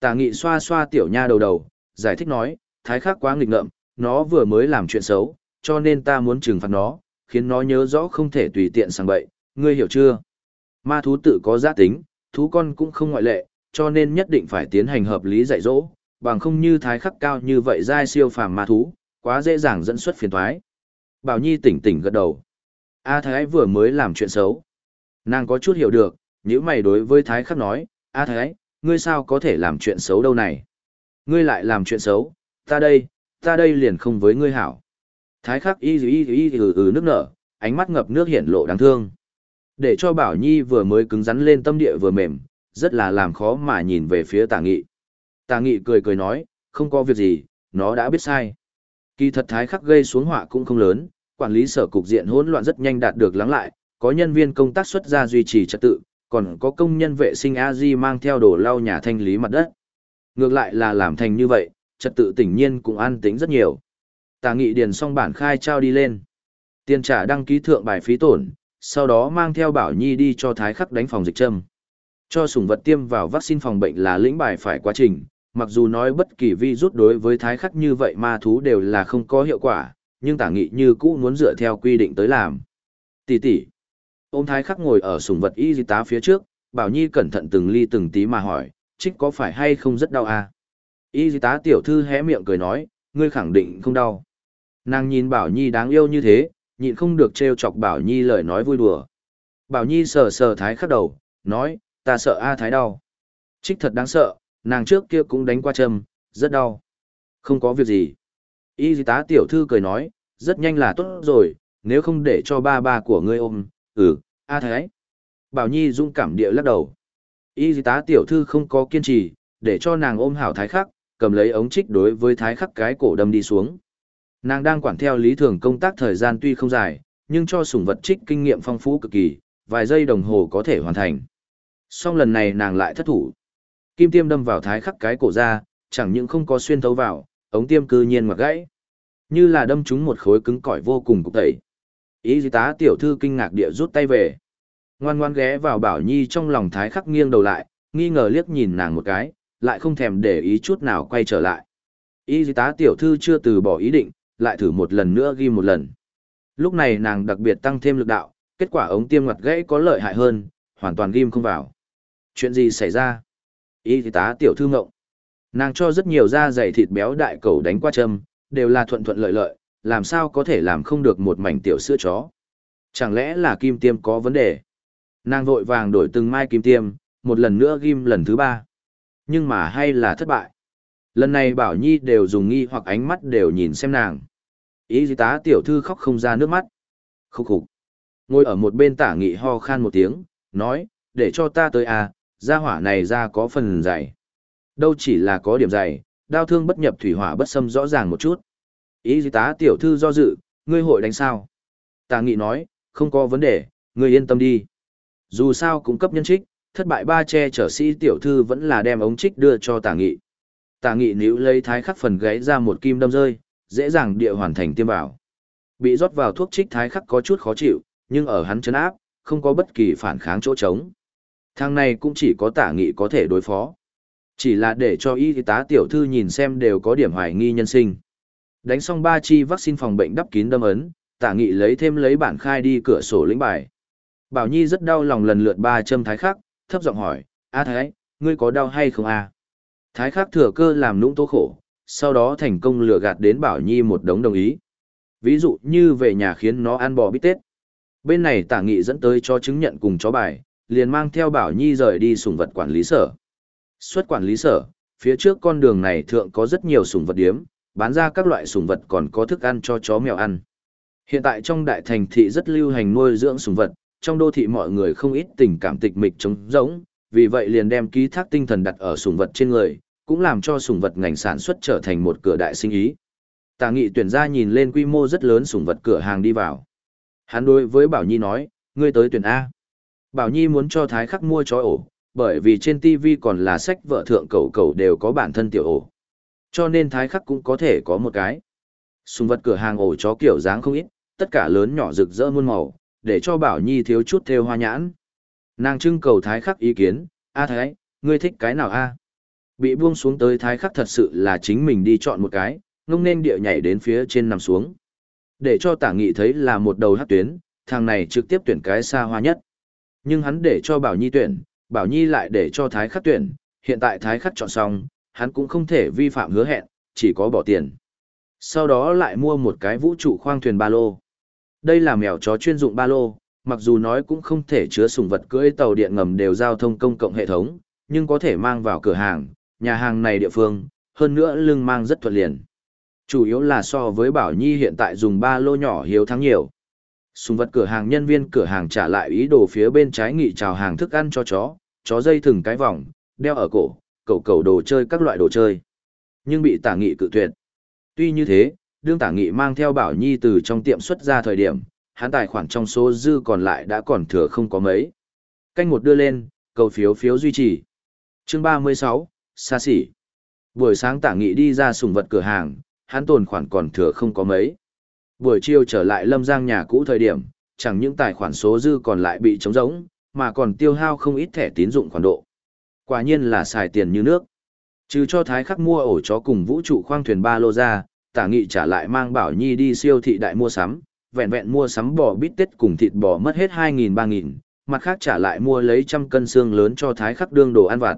Tả nghị xoa xoa tiểu nha đầu đầu, giải thích nói, thái khắc quá nghịch ngợm, nó vừa mới làm chuyện xấu, cho nên ta muốn trừng phạt nó, khiến nó nhớ rõ không thể tùy tiện sang bậy, ngươi hiểu chưa? Ma thú tự có giá tính, thú con cũng không ngoại lệ, cho nên nhất định phải tiến hành hợp lý dạy dỗ, bằng không như thái khắc cao như vậy giai siêu phàm ma thú, quá dễ dàng dẫn xuất phiền toái. Bảo Nhi tỉnh tỉnh gật đầu. A Thái vừa mới làm chuyện xấu. Nàng có chút hiểu được, nếu mày đối với Thái khắc nói, A Thái, ngươi sao có thể làm chuyện xấu đâu này? Ngươi lại làm chuyện xấu, ta đây, ta đây liền không với ngươi hảo. Thái khắc y y y ừ ừ nước nở, ánh mắt ngập nước hiển lộ đáng thương. Để cho Bảo Nhi vừa mới cứng rắn lên tâm địa vừa mềm, rất là làm khó mà nhìn về phía tả nghị. Tả nghị cười cười nói, không có việc gì, nó đã biết sai. Kỳ thật thái khắc gây xuống họa cũng không lớn, quản lý sở cục diện hỗn loạn rất nhanh đạt được lắng lại, có nhân viên công tác xuất ra duy trì trật tự, còn có công nhân vệ sinh a di mang theo đồ lau nhà thanh lý mặt đất. Ngược lại là làm thành như vậy, trật tự tỉnh nhiên cũng an tính rất nhiều. Tà nghị điền xong bản khai trao đi lên. Tiền trả đăng ký thượng bài phí tổn, sau đó mang theo Bảo Nhi đi cho Thái Khắc đánh phòng dịch trâm Cho sủng vật tiêm vào vaccine phòng bệnh là lĩnh bài phải quá trình, mặc dù nói bất kỳ vi rút đối với Thái Khắc như vậy ma thú đều là không có hiệu quả, nhưng tả nghị như cũ muốn dựa theo quy định tới làm. Tỷ tỷ. Ôm Thái Khắc ngồi ở sùng vật y di tá phía trước, Bảo Nhi cẩn thận từng ly từng tí mà hỏi, trích có phải hay không rất đau à? Y di tá tiểu thư hé miệng cười nói, ngươi khẳng định không đau. Nàng nhìn Bảo Nhi đáng yêu như thế, nhịn không được trêu chọc Bảo Nhi lời nói vui đùa. Bảo Nhi sờ sờ Thái Khắc đầu, nói, ta sợ A Thái đau. Trích thật đáng sợ, nàng trước kia cũng đánh qua châm, rất đau. Không có việc gì. Y tá tiểu thư cười nói, rất nhanh là tốt rồi, nếu không để cho ba ba của ngươi ôm, ừ, A Thái. Bảo Nhi dung cảm địa lắc đầu. Y tá tiểu thư không có kiên trì, để cho nàng ôm hảo Thái Khắc, cầm lấy ống trích đối với Thái Khắc cái cổ đâm đi xuống. Nàng đang quản theo lý thường công tác thời gian tuy không dài, nhưng cho sủng vật trích kinh nghiệm phong phú cực kỳ, vài giây đồng hồ có thể hoàn thành. Song lần này nàng lại thất thủ. Kim tiêm đâm vào thái khắc cái cổ ra, chẳng những không có xuyên thấu vào, ống tiêm cư nhiên mặc gãy. Như là đâm trúng một khối cứng cỏi vô cùng cục tẩy. Ý tá tiểu thư kinh ngạc địa rút tay về. Ngoan ngoan ghé vào bảo nhi trong lòng thái khắc nghiêng đầu lại, nghi ngờ liếc nhìn nàng một cái, lại không thèm để ý chút nào quay trở lại. Y tá tiểu thư chưa từ bỏ ý định, lại thử một lần nữa ghi một lần. Lúc này nàng đặc biệt tăng thêm lực đạo, kết quả ống tiêm ngặt gãy có lợi hại hơn, hoàn toàn ghim không vào. Chuyện gì xảy ra? Y tá tiểu thư ngộng. Nàng cho rất nhiều da dày thịt béo đại cầu đánh qua châm, đều là thuận thuận lợi lợi, làm sao có thể làm không được một mảnh tiểu sữa chó. Chẳng lẽ là kim tiêm có vấn đề? Nàng vội vàng đổi từng mai kim tiêm, một lần nữa ghim lần thứ ba. Nhưng mà hay là thất bại. Lần này Bảo Nhi đều dùng nghi hoặc ánh mắt đều nhìn xem nàng. Ý tá tiểu thư khóc không ra nước mắt. Khúc khục. Ngồi ở một bên tả nghị ho khan một tiếng, nói, để cho ta tới à, gia hỏa này ra có phần dày. Đâu chỉ là có điểm dày, đau thương bất nhập thủy hỏa bất xâm rõ ràng một chút. Ý tá tiểu thư do dự, ngươi hội đánh sao? Tả nghị nói, không có vấn đề, ngươi yên tâm đi. Dù sao cũng cấp nhân trích, thất bại ba che trở sĩ tiểu thư vẫn là đem ống trích đưa cho tả nghị. Tả nghị níu lấy thái khắc phần gáy ra một kim đâm rơi, dễ dàng địa hoàn thành tiêm vào. Bị rót vào thuốc trích thái khắc có chút khó chịu, nhưng ở hắn chấn áp, không có bất kỳ phản kháng chỗ trống. Thằng này cũng chỉ có tả nghị có thể đối phó. Chỉ là để cho y tá tiểu thư nhìn xem đều có điểm hoài nghi nhân sinh. Đánh xong ba chi vaccine phòng bệnh đắp kín đâm ấn, tả nghị lấy thêm lấy bản khai đi cửa sổ lĩnh bài. Bảo Nhi rất đau lòng lần lượt ba châm thái khắc, thấp giọng hỏi, A Thái, ngươi có đau hay không a? Thái khắc thừa cơ làm nũng tố khổ, sau đó thành công lừa gạt đến Bảo Nhi một đống đồng ý. Ví dụ như về nhà khiến nó ăn bò bít tết. Bên này tả nghị dẫn tới cho chứng nhận cùng chó bài, liền mang theo Bảo Nhi rời đi sùng vật quản lý sở. Xuất quản lý sở, phía trước con đường này thượng có rất nhiều sùng vật điếm, bán ra các loại sủng vật còn có thức ăn cho chó mèo ăn. Hiện tại trong đại thành thị rất lưu hành nuôi dưỡng sủng vật, trong đô thị mọi người không ít tình cảm tịch mịch trống rỗng, vì vậy liền đem ký thác tinh thần đặt ở sủng vật trên người, cũng làm cho sủng vật ngành sản xuất trở thành một cửa đại sinh ý. Tà nghị tuyển ra nhìn lên quy mô rất lớn sủng vật cửa hàng đi vào. Hắn đối với Bảo Nhi nói, ngươi tới tuyển A. Bảo Nhi muốn cho Thái Khắc mua chó ổ, bởi vì trên TV còn là sách vợ thượng cầu cầu đều có bản thân tiểu ổ. Cho nên Thái Khắc cũng có thể có một cái. Sùng vật cửa hàng ổ chó kiểu dáng không ít, tất cả lớn nhỏ rực rỡ muôn màu, để cho Bảo Nhi thiếu chút theo hoa nhãn. Nàng trưng cầu Thái Khắc ý kiến, A Thái, ngươi thích cái nào A? Bị buông xuống tới Thái Khắc thật sự là chính mình đi chọn một cái, ngông nên địa nhảy đến phía trên nằm xuống. Để cho tả nghị thấy là một đầu hát tuyến, thằng này trực tiếp tuyển cái xa hoa nhất. Nhưng hắn để cho Bảo Nhi tuyển, Bảo Nhi lại để cho Thái Khắc tuyển, hiện tại Thái Khắc chọn xong, hắn cũng không thể vi phạm hứa hẹn, chỉ có bỏ tiền. Sau đó lại mua một cái vũ trụ khoang thuyền ba lô. Đây là mèo chó chuyên dụng ba lô, mặc dù nói cũng không thể chứa sùng vật cưỡi tàu điện ngầm đều giao thông công cộng hệ thống, nhưng có thể mang vào cửa hàng, nhà hàng này địa phương, hơn nữa lưng mang rất thuận liền. Chủ yếu là so với Bảo Nhi hiện tại dùng ba lô nhỏ hiếu thắng nhiều. Sùng vật cửa hàng nhân viên cửa hàng trả lại ý đồ phía bên trái nghị chào hàng thức ăn cho chó, chó dây thừng cái vòng, đeo ở cổ, cầu cầu đồ chơi các loại đồ chơi. Nhưng bị tả nghị cự tuyệt. Tuy như thế, đương tả nghị mang theo Bảo Nhi từ trong tiệm xuất ra thời điểm, hắn tài khoản trong số dư còn lại đã còn thừa không có mấy. Canh một đưa lên, cầu phiếu phiếu duy trì. Chương 36, xa xỉ. Buổi sáng tả nghị đi ra sùng vật cửa hàng, hắn tồn khoản còn thừa không có mấy. Buổi chiều trở lại lâm giang nhà cũ thời điểm, chẳng những tài khoản số dư còn lại bị trống rỗng, mà còn tiêu hao không ít thẻ tín dụng khoản độ. Quả nhiên là xài tiền như nước. Trừ cho thái khắc mua ổ chó cùng vũ trụ khoang thuyền ba lô ra, tả nghị trả lại mang bảo nhi đi siêu thị đại mua sắm, vẹn vẹn mua sắm bò bít tết cùng thịt bò mất hết 2.000-3.000, mặt khác trả lại mua lấy trăm cân xương lớn cho thái khắc đương đồ ăn vặt.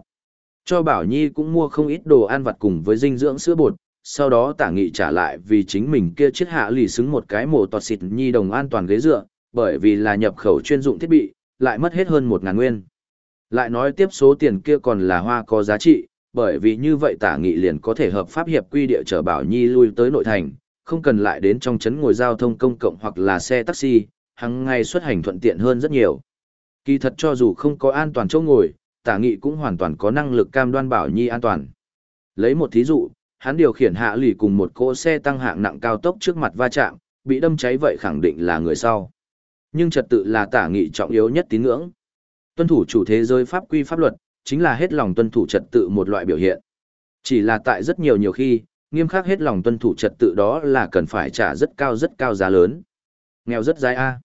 Cho bảo nhi cũng mua không ít đồ ăn vặt cùng với dinh dưỡng sữa bột, sau đó tả nghị trả lại vì chính mình kia chiếc hạ lì xứng một cái mổ tọt xịt nhi đồng an toàn ghế dựa, bởi vì là nhập khẩu chuyên dụng thiết bị, lại mất hết hơn một ngàn nguyên. Lại nói tiếp số tiền kia còn là hoa có giá trị, bởi vì như vậy tả nghị liền có thể hợp pháp hiệp quy địa trở bảo nhi lui tới nội thành, không cần lại đến trong chấn ngồi giao thông công cộng hoặc là xe taxi, hàng ngày xuất hành thuận tiện hơn rất nhiều. Kỳ thật cho dù không có an toàn chỗ ngồi, tả nghị cũng hoàn toàn có năng lực cam đoan bảo nhi an toàn. Lấy một thí dụ, hắn điều khiển hạ lì cùng một cỗ xe tăng hạng nặng cao tốc trước mặt va chạm, bị đâm cháy vậy khẳng định là người sau. Nhưng trật tự là tả nghị trọng yếu nhất tín ngưỡng. Tuân thủ chủ thế giới pháp quy pháp luật, chính là hết lòng tuân thủ trật tự một loại biểu hiện. Chỉ là tại rất nhiều nhiều khi, nghiêm khắc hết lòng tuân thủ trật tự đó là cần phải trả rất cao rất cao giá lớn. Nghèo rất dài a.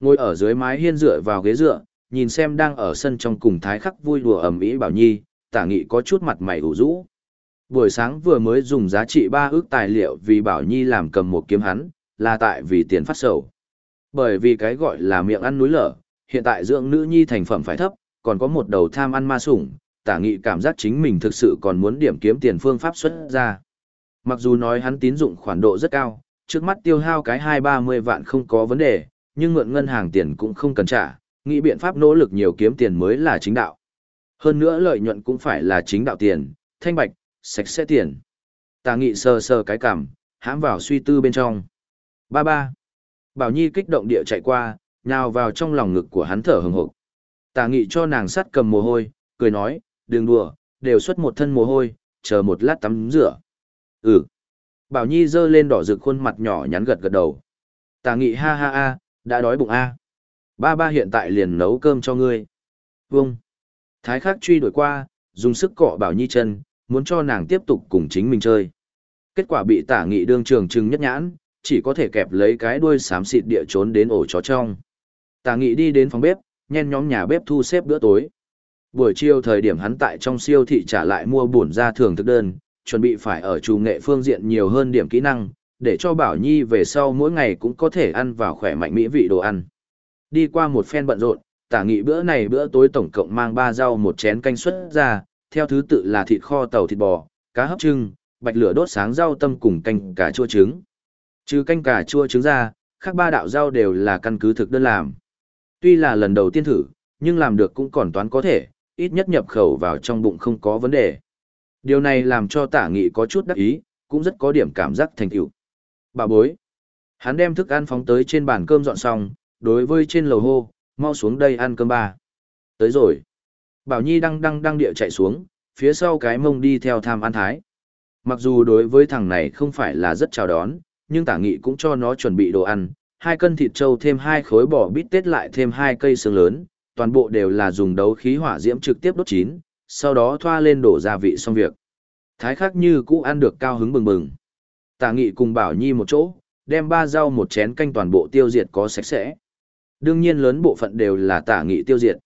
Ngồi ở dưới mái hiên dựa vào ghế dựa, nhìn xem đang ở sân trong cùng thái khắc vui đùa ầm ĩ bảo nhi, tả nghị có chút mặt mày ủ rũ. Buổi sáng vừa mới dùng giá trị ba ước tài liệu vì bảo nhi làm cầm một kiếm hắn, là tại vì tiền phát sầu. Bởi vì cái gọi là miệng ăn núi lở, hiện tại dưỡng nữ nhi thành phẩm phải thấp, còn có một đầu tham ăn ma sủng, tả nghị cảm giác chính mình thực sự còn muốn điểm kiếm tiền phương pháp xuất ra. Mặc dù nói hắn tín dụng khoản độ rất cao, trước mắt tiêu hao cái hai ba mươi vạn không có vấn đề, nhưng mượn ngân hàng tiền cũng không cần trả, nghĩ biện pháp nỗ lực nhiều kiếm tiền mới là chính đạo. Hơn nữa lợi nhuận cũng phải là chính đạo tiền, thanh bạch, sạch sẽ tiền. Tà nghị sờ sờ cái cảm, hãm vào suy tư bên trong. Ba ba. Bảo Nhi kích động địa chạy qua, nhào vào trong lòng ngực của hắn thở hừng hực. Tà nghị cho nàng sắt cầm mồ hôi, cười nói, đừng đùa, đều xuất một thân mồ hôi, chờ một lát tắm rửa. Ừ. Bảo Nhi giơ lên đỏ rực khuôn mặt nhỏ nhắn gật gật đầu. Tà nghị ha ha ha, đã đói bụng a. Ba ba hiện tại liền nấu cơm cho ngươi. Vâng. Thái khắc truy đuổi qua, dùng sức cọ Bảo Nhi chân, muốn cho nàng tiếp tục cùng chính mình chơi. Kết quả bị tả nghị đương trường trừng nhất nhãn, chỉ có thể kẹp lấy cái đuôi xám xịt địa trốn đến ổ chó trong. Tà nghị đi đến phòng bếp, nhen nhóm nhà bếp thu xếp bữa tối. Buổi chiều thời điểm hắn tại trong siêu thị trả lại mua bổn ra thường thức đơn, chuẩn bị phải ở chủ nghệ phương diện nhiều hơn điểm kỹ năng, để cho Bảo Nhi về sau mỗi ngày cũng có thể ăn vào khỏe mạnh mỹ vị đồ ăn. Đi qua một phen bận rộn, tả nghị bữa này bữa tối tổng cộng mang ba rau một chén canh xuất ra, theo thứ tự là thịt kho tàu thịt bò, cá hấp trưng, bạch lửa đốt sáng rau tâm cùng canh cà chua trứng. Trừ canh cà chua trứng ra, khác ba đạo rau đều là căn cứ thực đơn làm. Tuy là lần đầu tiên thử, nhưng làm được cũng còn toán có thể, ít nhất nhập khẩu vào trong bụng không có vấn đề. Điều này làm cho tả nghị có chút đắc ý, cũng rất có điểm cảm giác thành tựu. Bà bối. Hắn đem thức ăn phóng tới trên bàn cơm dọn xong, đối với trên lầu hô, mau xuống đây ăn cơm ba. Tới rồi. Bảo Nhi đang đang đang địa chạy xuống, phía sau cái mông đi theo tham ăn thái. Mặc dù đối với thằng này không phải là rất chào đón, nhưng tả nghị cũng cho nó chuẩn bị đồ ăn, hai cân thịt trâu thêm hai khối bò bít tết lại thêm hai cây xương lớn, toàn bộ đều là dùng đấu khí hỏa diễm trực tiếp đốt chín, sau đó thoa lên đổ gia vị xong việc. Thái khác như cũ ăn được cao hứng bừng bừng. Tả nghị cùng Bảo Nhi một chỗ, đem ba rau một chén canh toàn bộ tiêu diệt có sạch sẽ. Đương nhiên lớn bộ phận đều là tả nghị tiêu diệt.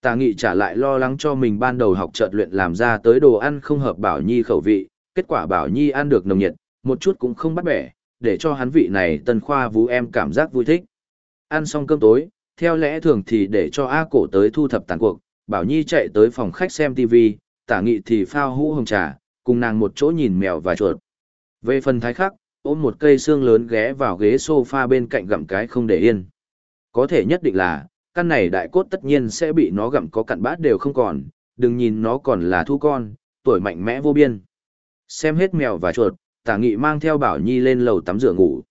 Tạ nghị trả lại lo lắng cho mình ban đầu học chợt luyện làm ra tới đồ ăn không hợp Bảo Nhi khẩu vị, kết quả Bảo Nhi ăn được nồng nhiệt, một chút cũng không bắt bẻ, để cho hắn vị này tân khoa vũ em cảm giác vui thích. Ăn xong cơm tối, theo lẽ thường thì để cho A cổ tới thu thập tàn cuộc, Bảo Nhi chạy tới phòng khách xem TV, tả nghị thì phao hũ hồng trà, cùng nàng một chỗ nhìn mèo và chuột. Về phần thái khắc, ôm một cây xương lớn ghé vào ghế sofa bên cạnh gặm cái không để yên. Có thể nhất định là, căn này đại cốt tất nhiên sẽ bị nó gặm có cặn bát đều không còn, đừng nhìn nó còn là thu con, tuổi mạnh mẽ vô biên. Xem hết mèo và chuột, tả nghị mang theo Bảo Nhi lên lầu tắm rửa ngủ.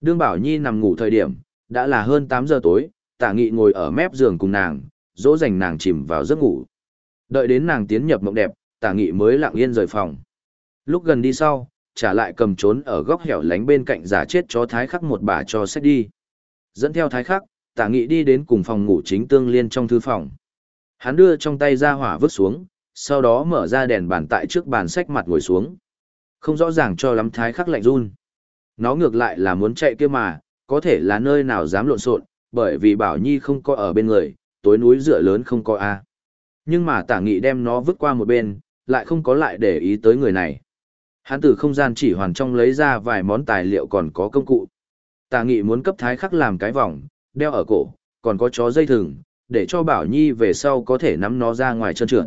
Đương Bảo Nhi nằm ngủ thời điểm, đã là hơn tám giờ tối, tả nghị ngồi ở mép giường cùng nàng, dỗ dành nàng chìm vào giấc ngủ. Đợi đến nàng tiến nhập mộng đẹp, tả nghị mới lặng yên rời phòng. Lúc gần đi sau, trả lại cầm trốn ở góc hẻo lánh bên cạnh giả chết cho thái khắc một bà cho xét đi. Dẫn theo thái khắc, tả nghị đi đến cùng phòng ngủ chính tương liên trong thư phòng. Hắn đưa trong tay ra hỏa vứt xuống, sau đó mở ra đèn bàn tại trước bàn sách mặt ngồi xuống. Không rõ ràng cho lắm thái khắc lạnh run. Nó ngược lại là muốn chạy kia mà, có thể là nơi nào dám lộn xộn, bởi vì Bảo Nhi không có ở bên người, tối núi dựa lớn không có a. Nhưng mà tả nghị đem nó vứt qua một bên, lại không có lại để ý tới người này. Hắn từ không gian chỉ hoàn trong lấy ra vài món tài liệu còn có công cụ. Tả nghị muốn cấp thái khắc làm cái vòng, đeo ở cổ, còn có chó dây thừng, để cho Bảo Nhi về sau có thể nắm nó ra ngoài trơn trượt.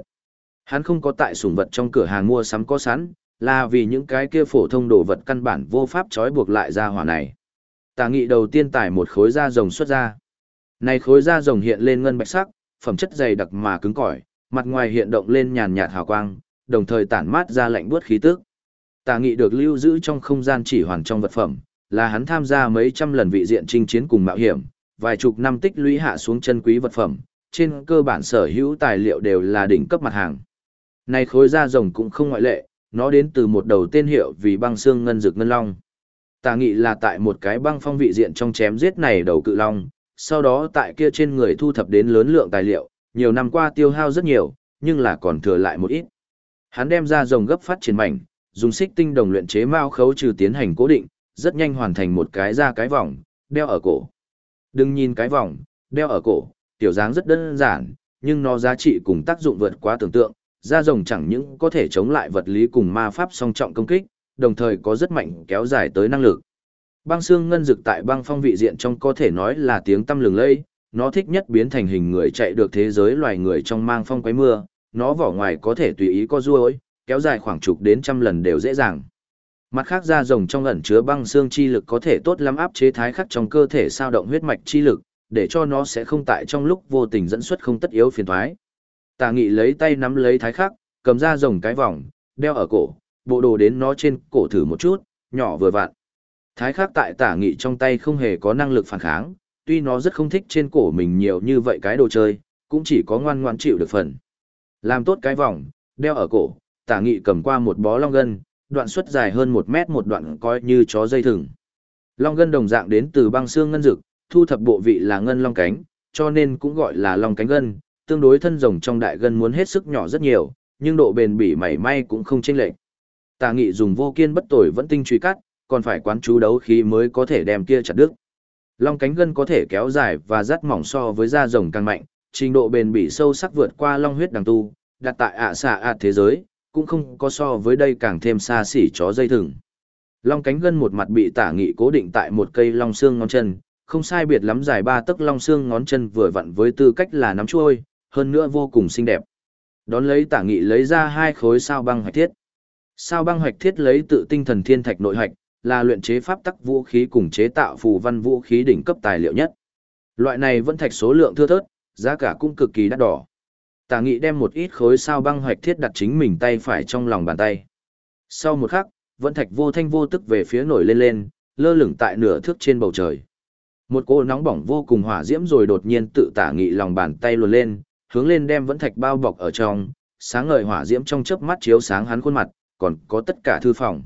Hắn không có tại sủng vật trong cửa hàng mua sắm có sẵn, là vì những cái kia phổ thông đồ vật căn bản vô pháp trói buộc lại ra hỏa này. Tà nghị đầu tiên tải một khối da rồng xuất ra. Này khối da rồng hiện lên ngân bạch sắc, phẩm chất dày đặc mà cứng cỏi, mặt ngoài hiện động lên nhàn nhạt hào quang, đồng thời tản mát ra lạnh buốt khí tức. Tà nghị được lưu giữ trong không gian chỉ hoàn trong vật phẩm, là hắn tham gia mấy trăm lần vị diện chinh chiến cùng mạo hiểm, vài chục năm tích lũy hạ xuống chân quý vật phẩm, trên cơ bản sở hữu tài liệu đều là đỉnh cấp mặt hàng. Này khối da rồng cũng không ngoại lệ, nó đến từ một đầu tên hiệu vì băng xương ngân dược ngân long. Tà nghị là tại một cái băng phong vị diện trong chém giết này đầu cự long, sau đó tại kia trên người thu thập đến lớn lượng tài liệu, nhiều năm qua tiêu hao rất nhiều, nhưng là còn thừa lại một ít. Hắn đem ra rồng gấp phát triển mảnh, dùng xích tinh đồng luyện chế mao khấu trừ tiến hành cố định, rất nhanh hoàn thành một cái ra cái vòng, đeo ở cổ. Đừng nhìn cái vòng, đeo ở cổ, tiểu dáng rất đơn giản, nhưng nó giá trị cùng tác dụng vượt quá tưởng tượng, da rồng chẳng những có thể chống lại vật lý cùng ma pháp song trọng công kích, đồng thời có rất mạnh kéo dài tới năng lực. Băng xương ngân dực tại băng phong vị diện trong có thể nói là tiếng tâm lừng lây, nó thích nhất biến thành hình người chạy được thế giới loài người trong mang phong quấy mưa, nó vỏ ngoài có thể tùy ý co ruôi, kéo dài khoảng chục đến trăm lần đều dễ dàng. Mặt khác da rồng trong ẩn chứa băng xương chi lực có thể tốt lắm áp chế thái khắc trong cơ thể sao động huyết mạch chi lực, để cho nó sẽ không tại trong lúc vô tình dẫn xuất không tất yếu phiền thoái. Tà nghị lấy tay nắm lấy thái khắc, cầm ra rồng cái vòng, đeo ở cổ, bộ đồ đến nó trên cổ thử một chút, nhỏ vừa vặn. Thái khắc tại tả nghị trong tay không hề có năng lực phản kháng, tuy nó rất không thích trên cổ mình nhiều như vậy cái đồ chơi, cũng chỉ có ngoan ngoan chịu được phần. Làm tốt cái vòng, đeo ở cổ, tả nghị cầm qua một bó long gân, đoạn suất dài hơn một mét một đoạn coi như chó dây thừng. Long gân đồng dạng đến từ băng xương ngân dực, thu thập bộ vị là ngân long cánh, cho nên cũng gọi là long cánh gân, tương đối thân rồng trong đại gân muốn hết sức nhỏ rất nhiều, nhưng độ bền bỉ mảy may cũng không chênh lệch. Tà nghị dùng vô kiên bất tồi vẫn tinh truy cắt, còn phải quán chú đấu khí mới có thể đem kia chặt đứt. Long cánh gân có thể kéo dài và rất mỏng so với da rồng càng mạnh, trình độ bền bỉ sâu sắc vượt qua long huyết đằng tu, đặt tại ạ xạ ạ thế giới, cũng không có so với đây càng thêm xa xỉ chó dây thừng. Long cánh gân một mặt bị tả nghị cố định tại một cây long xương ngón chân, không sai biệt lắm dài ba tấc long xương ngón chân vừa vặn với tư cách là nắm chuôi, hơn nữa vô cùng xinh đẹp. Đón lấy tả nghị lấy ra hai khối sao băng hoạch thiết. Sao băng hoạch thiết lấy tự tinh thần thiên thạch nội hoạch, là luyện chế pháp tắc vũ khí cùng chế tạo phù văn vũ khí đỉnh cấp tài liệu nhất. Loại này vẫn thạch số lượng thưa thớt, giá cả cũng cực kỳ đắt đỏ. Tả nghị đem một ít khối sao băng hoạch thiết đặt chính mình tay phải trong lòng bàn tay. Sau một khắc, vẫn thạch vô thanh vô tức về phía nổi lên lên, lơ lửng tại nửa thước trên bầu trời. Một cỗ nóng bỏng vô cùng hỏa diễm rồi đột nhiên tự tả nghị lòng bàn tay luồn lên, hướng lên đem vẫn thạch bao bọc ở trong, sáng ngời hỏa diễm trong chớp mắt chiếu sáng hắn khuôn mặt, còn có tất cả thư phòng.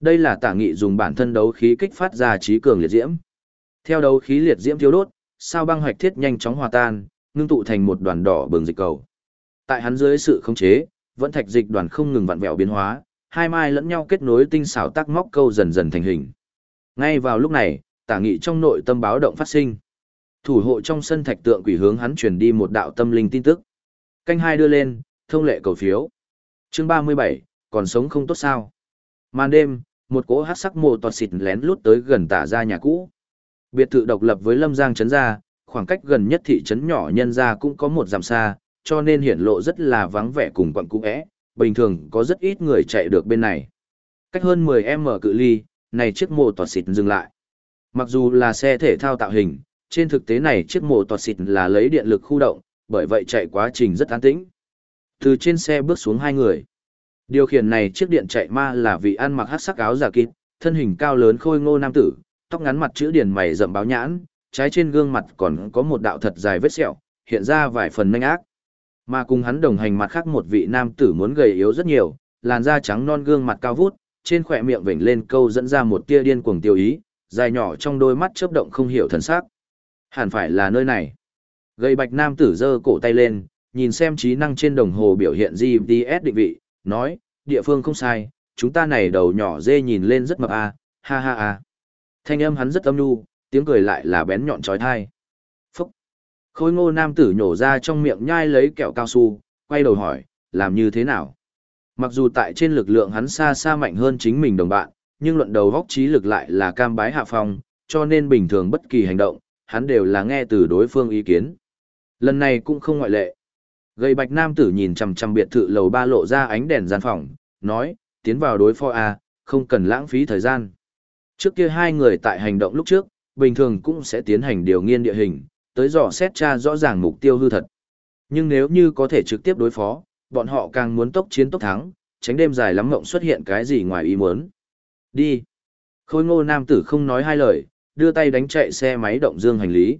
Đây là tả nghị dùng bản thân đấu khí kích phát ra trí cường liệt diễm. Theo đấu khí liệt diễm thiếu đốt, sao băng hoạch thiết nhanh chóng hòa tan, ngưng tụ thành một đoàn đỏ bừng dịch cầu. Tại hắn dưới sự khống chế, vẫn thạch dịch đoàn không ngừng vặn vẹo biến hóa, hai mai lẫn nhau kết nối tinh xảo tác móc câu dần dần thành hình. Ngay vào lúc này, tả nghị trong nội tâm báo động phát sinh. Thủ hộ trong sân thạch tượng quỷ hướng hắn truyền đi một đạo tâm linh tin tức. Canh hai đưa lên, thông lệ cầu phiếu. Chương ba mươi bảy còn sống không tốt sao? Màn đêm, một cỗ hát sắc mồ tọt xịt lén lút tới gần tả ra nhà cũ. Biệt thự độc lập với Lâm Giang trấn gia, khoảng cách gần nhất thị trấn nhỏ nhân gia cũng có một dặm xa, cho nên hiển lộ rất là vắng vẻ cùng quặng cũ é, bình thường có rất ít người chạy được bên này. Cách hơn 10m cự ly, này chiếc mồ tọt xịt dừng lại. Mặc dù là xe thể thao tạo hình, trên thực tế này chiếc mổ tọt xịt là lấy điện lực khu động, bởi vậy chạy quá trình rất an tĩnh. Từ trên xe bước xuống hai người. Điều khiển này chiếc điện chạy ma là vị ăn mặc hát sắc áo giả kịt, thân hình cao lớn khôi ngô nam tử, tóc ngắn mặt chữ điển mày rậm báo nhãn, trái trên gương mặt còn có một đạo thật dài vết sẹo, hiện ra vài phần nhanh ác. Mà cùng hắn đồng hành mặt khác một vị nam tử muốn gầy yếu rất nhiều, làn da trắng non gương mặt cao vút, trên khỏe miệng vểnh lên câu dẫn ra một tia điên cuồng tiêu ý, dài nhỏ trong đôi mắt chớp động không hiểu thần sắc. Hẳn phải là nơi này. Gây bạch nam tử giơ cổ tay lên, nhìn xem trí năng trên đồng hồ biểu hiện GPS định vị, nói, địa phương không sai, chúng ta này đầu nhỏ dê nhìn lên rất mập a, ha ha ha. Thanh âm hắn rất âm nhu, tiếng cười lại là bén nhọn trói thai. Phúc! Khôi ngô nam tử nhổ ra trong miệng nhai lấy kẹo cao su, quay đầu hỏi, làm như thế nào? Mặc dù tại trên lực lượng hắn xa xa mạnh hơn chính mình đồng bạn, nhưng luận đầu góc trí lực lại là cam bái hạ phong, cho nên bình thường bất kỳ hành động, hắn đều là nghe từ đối phương ý kiến. Lần này cũng không ngoại lệ. Gầy bạch nam tử nhìn chằm chằm biệt thự lầu ba lộ ra ánh đèn gian phòng, nói, tiến vào đối phó A, không cần lãng phí thời gian. Trước kia hai người tại hành động lúc trước, bình thường cũng sẽ tiến hành điều nghiên địa hình, tới dò xét tra rõ ràng mục tiêu hư thật. Nhưng nếu như có thể trực tiếp đối phó, bọn họ càng muốn tốc chiến tốc thắng, tránh đêm dài lắm mộng xuất hiện cái gì ngoài ý muốn. Đi. Khôi ngô nam tử không nói hai lời, đưa tay đánh chạy xe máy động dương hành lý.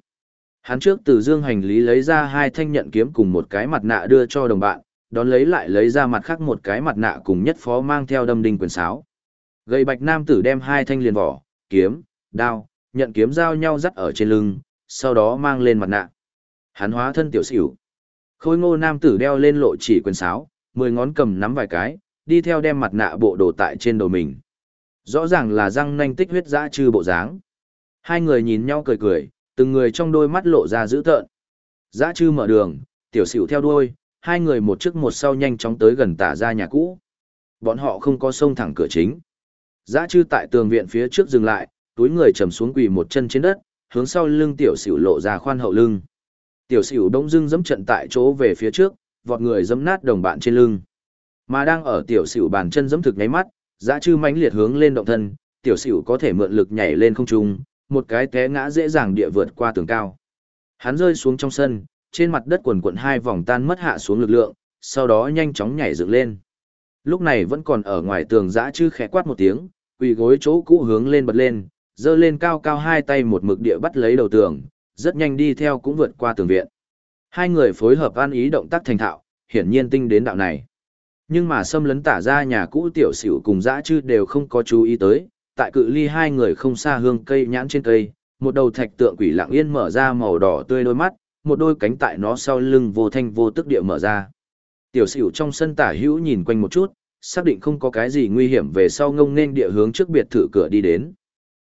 Hắn trước từ dương hành lý lấy ra hai thanh nhận kiếm cùng một cái mặt nạ đưa cho đồng bạn, đón lấy lại lấy ra mặt khác một cái mặt nạ cùng nhất phó mang theo đâm đinh quyền sáo. Gầy bạch nam tử đem hai thanh liền vỏ, kiếm, đao, nhận kiếm giao nhau dắt ở trên lưng, sau đó mang lên mặt nạ. Hắn hóa thân tiểu xỉu. Khôi ngô nam tử đeo lên lộ chỉ quyền sáo, mười ngón cầm nắm vài cái, đi theo đem mặt nạ bộ đồ tại trên đầu mình. Rõ ràng là răng nanh tích huyết dã trừ bộ dáng. Hai người nhìn nhau cười cười, từng người trong đôi mắt lộ ra dữ tợn. Giã trư mở đường, tiểu xỉu theo đuôi, hai người một trước một sau nhanh chóng tới gần tả ra nhà cũ. Bọn họ không có sông thẳng cửa chính. Giã trư tại tường viện phía trước dừng lại, túi người trầm xuống quỳ một chân trên đất, hướng sau lưng tiểu xỉu lộ ra khoan hậu lưng. Tiểu xỉu đông dưng dẫm trận tại chỗ về phía trước, vọt người dẫm nát đồng bạn trên lưng. Mà đang ở tiểu xỉu bàn chân dẫm thực nháy mắt, giã chư mãnh liệt hướng lên động thân, tiểu xỉu có thể mượn lực nhảy lên không trung, một cái té ngã dễ dàng địa vượt qua tường cao. Hắn rơi xuống trong sân, trên mặt đất quần quận hai vòng tan mất hạ xuống lực lượng, sau đó nhanh chóng nhảy dựng lên. Lúc này vẫn còn ở ngoài tường dã chư khẽ quát một tiếng, quỳ gối chỗ cũ hướng lên bật lên, dơ lên cao cao hai tay một mực địa bắt lấy đầu tường, rất nhanh đi theo cũng vượt qua tường viện. Hai người phối hợp ăn ý động tác thành thạo, hiển nhiên tinh đến đạo này. Nhưng mà xâm lấn tả ra nhà cũ tiểu xỉu cùng dã chư đều không có chú ý tới, tại cự ly hai người không xa hương cây nhãn trên cây, một đầu thạch tượng quỷ lặng yên mở ra màu đỏ tươi đôi mắt, một đôi cánh tại nó sau lưng vô thanh vô tức địa mở ra. Tiểu sửu trong sân tả hữu nhìn quanh một chút, xác định không có cái gì nguy hiểm về sau ngông nên địa hướng trước biệt thự cửa đi đến.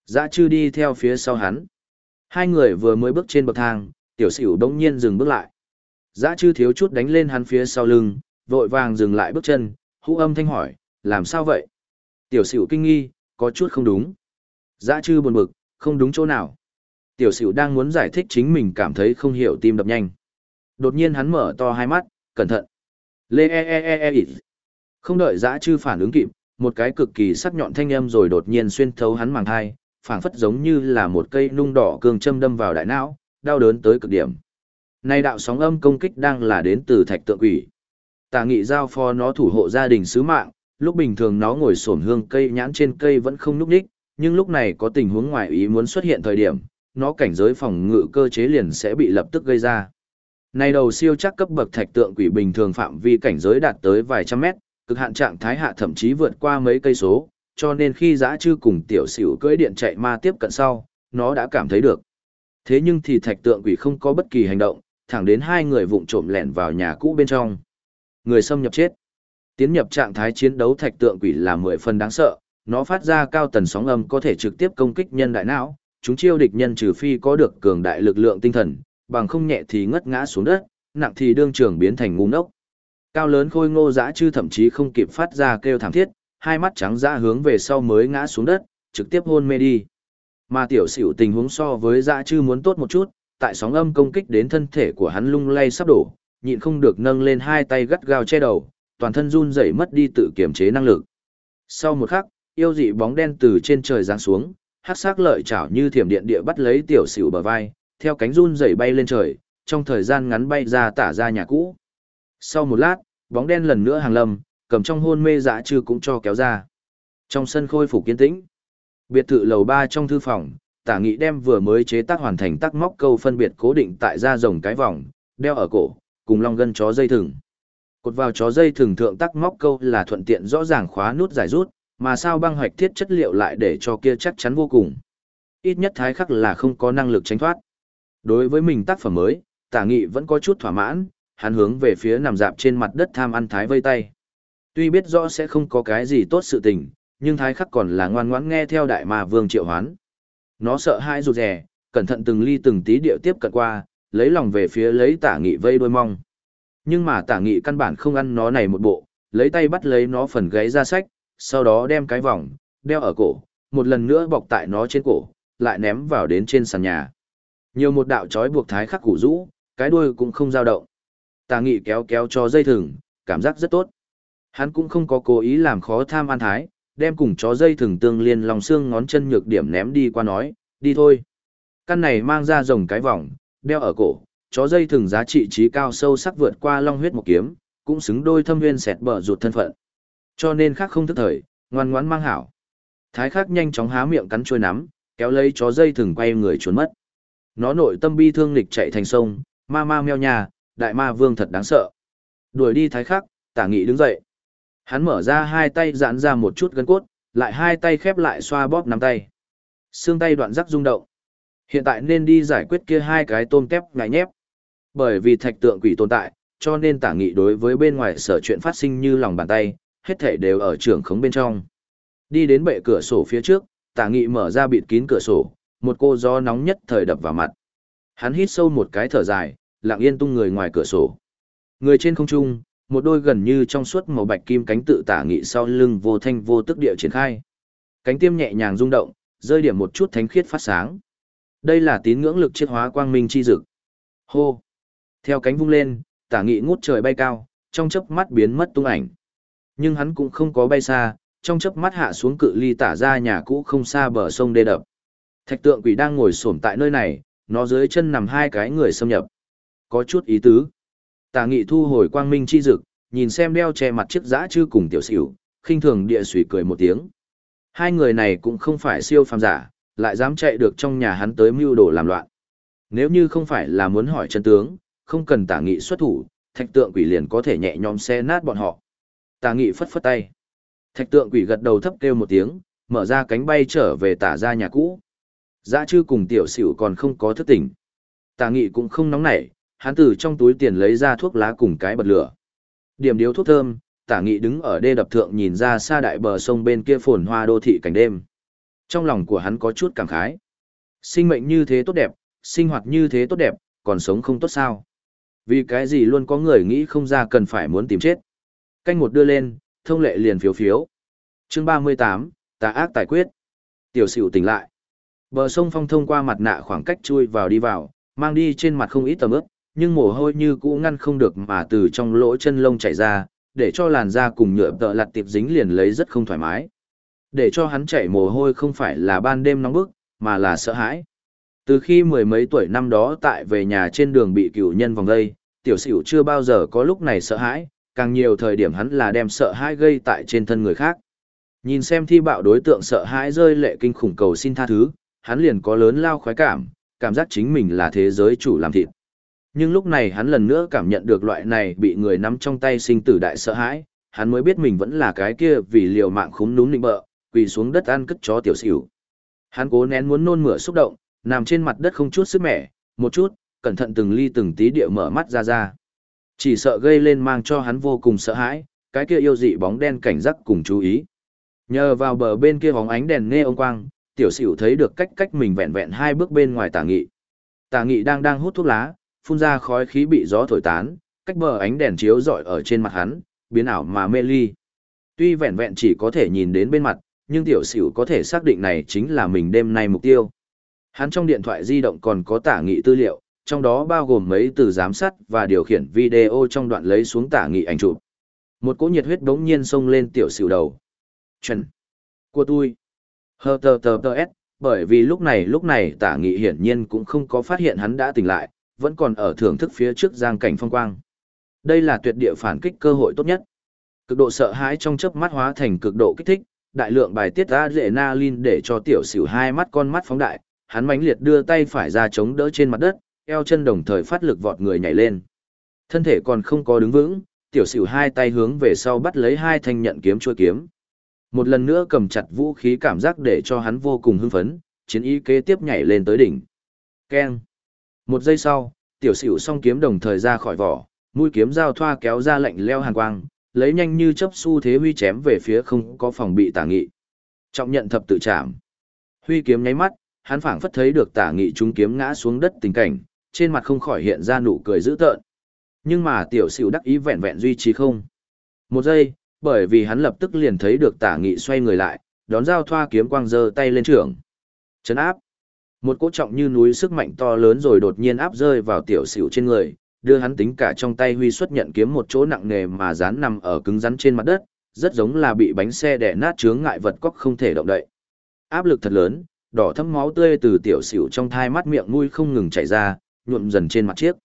Dã chư đi theo phía sau hắn. Hai người vừa mới bước trên bậc thang, tiểu sửu đông nhiên dừng bước lại. Dã chư thiếu chút đánh lên hắn phía sau lưng, vội vàng dừng lại bước chân, hú âm thanh hỏi, làm sao vậy? Tiểu sửu kinh nghi, có chút không đúng. Dã chư buồn bực, không đúng chỗ nào. Tiểu sửu đang muốn giải thích chính mình cảm thấy không hiểu tim đập nhanh. Đột nhiên hắn mở to hai mắt, cẩn thận. Lê e e e e, e. Không đợi dã chư phản ứng kịp, một cái cực kỳ sắc nhọn thanh âm rồi đột nhiên xuyên thấu hắn màng thai, phảng phất giống như là một cây nung đỏ cương châm đâm vào đại não, đau đớn tới cực điểm. Nay đạo sóng âm công kích đang là đến từ thạch tượng quỷ. Tà nghị giao phó nó thủ hộ gia đình sứ mạng, lúc bình thường nó ngồi xổm hương cây nhãn trên cây vẫn không núp đích, nhưng lúc này có tình huống ngoài ý muốn xuất hiện thời điểm, nó cảnh giới phòng ngự cơ chế liền sẽ bị lập tức gây ra. Này đầu siêu chắc cấp bậc thạch tượng quỷ bình thường phạm vi cảnh giới đạt tới vài trăm mét, cực hạn trạng thái hạ thậm chí vượt qua mấy cây số, cho nên khi giã chư cùng tiểu xỉu cưỡi điện chạy ma tiếp cận sau, nó đã cảm thấy được. Thế nhưng thì thạch tượng quỷ không có bất kỳ hành động, thẳng đến hai người vụng trộm lẻn vào nhà cũ bên trong. Người xâm nhập chết. Tiến nhập trạng thái chiến đấu thạch tượng quỷ là mười phần đáng sợ, nó phát ra cao tần sóng âm có thể trực tiếp công kích nhân đại não, chúng chiêu địch nhân trừ phi có được cường đại lực lượng tinh thần, bằng không nhẹ thì ngất ngã xuống đất, nặng thì đương trường biến thành ngu ngốc. Cao lớn khôi ngô dã chư thậm chí không kịp phát ra kêu thảm thiết, hai mắt trắng dã hướng về sau mới ngã xuống đất, trực tiếp hôn mê đi. Mà tiểu xỉu tình huống so với dã chư muốn tốt một chút, tại sóng âm công kích đến thân thể của hắn lung lay sắp đổ, nhịn không được nâng lên hai tay gắt gao che đầu, toàn thân run rẩy mất đi tự kiểm chế năng lực. Sau một khắc, yêu dị bóng đen từ trên trời giáng xuống, hắc sắc lợi chảo như thiểm điện địa bắt lấy tiểu xỉu bờ vai, theo cánh run rẩy bay lên trời, trong thời gian ngắn bay ra tả ra nhà cũ. Sau một lát, bóng đen lần nữa hàng lâm, cầm trong hôn mê dã chư cũng cho kéo ra. Trong sân khôi phục kiên tĩnh, biệt thự lầu ba trong thư phòng, tả nghị đem vừa mới chế tác hoàn thành tắc móc câu phân biệt cố định tại da rồng cái vòng, đeo ở cổ, cùng long gân chó dây thừng. Cột vào chó dây thường thượng tắc móc câu là thuận tiện rõ ràng khóa nút giải rút, Mà sao băng hoạch thiết chất liệu lại để cho kia chắc chắn vô cùng. Ít nhất thái khắc là không có năng lực tránh thoát. Đối với mình tác phẩm mới, tả nghị vẫn có chút thỏa mãn, hắn hướng về phía nằm dạp trên mặt đất tham ăn thái vây tay. Tuy biết rõ sẽ không có cái gì tốt sự tình, nhưng thái khắc còn là ngoan ngoãn nghe theo đại ma vương triệu hoán. Nó sợ hãi rụt rè, cẩn thận từng ly từng tí điệu tiếp cận qua, lấy lòng về phía lấy tả nghị vây đôi mong. Nhưng mà tả nghị căn bản không ăn nó này một bộ, lấy tay bắt lấy nó phần gáy ra sách, sau đó đem cái vòng, đeo ở cổ, một lần nữa bọc tại nó trên cổ, lại ném vào đến trên sàn nhà. Nhiều một đạo chói buộc thái khắc củ rũ, cái đuôi cũng không dao động. Tà nghị kéo kéo cho dây thừng, cảm giác rất tốt. Hắn cũng không có cố ý làm khó tham an thái, đem cùng chó dây thừng tương liên lòng xương ngón chân nhược điểm ném đi qua nói, đi thôi. Căn này mang ra rồng cái vòng, đeo ở cổ, chó dây thừng giá trị trí cao sâu sắc vượt qua long huyết một kiếm, cũng xứng đôi thâm nguyên sẹt bờ ruột thân phận. Cho nên khác không thức thời, ngoan ngoãn mang hảo. Thái khắc nhanh chóng há miệng cắn chuôi nắm, kéo lấy chó dây thừng quay người trốn mất. Nó nội tâm bi thương lịch chạy thành sông, ma ma meo nhà, đại ma vương thật đáng sợ. Đuổi đi thái khắc, tả nghị đứng dậy. Hắn mở ra hai tay giãn ra một chút gân cốt, lại hai tay khép lại xoa bóp nắm tay. Xương tay đoạn rắc rung động. Hiện tại nên đi giải quyết kia hai cái tôm tép ngại nhép. Bởi vì thạch tượng quỷ tồn tại, cho nên tả nghị đối với bên ngoài sở chuyện phát sinh như lòng bàn tay, hết thể đều ở trường khống bên trong. Đi đến bệ cửa sổ phía trước, tả nghị mở ra bịt kín cửa sổ, một cô gió nóng nhất thời đập vào mặt. Hắn hít sâu một cái thở dài, lặng yên tung người ngoài cửa sổ. Người trên không trung, một đôi gần như trong suốt màu bạch kim cánh tự tả nghị sau lưng vô thanh vô tức địa triển khai. Cánh tiêm nhẹ nhàng rung động, rơi điểm một chút thánh khiết phát sáng. Đây là tín ngưỡng lực chiết hóa quang minh chi dực. Hô! Theo cánh vung lên, tả nghị ngút trời bay cao, trong chớp mắt biến mất tung ảnh. Nhưng hắn cũng không có bay xa, trong chớp mắt hạ xuống cự ly tả ra nhà cũ không xa bờ sông đê đập. Thạch tượng quỷ đang ngồi xổm tại nơi này, nó dưới chân nằm hai cái người xâm nhập. Có chút ý tứ. Tả nghị thu hồi quang minh chi dực, nhìn xem đeo che mặt chiếc giã chư cùng tiểu xỉu, khinh thường địa sủy cười một tiếng. Hai người này cũng không phải siêu phàm giả, lại dám chạy được trong nhà hắn tới mưu đồ làm loạn. Nếu như không phải là muốn hỏi chân tướng, không cần tả nghị xuất thủ, thạch tượng quỷ liền có thể nhẹ nhõm xe nát bọn họ. Tả nghị phất phất tay. Thạch tượng quỷ gật đầu thấp kêu một tiếng, mở ra cánh bay trở về tả ra nhà cũ. Dã chư cùng tiểu xỉu còn không có thức tỉnh. Tả nghị cũng không nóng nảy, hắn từ trong túi tiền lấy ra thuốc lá cùng cái bật lửa. Điểm điếu thuốc thơm, tả nghị đứng ở đê đập thượng nhìn ra xa đại bờ sông bên kia phồn hoa đô thị cảnh đêm. Trong lòng của hắn có chút cảm khái. Sinh mệnh như thế tốt đẹp, sinh hoạt như thế tốt đẹp, còn sống không tốt sao. Vì cái gì luôn có người nghĩ không ra cần phải muốn tìm chết. Canh một đưa lên, thông lệ liền phiếu phiếu. chương 38, tà ác tài quyết. Tiểu sửu tỉnh lại. Bờ sông phong thông qua mặt nạ khoảng cách chui vào đi vào, mang đi trên mặt không ít tầm ướp, nhưng mồ hôi như cũ ngăn không được mà từ trong lỗ chân lông chảy ra, để cho làn da cùng nhựa tợ lặt tiệp dính liền lấy rất không thoải mái. Để cho hắn chảy mồ hôi không phải là ban đêm nóng bức, mà là sợ hãi. Từ khi mười mấy tuổi năm đó tại về nhà trên đường bị cựu nhân vòng gây, tiểu sửu chưa bao giờ có lúc này sợ hãi, càng nhiều thời điểm hắn là đem sợ hãi gây tại trên thân người khác. Nhìn xem thi bạo đối tượng sợ hãi rơi lệ kinh khủng cầu xin tha thứ, hắn liền có lớn lao khoái cảm, cảm giác chính mình là thế giới chủ làm thịt. Nhưng lúc này hắn lần nữa cảm nhận được loại này bị người nắm trong tay sinh tử đại sợ hãi, hắn mới biết mình vẫn là cái kia vì liều mạng khúm núm nịnh bợ, quỳ xuống đất ăn cất chó tiểu xỉu. Hắn cố nén muốn nôn mửa xúc động, nằm trên mặt đất không chút sức mẻ, một chút, cẩn thận từng ly từng tí địa mở mắt ra ra. Chỉ sợ gây lên mang cho hắn vô cùng sợ hãi, cái kia yêu dị bóng đen cảnh giác cùng chú ý. Nhờ vào bờ bên kia bóng ánh đèn nghe ông quang, tiểu sửu thấy được cách cách mình vẹn vẹn hai bước bên ngoài tà nghị. tà nghị đang đang hút thuốc lá, phun ra khói khí bị gió thổi tán, cách bờ ánh đèn chiếu rọi ở trên mặt hắn, biến ảo mà mê ly. Tuy vẹn vẹn chỉ có thể nhìn đến bên mặt, nhưng tiểu sửu có thể xác định này chính là mình đêm nay mục tiêu. Hắn trong điện thoại di động còn có tả nghị tư liệu, trong đó bao gồm mấy từ giám sát và điều khiển video trong đoạn lấy xuống tả nghị ảnh chụp. Một cỗ nhiệt huyết đống nhiên xông lên tiểu sửu đầu. Chuẩn. Của tôi. Hờ tờ tờ tờ s, bởi vì lúc này lúc này tả nghị hiển nhiên cũng không có phát hiện hắn đã tỉnh lại, vẫn còn ở thưởng thức phía trước giang cảnh phong quang. Đây là tuyệt địa phản kích cơ hội tốt nhất. Cực độ sợ hãi trong chớp mắt hóa thành cực độ kích thích, đại lượng bài tiết adrenaline để cho tiểu sửu hai mắt con mắt phóng đại, hắn mãnh liệt đưa tay phải ra chống đỡ trên mặt đất, eo chân đồng thời phát lực vọt người nhảy lên. Thân thể còn không có đứng vững, tiểu sửu hai tay hướng về sau bắt lấy hai thanh nhận kiếm chua kiếm. Một lần nữa cầm chặt vũ khí cảm giác để cho hắn vô cùng hưng phấn, chiến ý kế tiếp nhảy lên tới đỉnh. Keng. Một giây sau, tiểu sửu song kiếm đồng thời ra khỏi vỏ, mũi kiếm giao thoa kéo ra lạnh leo hàn quang, lấy nhanh như chấp xu thế huy chém về phía không có phòng bị tả nghị. Trọng nhận thập tự chạm. Huy kiếm nháy mắt, hắn phảng phất thấy được tả nghị chúng kiếm ngã xuống đất tình cảnh, trên mặt không khỏi hiện ra nụ cười dữ tợn. Nhưng mà tiểu sửu đắc ý vẹn vẹn duy trì không. Một giây, bởi vì hắn lập tức liền thấy được tả nghị xoay người lại, đón giao thoa kiếm quang giơ tay lên trường. Chấn áp. Một cỗ trọng như núi sức mạnh to lớn rồi đột nhiên áp rơi vào tiểu sửu trên người, đưa hắn tính cả trong tay huy xuất nhận kiếm một chỗ nặng nề mà dán nằm ở cứng rắn trên mặt đất, rất giống là bị bánh xe đè nát chướng ngại vật cóc không thể động đậy. Áp lực thật lớn, đỏ thấm máu tươi từ tiểu xỉu trong thai mắt miệng mũi không ngừng chảy ra, nhuộm dần trên mặt chiếc.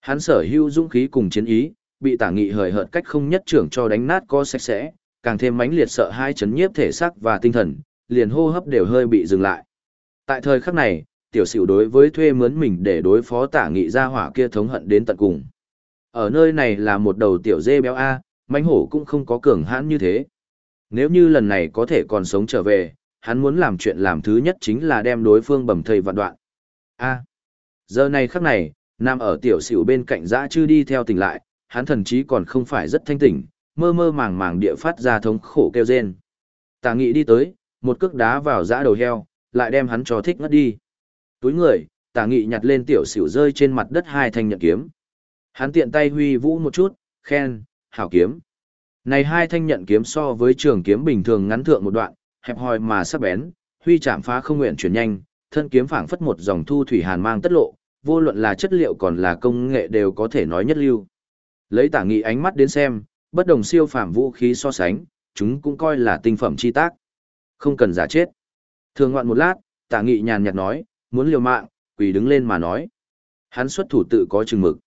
Hắn sở hữu dũng khí cùng chiến ý, bị tả nghị hời hợt cách không nhất trưởng cho đánh nát co sạch sẽ, càng thêm mãnh liệt sợ hai chấn nhiếp thể xác và tinh thần, liền hô hấp đều hơi bị dừng lại. Tại thời khắc này, tiểu xỉu đối với thuê mướn mình để đối phó tả nghị ra hỏa kia thống hận đến tận cùng. Ở nơi này là một đầu tiểu dê béo A, mãnh hổ cũng không có cường hãn như thế. Nếu như lần này có thể còn sống trở về, hắn muốn làm chuyện làm thứ nhất chính là đem đối phương bầm thầy vạn đoạn. A. giờ này khắc này, nằm ở tiểu xỉu bên cạnh dã chư đi theo tỉnh lại, hắn thần chí còn không phải rất thanh tỉnh, mơ mơ màng màng địa phát ra thống khổ kêu rên. Tả nghị đi tới, một cước đá vào dã đầu heo, lại đem hắn cho thích ngất đi. Túi người, tả nghị nhặt lên tiểu xỉu rơi trên mặt đất hai thanh nhận kiếm. Hắn tiện tay huy vũ một chút, khen, hảo kiếm. Này hai thanh nhận kiếm so với trường kiếm bình thường ngắn thượng một đoạn, hẹp hòi mà sắc bén, huy chạm phá không nguyện chuyển nhanh, thân kiếm phảng phất một dòng thu thủy hàn mang tất lộ, vô luận là chất liệu còn là công nghệ đều có thể nói nhất lưu. Lấy tả nghị ánh mắt đến xem, bất đồng siêu phàm vũ khí so sánh, chúng cũng coi là tinh phẩm chi tác. Không cần giả chết. Thường ngoạn một lát, tả nghị nhàn nhạt nói, muốn liều mạng, quỳ đứng lên mà nói. Hắn xuất thủ tự có chừng mực.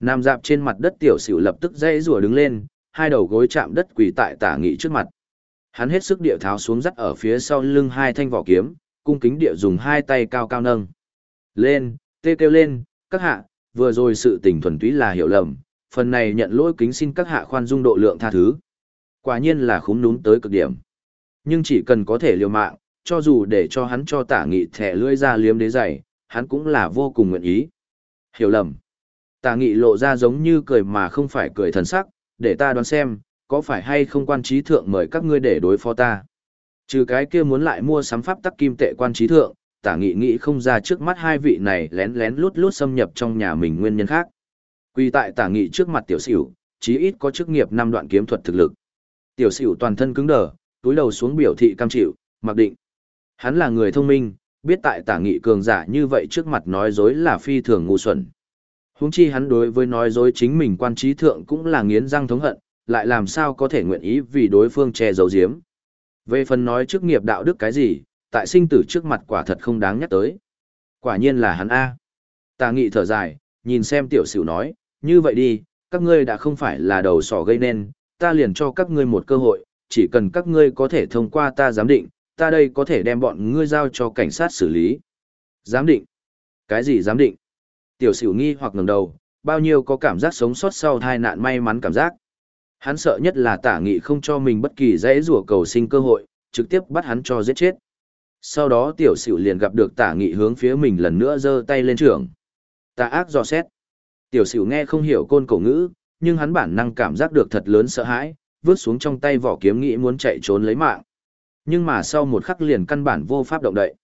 Nam dạp trên mặt đất tiểu xỉu lập tức dây rùa đứng lên, hai đầu gối chạm đất quỳ tại tả nghị trước mặt. Hắn hết sức địa tháo xuống dắt ở phía sau lưng hai thanh vỏ kiếm, cung kính địa dùng hai tay cao cao nâng. Lên, tê kêu lên, các hạ, vừa rồi sự tình thuần túy là hiểu lầm, phần này nhận lỗi kính xin các hạ khoan dung độ lượng tha thứ. Quả nhiên là khúm núm tới cực điểm. Nhưng chỉ cần có thể liều mạng, cho dù để cho hắn cho tả nghị thẻ lưỡi ra liếm đế giày, hắn cũng là vô cùng nguyện ý. Hiểu lầm. Tả nghị lộ ra giống như cười mà không phải cười thần sắc, để ta đoán xem, có phải hay không quan trí thượng mời các ngươi để đối phó ta. Trừ cái kia muốn lại mua sắm pháp tắc kim tệ quan trí thượng, tả nghị nghĩ không ra trước mắt hai vị này lén lén lút lút xâm nhập trong nhà mình nguyên nhân khác. Quy tại tả nghị trước mặt tiểu sửu, chí ít có chức nghiệp năm đoạn kiếm thuật thực lực. Tiểu sửu toàn thân cứng đờ, túi đầu xuống biểu thị cam chịu, mặc định. Hắn là người thông minh, biết tại tả nghị cường giả như vậy trước mặt nói dối là phi thường ngu xuẩn. Huống chi hắn đối với nói dối chính mình quan trí thượng cũng là nghiến răng thống hận, lại làm sao có thể nguyện ý vì đối phương che giấu giếm. Về phần nói chức nghiệp đạo đức cái gì, tại sinh tử trước mặt quả thật không đáng nhắc tới. Quả nhiên là hắn A. Tà nghị thở dài, nhìn xem tiểu sửu nói, như vậy đi, các ngươi đã không phải là đầu sỏ gây nên, ta liền cho các ngươi một cơ hội, chỉ cần các ngươi có thể thông qua ta giám định, ta đây có thể đem bọn ngươi giao cho cảnh sát xử lý. Giám định? Cái gì giám định? Tiểu sửu nghi hoặc ngẩng đầu, bao nhiêu có cảm giác sống sót sau tai nạn may mắn cảm giác. Hắn sợ nhất là tả nghị không cho mình bất kỳ dãy rùa cầu sinh cơ hội, trực tiếp bắt hắn cho giết chết. Sau đó tiểu sửu liền gặp được tả nghị hướng phía mình lần nữa giơ tay lên trường. Tà ác dò xét. Tiểu sửu nghe không hiểu côn cổ ngữ, nhưng hắn bản năng cảm giác được thật lớn sợ hãi, vứt xuống trong tay vỏ kiếm nghĩ muốn chạy trốn lấy mạng nhưng mà sau một khắc liền căn bản vô pháp động đậy.